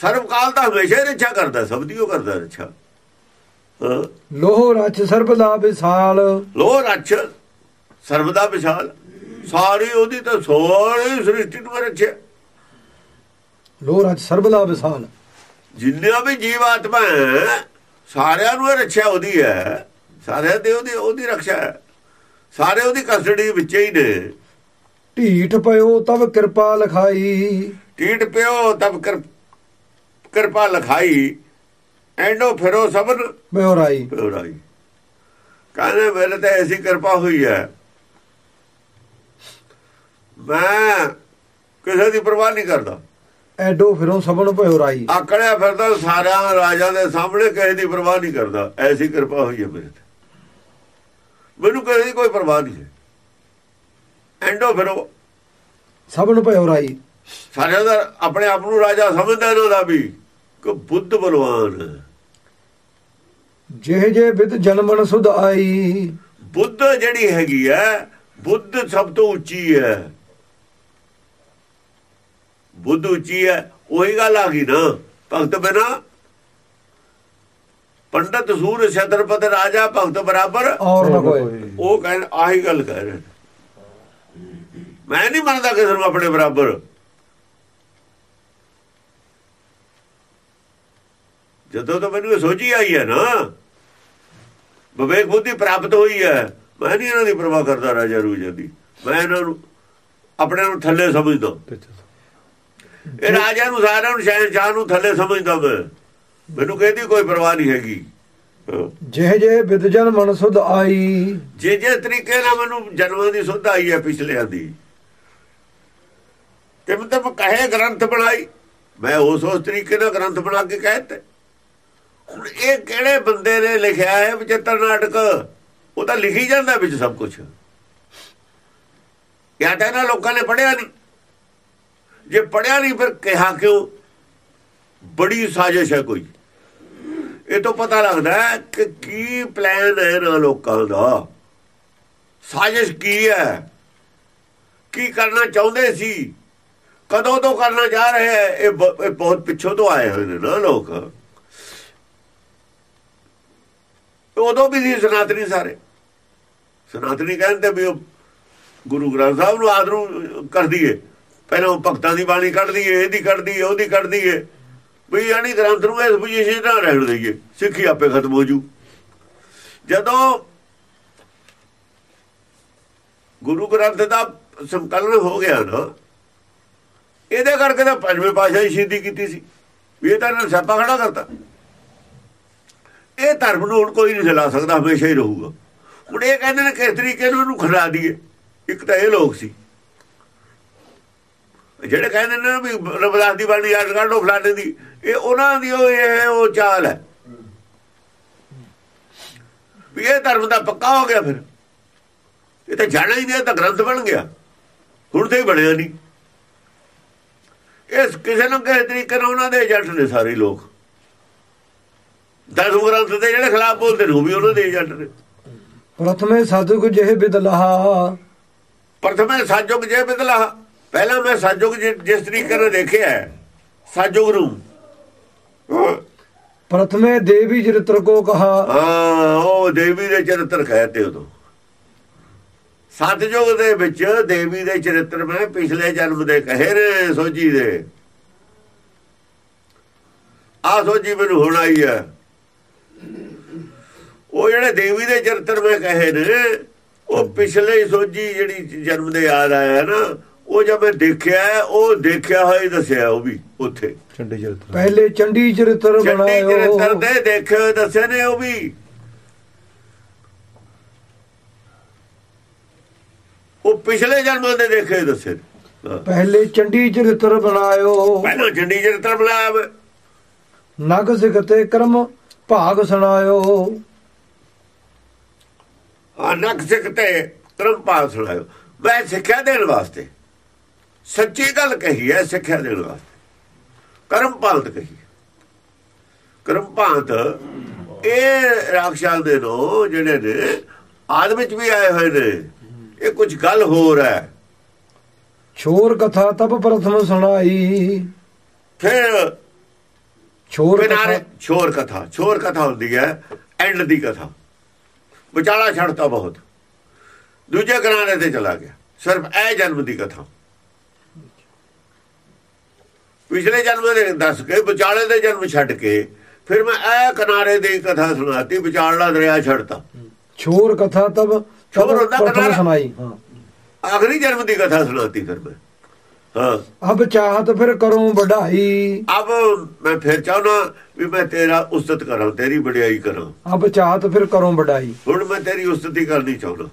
ਸਰਬ ਕਾਲ ਤਾਂ ਹਮੇਸ਼ਾ ਰੱਛਾ ਕਰਦਾ ਸਭ ਦੀ ਉਹ ਕਰਦਾ ਰੱਛਾ। ਲੋਹ ਰਛ ਸਰਬ ਦਾ ਵਿਸਾਲ। ਲੋ ਰੱਛ ਸਰਬਦਾ ਵਿਸ਼ਾਲ। ਸਾਰੀ ਉਹਦੀ ਤਾਂ ਸਾਰੀ ਸ੍ਰਿਸ਼ਟੀ ਨੂੰ ਰੱਛਿਆ ਲੋਹ ਰਛ ਸਰਬ ਦਾ ਵਿਸਾਲ। ਜਿੰਨੀਆਂ ਵੀ ਜੀਵ ਆਤਮਾ ਸਾਰਿਆਂ ਨੂੰ ਰੱਖਿਆ ਉਹਦੀ ਹੈ। ਸਾਰਿਆਂ ਦੇ ਉਹਦੀ ਉਹਦੀ ਰੱਖਿਆ ਹੈ। ਸਾਰੇ ਉਹਦੀ ਕਸਟਡੀ ਵਿੱਚ ਹੀ ਨੇ। ਢੀਠ ਪਇਓ ਤਬ ਕਿਰਪਾ ਲਖਾਈ। ਟੀਟ ਪਿਓ ਤਬ ਕਿਰਪਾ ਲਖਾਈ ਐਂਡੋ ਫਿਰੋ ਸਬਨ ਬਿਹਰਾਈ। ਪਿਉਰਾਈ ਕਹਿੰਦੇ ਮੇਰੇ ਤੇ ਐਸੀ ਕਿਰਪਾ ਹੋਈ ਹੈ। ਮੈਂ ਕਿਸੇ ਦੀ ਪਰਵਾਹ ਨਹੀਂ ਕਰਦਾ। ਐਡੋ ਫਿਰੋਂ ਸਭਨ ਬਿਹਰਾਈ। ਆਕੜਿਆ ਫਿਰਦਾ ਸਾਰਿਆਂ ਰਾਜਾਂ ਦੇ ਸਾਹਮਣੇ ਕਿਸੇ ਦੀ ਪਰਵਾਹ ਨਹੀਂ ਕਰਦਾ। ਐਸੀ ਕਿਰਪਾ ਹੋਈ ਹੈ ਮੇਰੇ ਤੇ। ਮੈਨੂੰ ਕਿਸੇ ਦੀ ਕੋਈ ਪਰਵਾਹ ਨਹੀਂ ਹੈ। ਐਂਡੋ ਫਿਰੋ। ਸਭਨ ਬਿਹਰਾਈ। ਸਾਰਿਆਂ ਦਾ ਆਪਣੇ ਆਪ ਨੂੰ ਰਾਜਾ ਸਮਝਦਾ ਇਹਨਾਂ ਦਾ ਵੀ। ਕਿ ਬੁੱਧ ਬਲਵਾਨ। ਜਿਹ ਜੇ ਵਿਦ ਜਨਮਨ ਸੁਧ ਆਈ। ਬੁੱਧ ਜਿਹੜੀ ਹੈਗੀ ਹੈ ਬੁੱਧ ਸਭ ਤੋਂ ਉੱਚੀ ਹੈ ਬੁੱਧ ਉੱਚੀ ਹੈ ਉਹੀ ਗੱਲ ਆ ਗਈ ਨਾ। ਭਗਤ ਬਿਨਾ ਪੰਡਤ ਸੂਰ ਛਤਰਪਤ ਰਾਜਾ ਭਗਤ ਬਰਾਬਰ ਔਰ ਨਾ ਕੋਈ ਉਹ ਕਹਿਣ ਆਹੀ ਗੱਲ ਕਹਿ ਰਹੇ। ਮੈਂ ਨਹੀਂ ਮੰਨਦਾ ਕਿਸੇ ਨੂੰ ਆਪਣੇ ਬਰਾਬਰ। ਜਦੋਂ ਤੋਂ ਮੈਨੂੰ ਇਹ ਸੋਚੀ ਆਈ ਹੈ ਨਾ ਵਿਵੇਕ ਬੁੱਧੀ ਪ੍ਰਾਪਤ ਹੋਈ ਹੈ ਮੈਂ ਨਹੀਂ ਇਹਨਾਂ ਦੀ ਪਰਵਾਹ ਕਰਦਾ ਰਾਜਾ ਰੂਜਾ ਦੀ। ਮੈਂ ਇਹਨਾਂ ਨੂੰ ਆਪਣੇ ਨੂੰ ਥੱਲੇ ਸਮਝਦਾ। ਇਹ ਰਾਜਾ ਨੂੰ ਸਾਰਿਆਂ ਨੂੰ ਸ਼ਹਿਨਸ਼ਾਹ ਨੂੰ ਥੱਲੇ ਸਮਝਦਾ ਮੈਂ। ਮੈਨੂੰ ਕਹਿੰਦੀ ਕੋਈ ਪਰਵਾਹ ਨਹੀਂ ਹੈਗੀ। ਜਿਹ ਜੇ ਵਿਦ ਜਨਮਨ ਸੁਧ ਆਈ। ਜੇ ਜੇ ਤਰੀਕੇ ਨਾਲ ਮੈਨੂੰ ਜਨਮਾਂ ਦੀ ਸੁੱਧ ਆਈ ਹੈ ਪਿਛਲਿਆਂ ਦੀ। ਤੇ ਮਤਲਬ ਕਹੇ ਗ੍ਰੰਥ ਬਣਾਈ। ਮੈਂ ਉਸ ਉਸ ਤਰੀਕੇ ਨਾਲ ਗ੍ਰੰਥ ਬਣਾ ਕੇ ਕਹਿਤੇ ਹੁਣ ਇਹ ਕਿਹੜੇ ਬੰਦੇ ਨੇ ਲਿਖਿਆ ਹੈ ਵਿਚਿੱਤਰ ਨਾਟਕ? ਉਹ ਤਾਂ ਲਿਖੀ ਜਾਂਦਾ ਵਿੱਚ ਸਭ ਕੁਝ ਜਾਂ ਤਾਂ ਇਹਨਾਂ ਲੋਕਾਂ ਨੇ ਪੜਿਆ ਨਹੀਂ। ਜੇ ਪੜਿਆ ਨਹੀਂ ਫਿਰ ਕਿਹਾ ਕਿਉਂ? ਬੜੀ ਸਾਜ਼ਿਸ਼ ਹੈ ਕੋਈ। ਇਹ ਤੋਂ ਪਤਾ ਲੱਗਦਾ ਕਿ ਕੀ ਪਲਾਨ ਹੈ ਇਹਨਾਂ ਲੋਕਾਂ ਦਾ। ਸਾਜ਼ਿਸ਼ ਕੀ ਹੈ? ਕੀ ਕਰਨਾ ਚਾਹੁੰਦੇ ਸੀ? ਕਦੋਂ ਤੋਂ ਕਰਨਾ ਜਾ ਰਹੇ ਹੈ? ਇਹ ਬਹੁਤ ਪਿੱਛੋਂ ਤੋਂ ਆਏ ਹੋਏ ਨੇ ਨਾ ਲੋਕ। ਉਦੋਂ ਵੀ ਸੀ ਸਨਾਤਨੀ ਸਾਰੇ। ਸਨਾਤਨੀ ਕਹਿੰਦੇ ਵੀ ਉਹ ਗੁਰੂ ਗ੍ਰੰਥ ਸਾਹਿਬ ਨੂੰ ਆਦਰੂ ਕਰ ਦਈਏ। ਪਹਿਲਾਂ ਉਹ ਭਗਤਾਂ ਦੀ ਬਾਣੀ ਕੱਢ ਦਈਏ, ਇਹਦੀ ਕੱਢ ਦਈਏ, ਉਹਦੀ ਕੱਢ ਦਈਏ। ਵੀ ਯਾਨੀ ਗ੍ਰੰਥ ਨੂੰ ਇਸ ਪੋਜੀਸ਼ਨ ਨਾਲ ਰਹਿਣ ਦਈਏ, ਸਿੱਖੀ ਆਪੇ ਖਤਮ ਹੋ ਜੂ। ਜਦੋਂ ਗੁਰੂ ਗ੍ਰੰਥ ਦਾ ਸੰਕਲਨ ਹੋ ਗਿਆ ਨਾ, ਇਹਦੇ ਕਰਕੇ ਤਾਂ ਪੰਜਵੇਂ ਪਾਸ਼ਾ ਦੀ ਸ਼ਹੀਦੀ ਕੀਤੀ ਸੀ। ਵੀ ਇਹ ਤਾਂ ਇਹਨਾਂ ਨੇ ਖੜਾ ਕਰਤਾ। ਇਹ ਧਰਮ ਨੂੰ ਹੁਣ ਕੋਈ ਨਹੀਂ ਚਲਾ ਸਕਦਾ, ਹਮੇਸ਼ਾ ਹੀ ਰਹੂਗਾ। ਹੁਣ ਇਹ ਕਹਿੰਦੇ ਨੇ ਕਿਸ ਤਰੀਕੇ ਨੂੰ ਇਹਨੂੰ ਖੜਾ ਦਈਏ। ਇੱਕ ਤਾਂ ਇਹ ਲੋਕ ਸੀ। ਜਿਹੜੇ ਕਹਿੰਦੇ ਨੇ ਵੀ ਰਬਦਾਸ ਦੀ ਬਾਣੀ ਯਾਦ ਕਰ ਲਓ, ਫਲਾਣੇ ਦੀ। ਇਹ ਉਹਨਾਂ ਦੀ ਉਹ ਇਹ ਉਹ ਚਾਲ ਹੈ। ਵੀ ਇਹ ਧਰਮ ਦਾ ਪੱਕਾ ਹੋ ਗਿਆ ਫਿਰ। ਇਹ ਤਾਂ ਜਾਣਾ ਹੀ ਨਹੀਂ ਤਾਂ ਗ੍ਰੰਥ ਬਣ ਗਿਆ। ਹੁਣ ਤੇ ਹੀ ਬਣਿਆ ਨਹੀਂ। ਇਸ ਕਿਸੇ ਨਾ ਕਿਸੇ ਤਰੀਕੇ ਨਾਲ ਉਹਨਾਂ ਦੇ ਏਜੰਟ ਨੇ ਸਾਰੇ ਲੋਕ। ਦਸ ਗ੍ਰੰਥ ਦੇ ਜਿਹੜੇ ਖਿਲਾਫ ਬੋਲਦੇ ਨੇ ਉਹ ਵੀ ਉਹਨਾਂ ਦੇ ਏਜੰਟ ਨੇ। ਪ੍ਰਥਮੇ ਸਾਧੁਕ ਜਿਹ ਵਿਦ ਲਹਾ ਪ੍ਰਥਮੇ ਸਾਜੋਗ ਜੇ ਬਦਲਾ ਪਹਿਲਾਂ ਮੈਂ ਸਾਜੋਗ ਜਿਸ ਤਰੀਕੇ ਨਾਲ ਦੇਖਿਆ ਸਾਜੋਗ ਨੂੰ। ਪ੍ਰਥਮੇ ਦੇਵੀ ਚਰਿਤ੍ਰ ਕੋ ਕਹਾ। ਹਾਂ ਉਹ ਦੇਵੀ ਦੇ ਚਰਿੱਤਰ ਕਹਤੇ ਉਦੋਂ। ਸਤਜੁਗ ਦੇ ਵਿੱਚ ਦੇਵੀ ਦੇ ਚਰਿੱਤਰ ਮੈਂ ਪਿਛਲੇ ਜਨਮ ਦੇ ਕਹੇ ਨੇ ਸੋਝੀ ਦੇ। ਆ ਸੋਚੀ ਮੈਨੂੰ ਹੁਣ ਆਈ ਹੈ। ਉਹ ਜਿਹੜੇ ਦੇਵੀ ਦੇ ਚਰਿੱਤਰ ਮੈਂ ਕਹੇ ਨੇ ਉਹ ਪਿਛਲੇ ਹੀ ਸੋਝੀ ਜਿਹੜੀ ਜਨਮ ਦੇ ਯਾਦ ਆਇਆ ਨਾ ਉਹ ਜਦ ਮੈਂ ਦੇਖਿਆ ਉਹ ਦੇਖਿਆ ਹੋਇਆ ਦੱਸਿਆ ਉਹ ਵੀ ਉੱਥੇ। ਚੰਡੀ ਚਰਿੱਤਰ। ਪਹਿਲੇ ਚੰਡੀ ਚਰਿੱਤਰ ਚੰਡੀ ਚਰਿੱਤਰ ਬਣਾਇਓ ਦੇ ਦੇਖੇ ਹੋਏ ਦੱਸੇ ਨੇ ਉਹ ਵੀ। ਉਹ ਪਿਛਲੇ ਜਨਮਾਂ ਦੇ ਦੇਖੇ ਹੋਏ ਦੱਸੇ। ਪਹਿਲੇ ਚੰਡੀ ਚਰਿੱਤਰ ਬਣਾਇਓ ਪਹਿਲਾਂ ਚੰਡੀ ਚਰਿੱਤਰ ਬਣਾਇਆ। ਨਗ ਸਿਖਤੇ ਕਰਮ ਭਾਗ ਸੁਣਾਇਓ ਆ ਨਕ ਸਿੱਖ ਤੇ ਕਰਮ ਪਾਸ ਸੁਣਾਇਓ। ਮੈਂ ਸਿੱਖਿਆ ਦੇਣ ਵਾਸਤੇ। ਸੱਚੀ ਗੱਲ ਕਹੀ ਹੈ ਸਿੱਖਿਆ ਦੇਣ ਵਾਸਤੇ। ਕਰਮ ਪਾਲਤ ਕਹੀ। ਕਰਮ ਪਾਲਤ ਇਹ ਰਾਖਸ਼ਾਲ ਦੇ ਨੋ ਜਿਹੜੇ ਨੇ ਆਦ ਵਿੱਚ ਵੀ ਆਏ ਹੋਏ ਨੇ। ਇਹ ਕੁਝ ਗੱਲ ਹੋਰ ਹੈ ਛੋਰ ਕਥਾ ਤਬ ਪ੍ਰਥਮ ਸੁਣਾਈ। ਫਿਰ ਛੋਰ ਕਿਨਾਰੇ ਕਥਾ ਛੋਰ ਕਥਾ। ਛੋਰ ਕਥਾ ਹੁੰਦੀ ਹੈ ਐਂਡ ਦੀ ਕਥਾ। ਵਿਚਾਲਾ ਛੱਡਤਾ ਬਹੁਤ। ਦੂਜੇ ਕਿਨਾਰੇ ਤੇ ਚਲਾ ਗਿਆ। ਸਿਰਫ ਇਹ ਜਨਮ ਦੀ ਕਥਾ। ਪਿਛਲੇ ਜਨਮ ਦੇ ਦੱਸ ਕੇ ਵਿਚਾਲੇ ਦੇ ਜਨਮ ਛੱਡ ਕੇ ਫਿਰ ਮੈਂ ਇਹ ਕਿਨਾਰੇ ਦੀ ਕਥਾ ਸੁਣਾਤੀ ਵਿਚਾਲਾ ਦਰਿਆ ਛੱਡਤਾ। ਛੋਰ ਕਥਾ ਤਬ ਛੋਰ ਹੁੰਦਾ ਕਿਨਾਰਾ। ਸੁਣਾਈ ਆਖਰੀ ਜਨਮ ਦੀ ਕਥਾ ਸੁਣਾਤੀ ਫਿਰ ਮੈਂ। ਅਬ ਚਾਹਤ ਫਿਰ ਕਰੂੰ ਵਢਾਈ ਅਬ ਮੈਂ ਫਿਰ ਚਾਹਨਾ ਵੀ ਮੈਂ ਤੇਰਾ ਉਸਤਤ ਕਰਾਂ ਤੇਰੀ ਵਡਿਆਈ ਕਰਾਂ। ਅਬ ਚਾਹਤ ਫਿਰ ਕਰੂੰ ਵਢਾਈ ਹੁਣ ਮੈਂ ਤੇਰੀ ਉਸਤਤੀ ਕਰਨੀ ਚਾਹੁੰਦਾ।